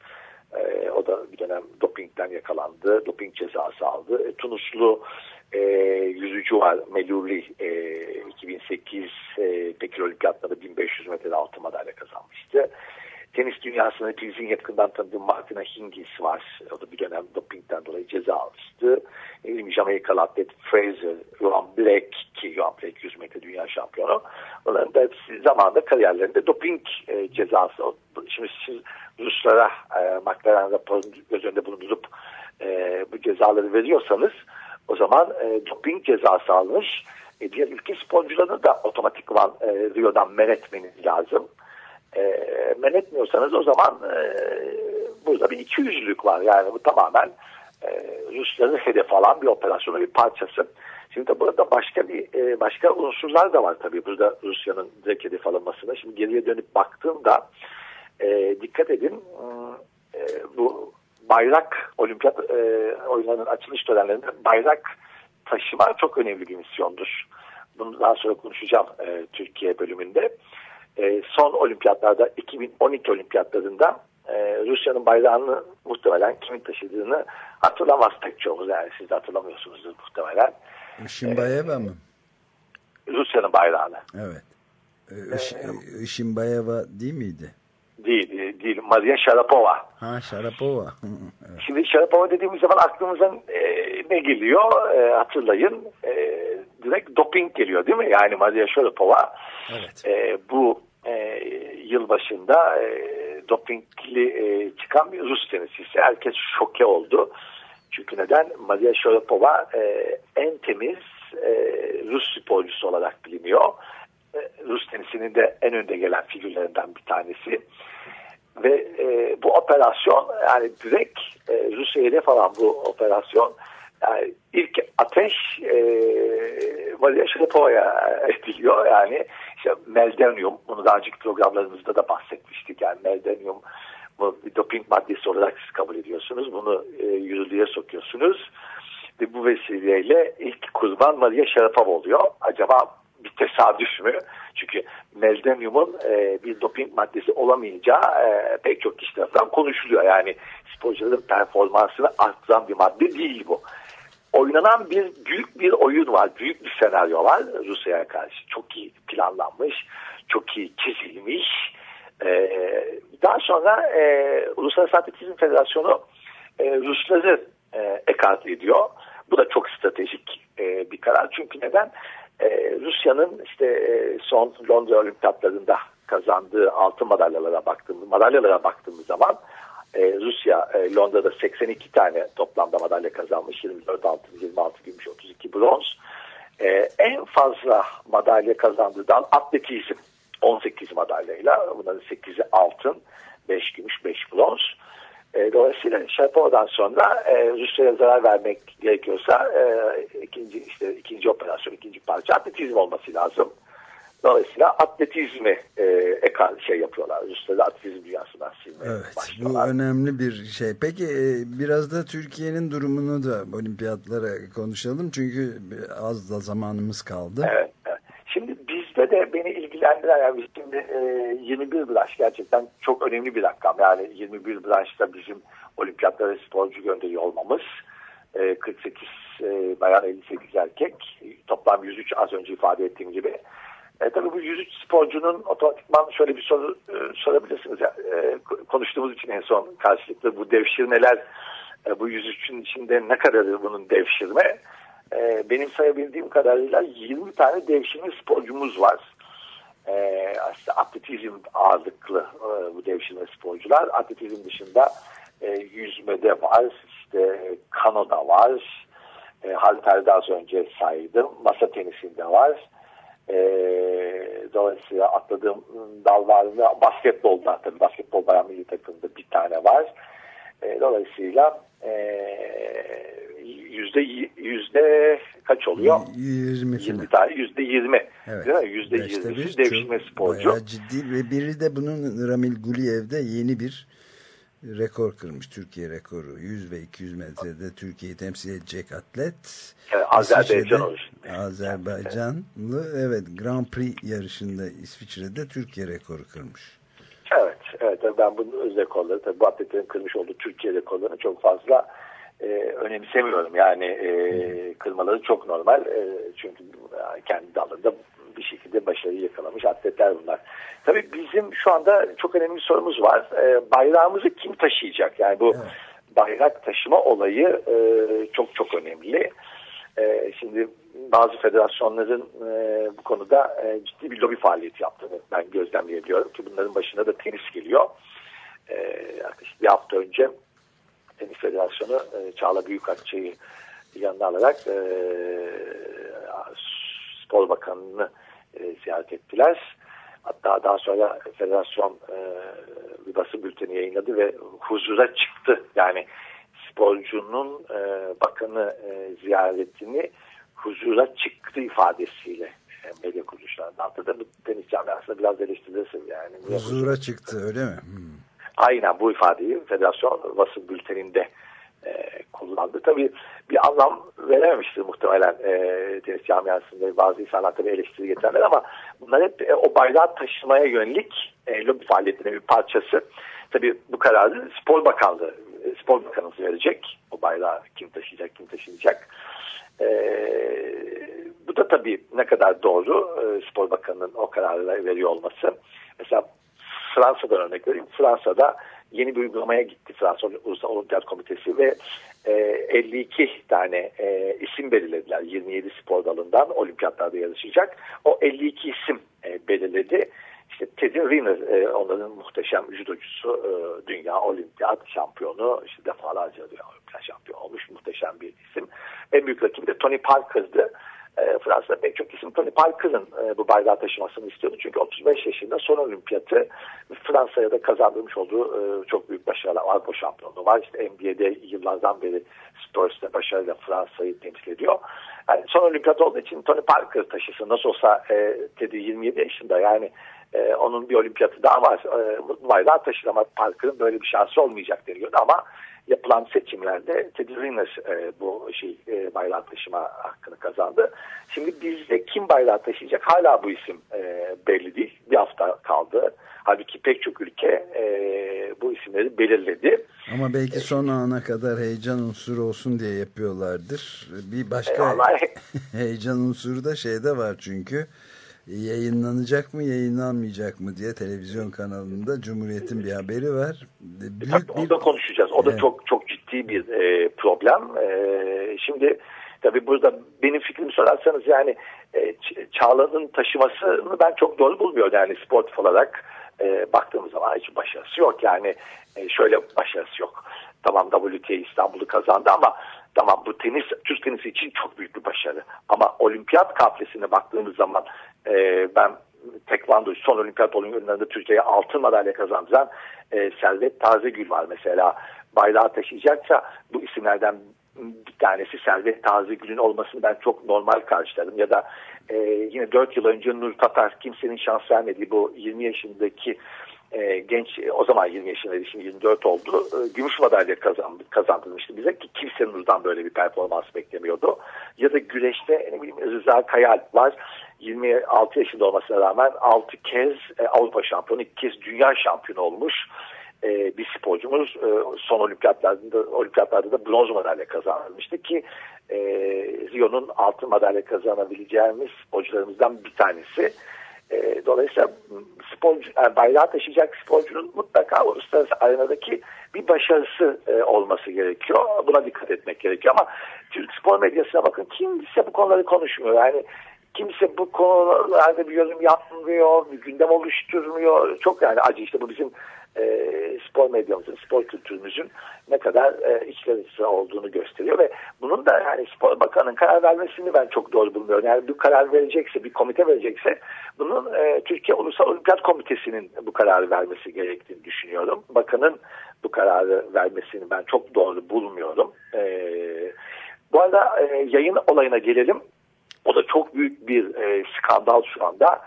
E, o da bir dönem dopingten yakalandı. Doping cezası aldı. E, Tunuslu e, yüzücü var Meluli e, 2008 e, Pekin Olimpiyatlarında 1500 metrede altın madalya kazanmıştı. Tenis dünyasında hepimizin yakından tanıdığı Martina Hingis var. O da bir dönem dopingden dolayı ceza almıştı. Bileyim Jamaikalı atlet Fraser, Johan Black ki Johan Black 100 metre dünya şampiyonu. Onların da hepsi zamanında kariyerlerinde doping e, cezası. Şimdi siz Ruslara e, McLaren raporunu göz önünde bulundurup e, bu cezaları veriyorsanız o zaman e, doping cezası almış. E, diğer ülke sporcularını da otomatikman e, Rio'dan men etmeniz lazım. E, men etmiyorsanız o zaman e, burada bir iki yüzlülük var. Yani bu tamamen e, Rusları hedef alan bir operasyonun bir parçası. Şimdi de burada başka bir e, başka unsurlar da var tabii burada Rusya'nın direkt hedef alınmasına. Şimdi geriye dönüp baktığımda e, dikkat edin e, bu bayrak olimpiyat e, oyunlarının açılış törenlerinde bayrak taşıma çok önemli bir misyondur. Bunu daha sonra konuşacağım e, Türkiye bölümünde. E, son olimpiyatlarda 2012 olimpiyatlarında e, Rusya'nın bayrağını muhtemelen kimin taşıdığını hatırlamaz pek çoğumuz. Yani siz de hatırlamıyorsunuzdur muhtemelen.
Şimbayeva mı?
Rusya'nın bayrağını.
Evet. Ee, Iş, Şimbayeva değil miydi?
Değil, e, değil. Maria Sharapova.
Ha Sharapova.
evet. Şimdi Sharapova dediğimiz zaman aklımıza e, ne geliyor e, hatırlayın. E, direkt doping geliyor değil mi? Yani Maria Sharapova
evet.
e, bu e, yıl başında e, dopingli e, çıkan bir Rus tenisçisi. Herkes şoke oldu. Çünkü neden? Maria Sharapova e, en temiz e, Rus sporcusu olarak biliniyor. E, Rus tenisinin de en önde gelen figürlerinden bir tanesi. Ve e, bu operasyon yani direkt e, Rusya'ya hedef alan bu operasyon yani ilk ateş e, Maria Sharapova'ya ediliyor. Yani işte meldenium, bunu daha önceki programlarımızda da bahsetmiştik. Yani meldenium bu bir doping maddesi olarak siz kabul ediyorsunuz. Bunu e, yürürlüğe sokuyorsunuz. Ve bu vesileyle ilk kurban Maria Sharapova oluyor. Acaba bir tesadüf mü? Çünkü meldeniumun e, bir doping maddesi olamayacağı e, pek çok kişi tarafından konuşuluyor. Yani sporcuların performansını arttıran bir madde değil bu. Oynanan bir büyük bir oyun var, büyük bir senaryo var Rusya'ya karşı. Çok iyi planlanmış, çok iyi çizilmiş. Ee, daha sonra e, Uluslararası Atletizm Federasyonu e, Rusları e, ekart ediyor. Bu da çok stratejik e, bir karar. Çünkü neden? E, Rusya'nın işte e, son Londra Olimpiyatlarında kazandığı altın madalyalara baktığımız madalyalara baktığımız zaman e, Rusya e, Londra'da 82 tane toplamda madalya kazanmış. 24 altın, 26 gümüş, 32 bronz. E, en fazla madalya kazandığı dal atletizm. 18 madalyayla. Bunların 8'i altın, 5 gümüş, 5 bronz. E, dolayısıyla Şarapova'dan sonra e, Rusya'ya zarar vermek gerekiyorsa e, ikinci işte ikinci operasyon, ikinci parça atletizm olması lazım. Dolayısıyla atletizmi e, ekal şey yapıyorlar. Rusları atletizm dünyasından silmeye
Evet
başlıyorlar.
bu önemli bir şey. Peki e, biraz da Türkiye'nin durumunu da olimpiyatlara konuşalım. Çünkü az da zamanımız kaldı.
Evet, evet. Şimdi de beni ilgilendiren yani şimdi e, 21 branş gerçekten çok önemli bir rakam. Yani 21 branşta bizim olimpiyatlara sporcu gönderiyor olmamız. E, 48 e, bayan 58 erkek. Toplam 103 az önce ifade ettiğim gibi. E, tabii bu 103 sporcunun otomatikman şöyle bir soru e, sorabilirsiniz. E, konuştuğumuz için en son karşılıklı bu devşirmeler e, bu 103'ün içinde ne kadarı bunun devşirme? E, benim sayabildiğim kadarıyla 20 tane devşirme sporcumuz var. E, aslında atletizm ağırlıklı e, bu devşirme sporcular. Atletizm dışında e, yüzmede var, işte kanoda var, e, halterde az önce saydım, masa tenisinde var. E, dolayısıyla atladığım dal mı? Basketbolda tabii basketbol bayan milli takımında bir tane var. E, dolayısıyla yüzde yüzde kaç oluyor?
20
20
falan.
tane yüzde 20.
Evet.
Değil mi? Yüzde
Beşte
20'si
bir
devşirme sporcu.
Bayağı ciddi ve biri de bunun Ramil Guliyev'de yeni bir rekor kırmış. Türkiye rekoru. 100 ve 200 metrede Türkiye'yi temsil edecek atlet.
Evet, Azerbaycan.
Azerbaycanlı evet Grand Prix yarışında İsviçre'de Türkiye rekoru kırmış.
Evet, evet ben bunun öz rekorları tabii bu atletlerin kırmış olduğu Türkiye rekorlarını çok fazla e, önemsemiyorum. Yani e, kırmaları çok normal. E, çünkü yani kendi dalında bir şekilde başarıyı yakalamış atletler bunlar. Tabii bizim şu anda çok önemli bir sorumuz var. E, bayrağımızı kim taşıyacak? Yani bu bayrak taşıma olayı e, çok çok önemli. E, şimdi bazı federasyonların e, bu konuda e, ciddi bir lobi faaliyeti yaptığını ben gözlemleyebiliyorum ki bunların başına da tenis geliyor. E, yaklaşık bir hafta önce Tenis Federasyonu e, Çağla Büyükakçı'yı yanına alarak e, Spor Bakanı'nı e, ziyaret ettiler. Hatta daha sonra federasyon e, bir basın bülteni yayınladı ve huzura çıktı. Yani sporcunun e, bakanı e, ziyaretini huzura çıktı ifadesiyle e, medya kuruluşlarından. Tabii bu tenis camiasında biraz eleştirilirsin yani.
Huzura çıktı öyle mi? Hmm.
Aynen bu ifadeyi federasyon basın bülteninde e, kullandı. Tabii bir anlam verememiştir muhtemelen e, tenis camiasında bazı insanlar tabii eleştiri getirenler ama bunlar hep e, o bayrağı taşımaya yönelik e, lobi faaliyetinin bir parçası. Tabii bu kararı Spor Bakanlığı, Spor Bakanımız verecek. O bayrağı kim taşıyacak, kim taşıyacak. E, bu da tabii ne kadar doğru e, Spor Bakanı'nın o kararı veriyor olması. Mesela Fransa'dan örnek vereyim. Fransa'da yeni bir uygulamaya gitti Fransa Ulusal Olimpiyat Komitesi ve e, 52 tane e, isim belirlediler. 27 spor dalından olimpiyatlarda yarışacak. O 52 isim e, belirledi. İşte Teddy Riner e, onların muhteşem judocusu, e, dünya olimpiyat şampiyonu, işte defalarca dünya olimpiyat şampiyonu olmuş muhteşem bir isim. En büyük rakibi de Tony Parker'dı. E, Fransa'da pek çok isim Tony Parker'ın e, bu bayrağı taşımasını istiyordu. Çünkü 35 yaşında son olimpiyatı Fransa'ya da kazandırmış olduğu e, çok büyük başarılar. Avrupa şampiyonluğu var. İşte NBA'de yıllardan beri Spurs'ta başarıyla Fransa'yı temsil ediyor. Yani son olimpiyat olduğu için Tony Parker taşısın. Nasıl olsa e, Teddy 27 yaşında yani e, onun bir olimpiyatı daha var. E, bayrağı taşır ama Parker'ın böyle bir şansı olmayacak deniyordu ama yapılan seçimlerde Teddy Riner e, bu şey e, bayrağı taşıma hakkını kazandı. Şimdi bizde kim bayrağı taşıyacak hala bu isim e, belli değil. Bir hafta kaldı. Halbuki pek çok ülke e, bu isimleri belirledi.
Ama belki son ana kadar heyecan unsuru olsun diye yapıyorlardır. Bir başka
E, vallahi-
heyecan unsuru da şeyde var çünkü yayınlanacak mı yayınlanmayacak mı diye televizyon kanalında Cumhuriyet'in bir haberi var. Büyük
Tabii onu da konuşacağız. O da
Evet.
çok çok ciddi bir e, problem. E, şimdi tabii burada benim fikrimi sorarsanız yani e, Çağla'nın taşımasını ben çok doğru bulmuyorum. Yani sportif olarak e, baktığımız zaman hiç başarısı yok. Yani e, şöyle başarısı yok. Tamam WTA İstanbul'u kazandı ama tamam bu tenis Türk tenisi için çok büyük bir başarı. Ama olimpiyat kafesine baktığımız zaman e, ben tekvando son olimpiyat oyunlarında Türkiye'ye altın madalya kazandıran e, Servet Tazegül var mesela. Bayrağı taşıyacaksa bu isimlerden bir tanesi Servet Tazegül'ün olmasını ben çok normal karşılarım. Ya da e, yine 4 yıl önce Nur Tatar kimsenin şans vermediği bu 20 yaşındaki e, genç o zaman 20 yaşındaydı şimdi 24 oldu. E, gümüş madalya kazandı, kazandırmıştı bize ki kimse Nur'dan böyle bir performans beklemiyordu. Ya da güreşte ne bileyim Rıza Kayalp var. 26 yaşında olmasına rağmen 6 kez e, Avrupa şampiyonu, 2 kez dünya şampiyonu olmuş e, bir sporcumuz. E, son olimpiyatlarda, olimpiyatlarda da bronz madalya kazanmıştı ki e, Rio'nun altın madalya kazanabileceğimiz sporcularımızdan bir tanesi. E, dolayısıyla sporcu, yani bayrağı taşıyacak sporcunun mutlaka uluslararası arenadaki bir başarısı e, olması gerekiyor. Buna dikkat etmek gerekiyor ama Türk spor medyasına bakın kimse bu konuları konuşmuyor. Yani kimse bu konularda bir yorum yapmıyor, bir gündem oluşturmuyor. Çok yani acı işte bu bizim e, spor medyamızın, spor kültürümüzün ne kadar e, içler olduğunu gösteriyor ve bunun da yani spor bakanının karar vermesini ben çok doğru bulmuyorum. Yani bir karar verecekse, bir komite verecekse bunun e, Türkiye Ulusal Olimpiyat Komitesi'nin bu kararı vermesi gerektiğini düşünüyorum. Bakanın bu kararı vermesini ben çok doğru bulmuyorum. E, Bu arada e, yayın olayına gelelim. O da çok büyük bir e, skandal şu anda.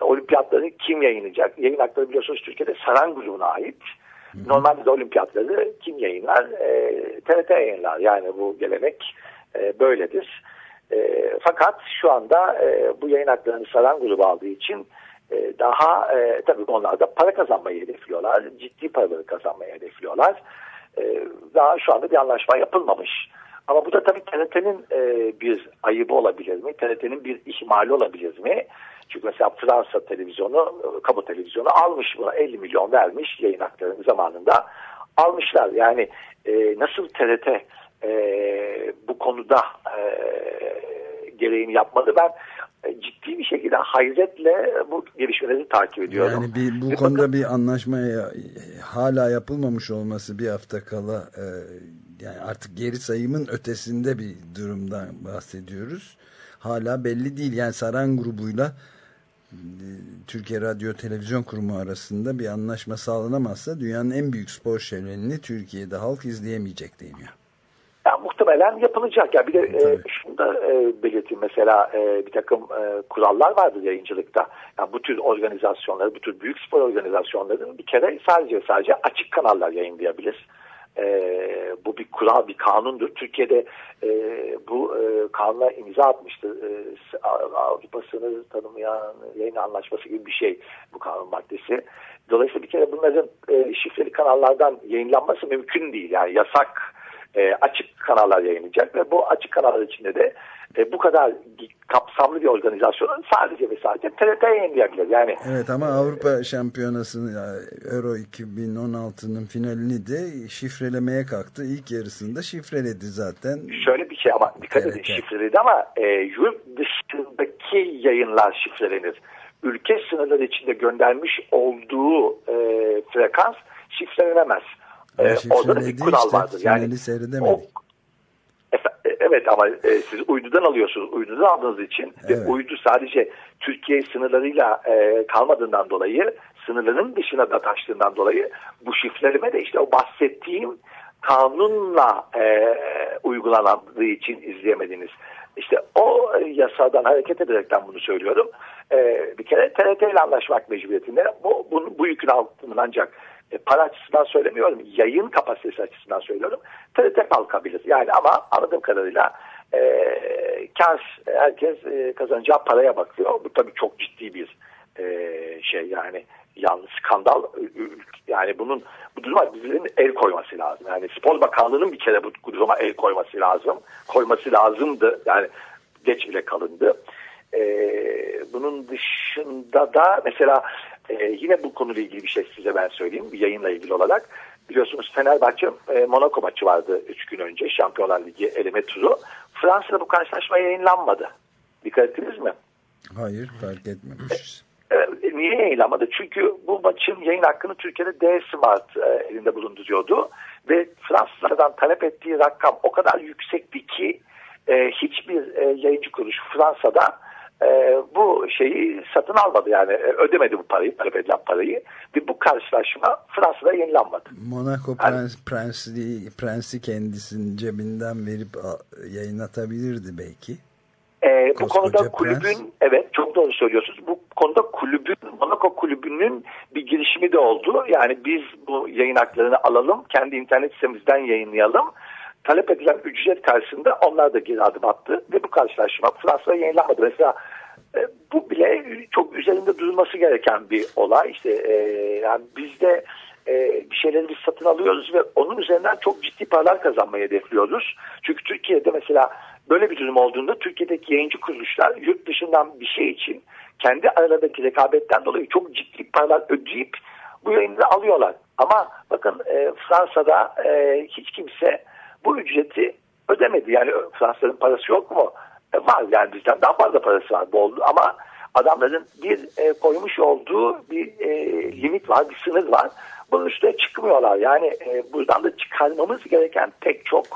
Olimpiyatları kim yayınlayacak? Yayın hakları biliyorsunuz Türkiye'de Saran grubuna ait. Normalde de olimpiyatları kim yayınlar? E, TRT yayınlar. Yani bu gelenek e, böyledir. E, fakat şu anda e, bu yayın haklarını Saran grubu aldığı için e, daha e, tabii onlar da para kazanmayı hedefliyorlar. Ciddi paraları kazanmayı hedefliyorlar. E, daha şu anda bir anlaşma yapılmamış. Ama bu da tabii TRT'nin e, bir ayıbı olabilir mi? TRT'nin bir ihmali olabilir mi? Çünkü mesela Fransa televizyonu, kabul televizyonu almış buna 50 milyon vermiş yayın haklarını zamanında almışlar. Yani e, nasıl TRT e, bu konuda e, gereğini yapmadı ben e, ciddi bir şekilde hayretle bu gelişmeleri takip ediyorum.
Yani bir, bu
Ve
konuda
bakın-
bir anlaşmaya hala yapılmamış olması bir hafta kala e, yani artık geri sayımın ötesinde bir durumdan bahsediyoruz. Hala belli değil. Yani Saran grubuyla Türkiye Radyo Televizyon Kurumu arasında bir anlaşma sağlanamazsa dünyanın en büyük spor şölenini Türkiye'de halk izleyemeyecek deniyor.
Ya, muhtemelen yapılacak. Ya bir de e, şunu da e, belirteyim mesela e, bir takım e, kurallar vardır yayıncılıkta. Yani bu tür organizasyonları, bu tür büyük spor organizasyonlarının bir kere sadece sadece açık kanallar yayınlayabilir. E, bu bir kural, bir kanundur. Türkiye'de e, bu e, kanuna imza atmıştı. E, Avrupa sınır tanımayan yayın anlaşması gibi bir şey bu kanun maddesi. Dolayısıyla bir kere bunların e, şifreli kanallardan yayınlanması mümkün değil. Yani yasak e, açık kanallar yayınlayacak ve bu açık kanallar içinde de e, bu kadar kapsamlı bir organizasyonun sadece ve sadece TRT yayınlayabilir. Yani
Evet ama Avrupa Şampiyonası'nın Euro 2016'nın finalini de şifrelemeye kalktı. İlk yarısında şifreledi zaten.
şöyle bir şey ama dikkat edin
TRT.
şifreliydi ama e, yurt dışındaki yayınlar şifrelenir. Ülke sınırları içinde göndermiş olduğu e, frekans şifrelenemez. E, orada da bir
şifreledi
kural
işte,
vardır. Yani
seyredemedik.
Efe- Evet ama e, siz uydudan alıyorsunuz. Uydudan aldığınız için
Evet.
ve uydu sadece Türkiye sınırlarıyla e, kalmadığından dolayı sınırların dışına da taştığından dolayı bu şifreleme de işte o bahsettiğim kanunla e, uygulandığı için izleyemediniz. İşte o e, yasadan hareket ederekten bunu söylüyorum. E, bir kere TRT ile anlaşmak mecburiyetinde bu, bu, bu yükün altından ancak e, para açısından söylemiyorum, yayın kapasitesi açısından söylüyorum. TRT kalkabilir. Yani ama anladığım kadarıyla e, kar herkes e, kazanacağı paraya bakıyor. Bu tabii çok ciddi bir e, şey yani yanlış skandal yani bunun bu duruma birilerinin el koyması lazım. Yani Spor Bakanlığı'nın bir kere bu, duruma el koyması lazım. Koyması lazımdı. Yani geç bile kalındı. E, bunun dışında da mesela e, yine bu konuyla ilgili bir şey size ben söyleyeyim. Bir yayınla ilgili olarak. Biliyorsunuz Fenerbahçe e, Monaco maçı vardı 3 gün önce. Şampiyonlar Ligi eleme turu. Fransa'da bu karşılaşma yayınlanmadı. Dikkat ettiniz mi?
Hayır fark etmemişiz.
E, niye yayınlanmadı? Çünkü bu maçın yayın hakkını Türkiye'de D-Smart e, elinde bulunduruyordu. Ve Fransızlardan talep ettiği rakam o kadar yüksekti ki e, hiçbir e, yayıncı kuruluş Fransa'da e, bu şeyi satın almadı. Yani e, ödemedi bu parayı, talep edilen parayı. Ve bu karşılaşma Fransa'da yayınlanmadı.
Monaco prens, prensi, prensi kendisinin cebinden verip yayınlatabilirdi belki.
Ee, bu
Koskoca
konuda
prens.
kulübün evet çok doğru söylüyorsunuz. Bu konuda kulübün Monaco kulübünün bir girişimi de oldu. Yani biz bu yayın haklarını alalım, kendi internet sitemizden yayınlayalım. Talep edilen ücret karşısında onlar da geri adım attı ve bu karşılaşma Fransa'da yayınlanmadı. Mesela e, bu bile çok üzerinde durulması gereken bir olay. İşte e, yani bizde e, bir şeyleri biz satın alıyoruz ve onun üzerinden çok ciddi paralar kazanmayı hedefliyoruz. Çünkü Türkiye'de mesela böyle bir durum olduğunda Türkiye'deki yayıncı kuruluşlar yurt dışından bir şey için kendi aralarındaki rekabetten dolayı çok ciddi paralar ödeyip bu yayını alıyorlar. Ama bakın e, Fransa'da e, hiç kimse bu ücreti ödemedi. Yani Fransa'nın parası yok mu? E, var yani bizden daha fazla parası var bu oldu ama adamların bir e, koymuş olduğu bir e, limit var, bir sınır var. Bunun üstüne çıkmıyorlar. Yani e, buradan da çıkarmamız gereken pek çok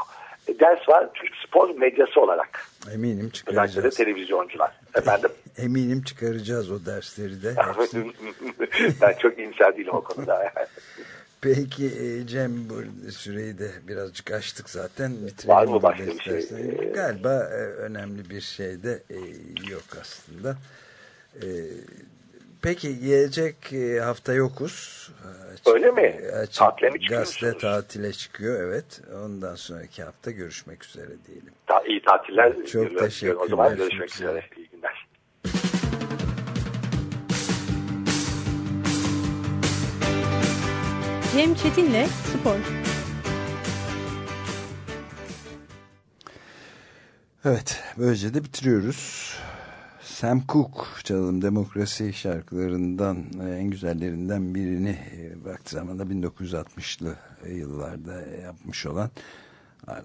e, ders var Türk spor medyası olarak.
Eminim
Özellikle de
çıkaracağız.
televizyoncular. Efendim
Eminim çıkaracağız o dersleri de.
ben çok iyimser değilim o konuda.
Peki e, Cem bu süreyi de birazcık açtık zaten. Bitirelim
Var mı başka bir şey?
Galiba e, önemli bir şey de e, yok aslında. Peki gelecek hafta yokuz. Açık-
Öyle mi?
Açık
Tatile mi?
Gazete tatile çıkıyor evet. Ondan sonraki hafta görüşmek üzere diyelim.
Ta iyi tatiller.
Çok teşekkürler.
O zaman
Görüşmek
görüşmek
üzere.
üzere.
Cem Çetin'le Spor.
Evet, böylece de bitiriyoruz. Sam Cooke çalalım demokrasi şarkılarından e, en güzellerinden birini e, vakti zamanda 1960'lı yıllarda yapmış olan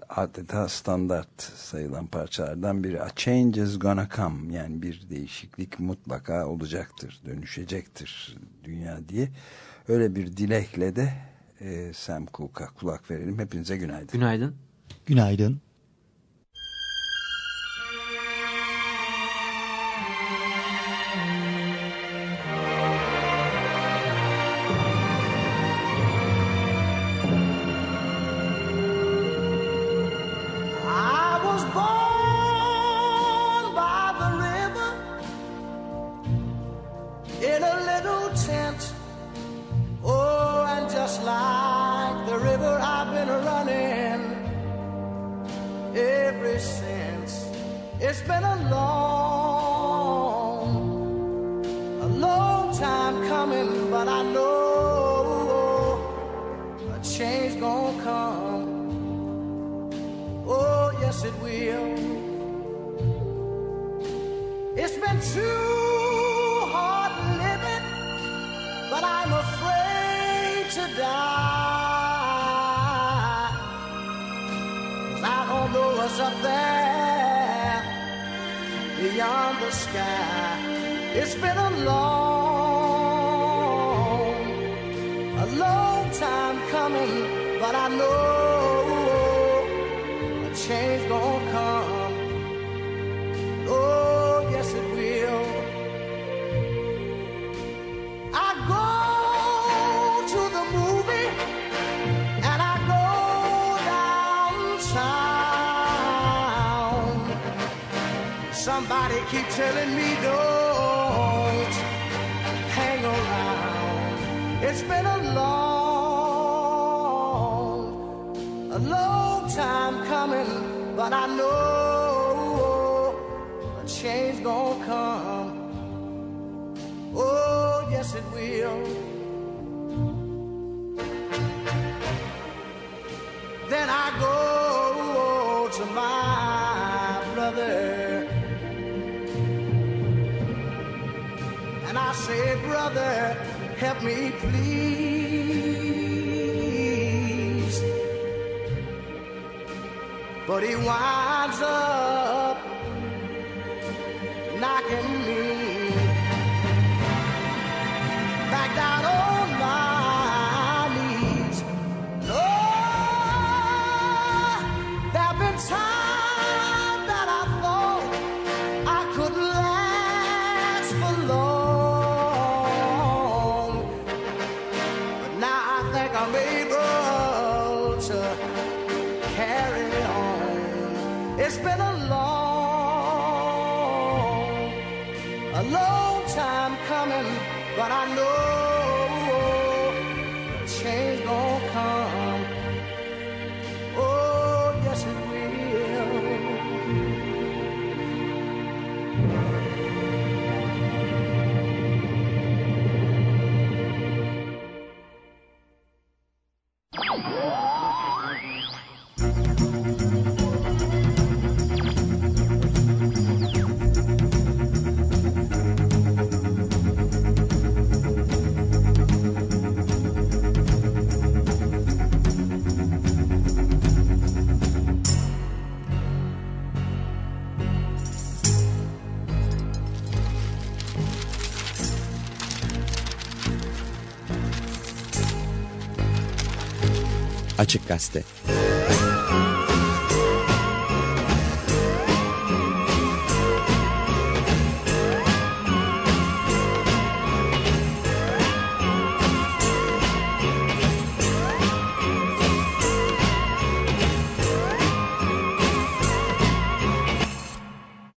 adeta standart sayılan parçalardan biri. A change is gonna come yani bir değişiklik mutlaka olacaktır, dönüşecektir dünya diye. Öyle bir dilekle de e, Sam Cooke'a kulak verelim. Hepinize günaydın.
Günaydın.
Günaydın.
Keep telling me help me, please. But he winds up
Açık Gazete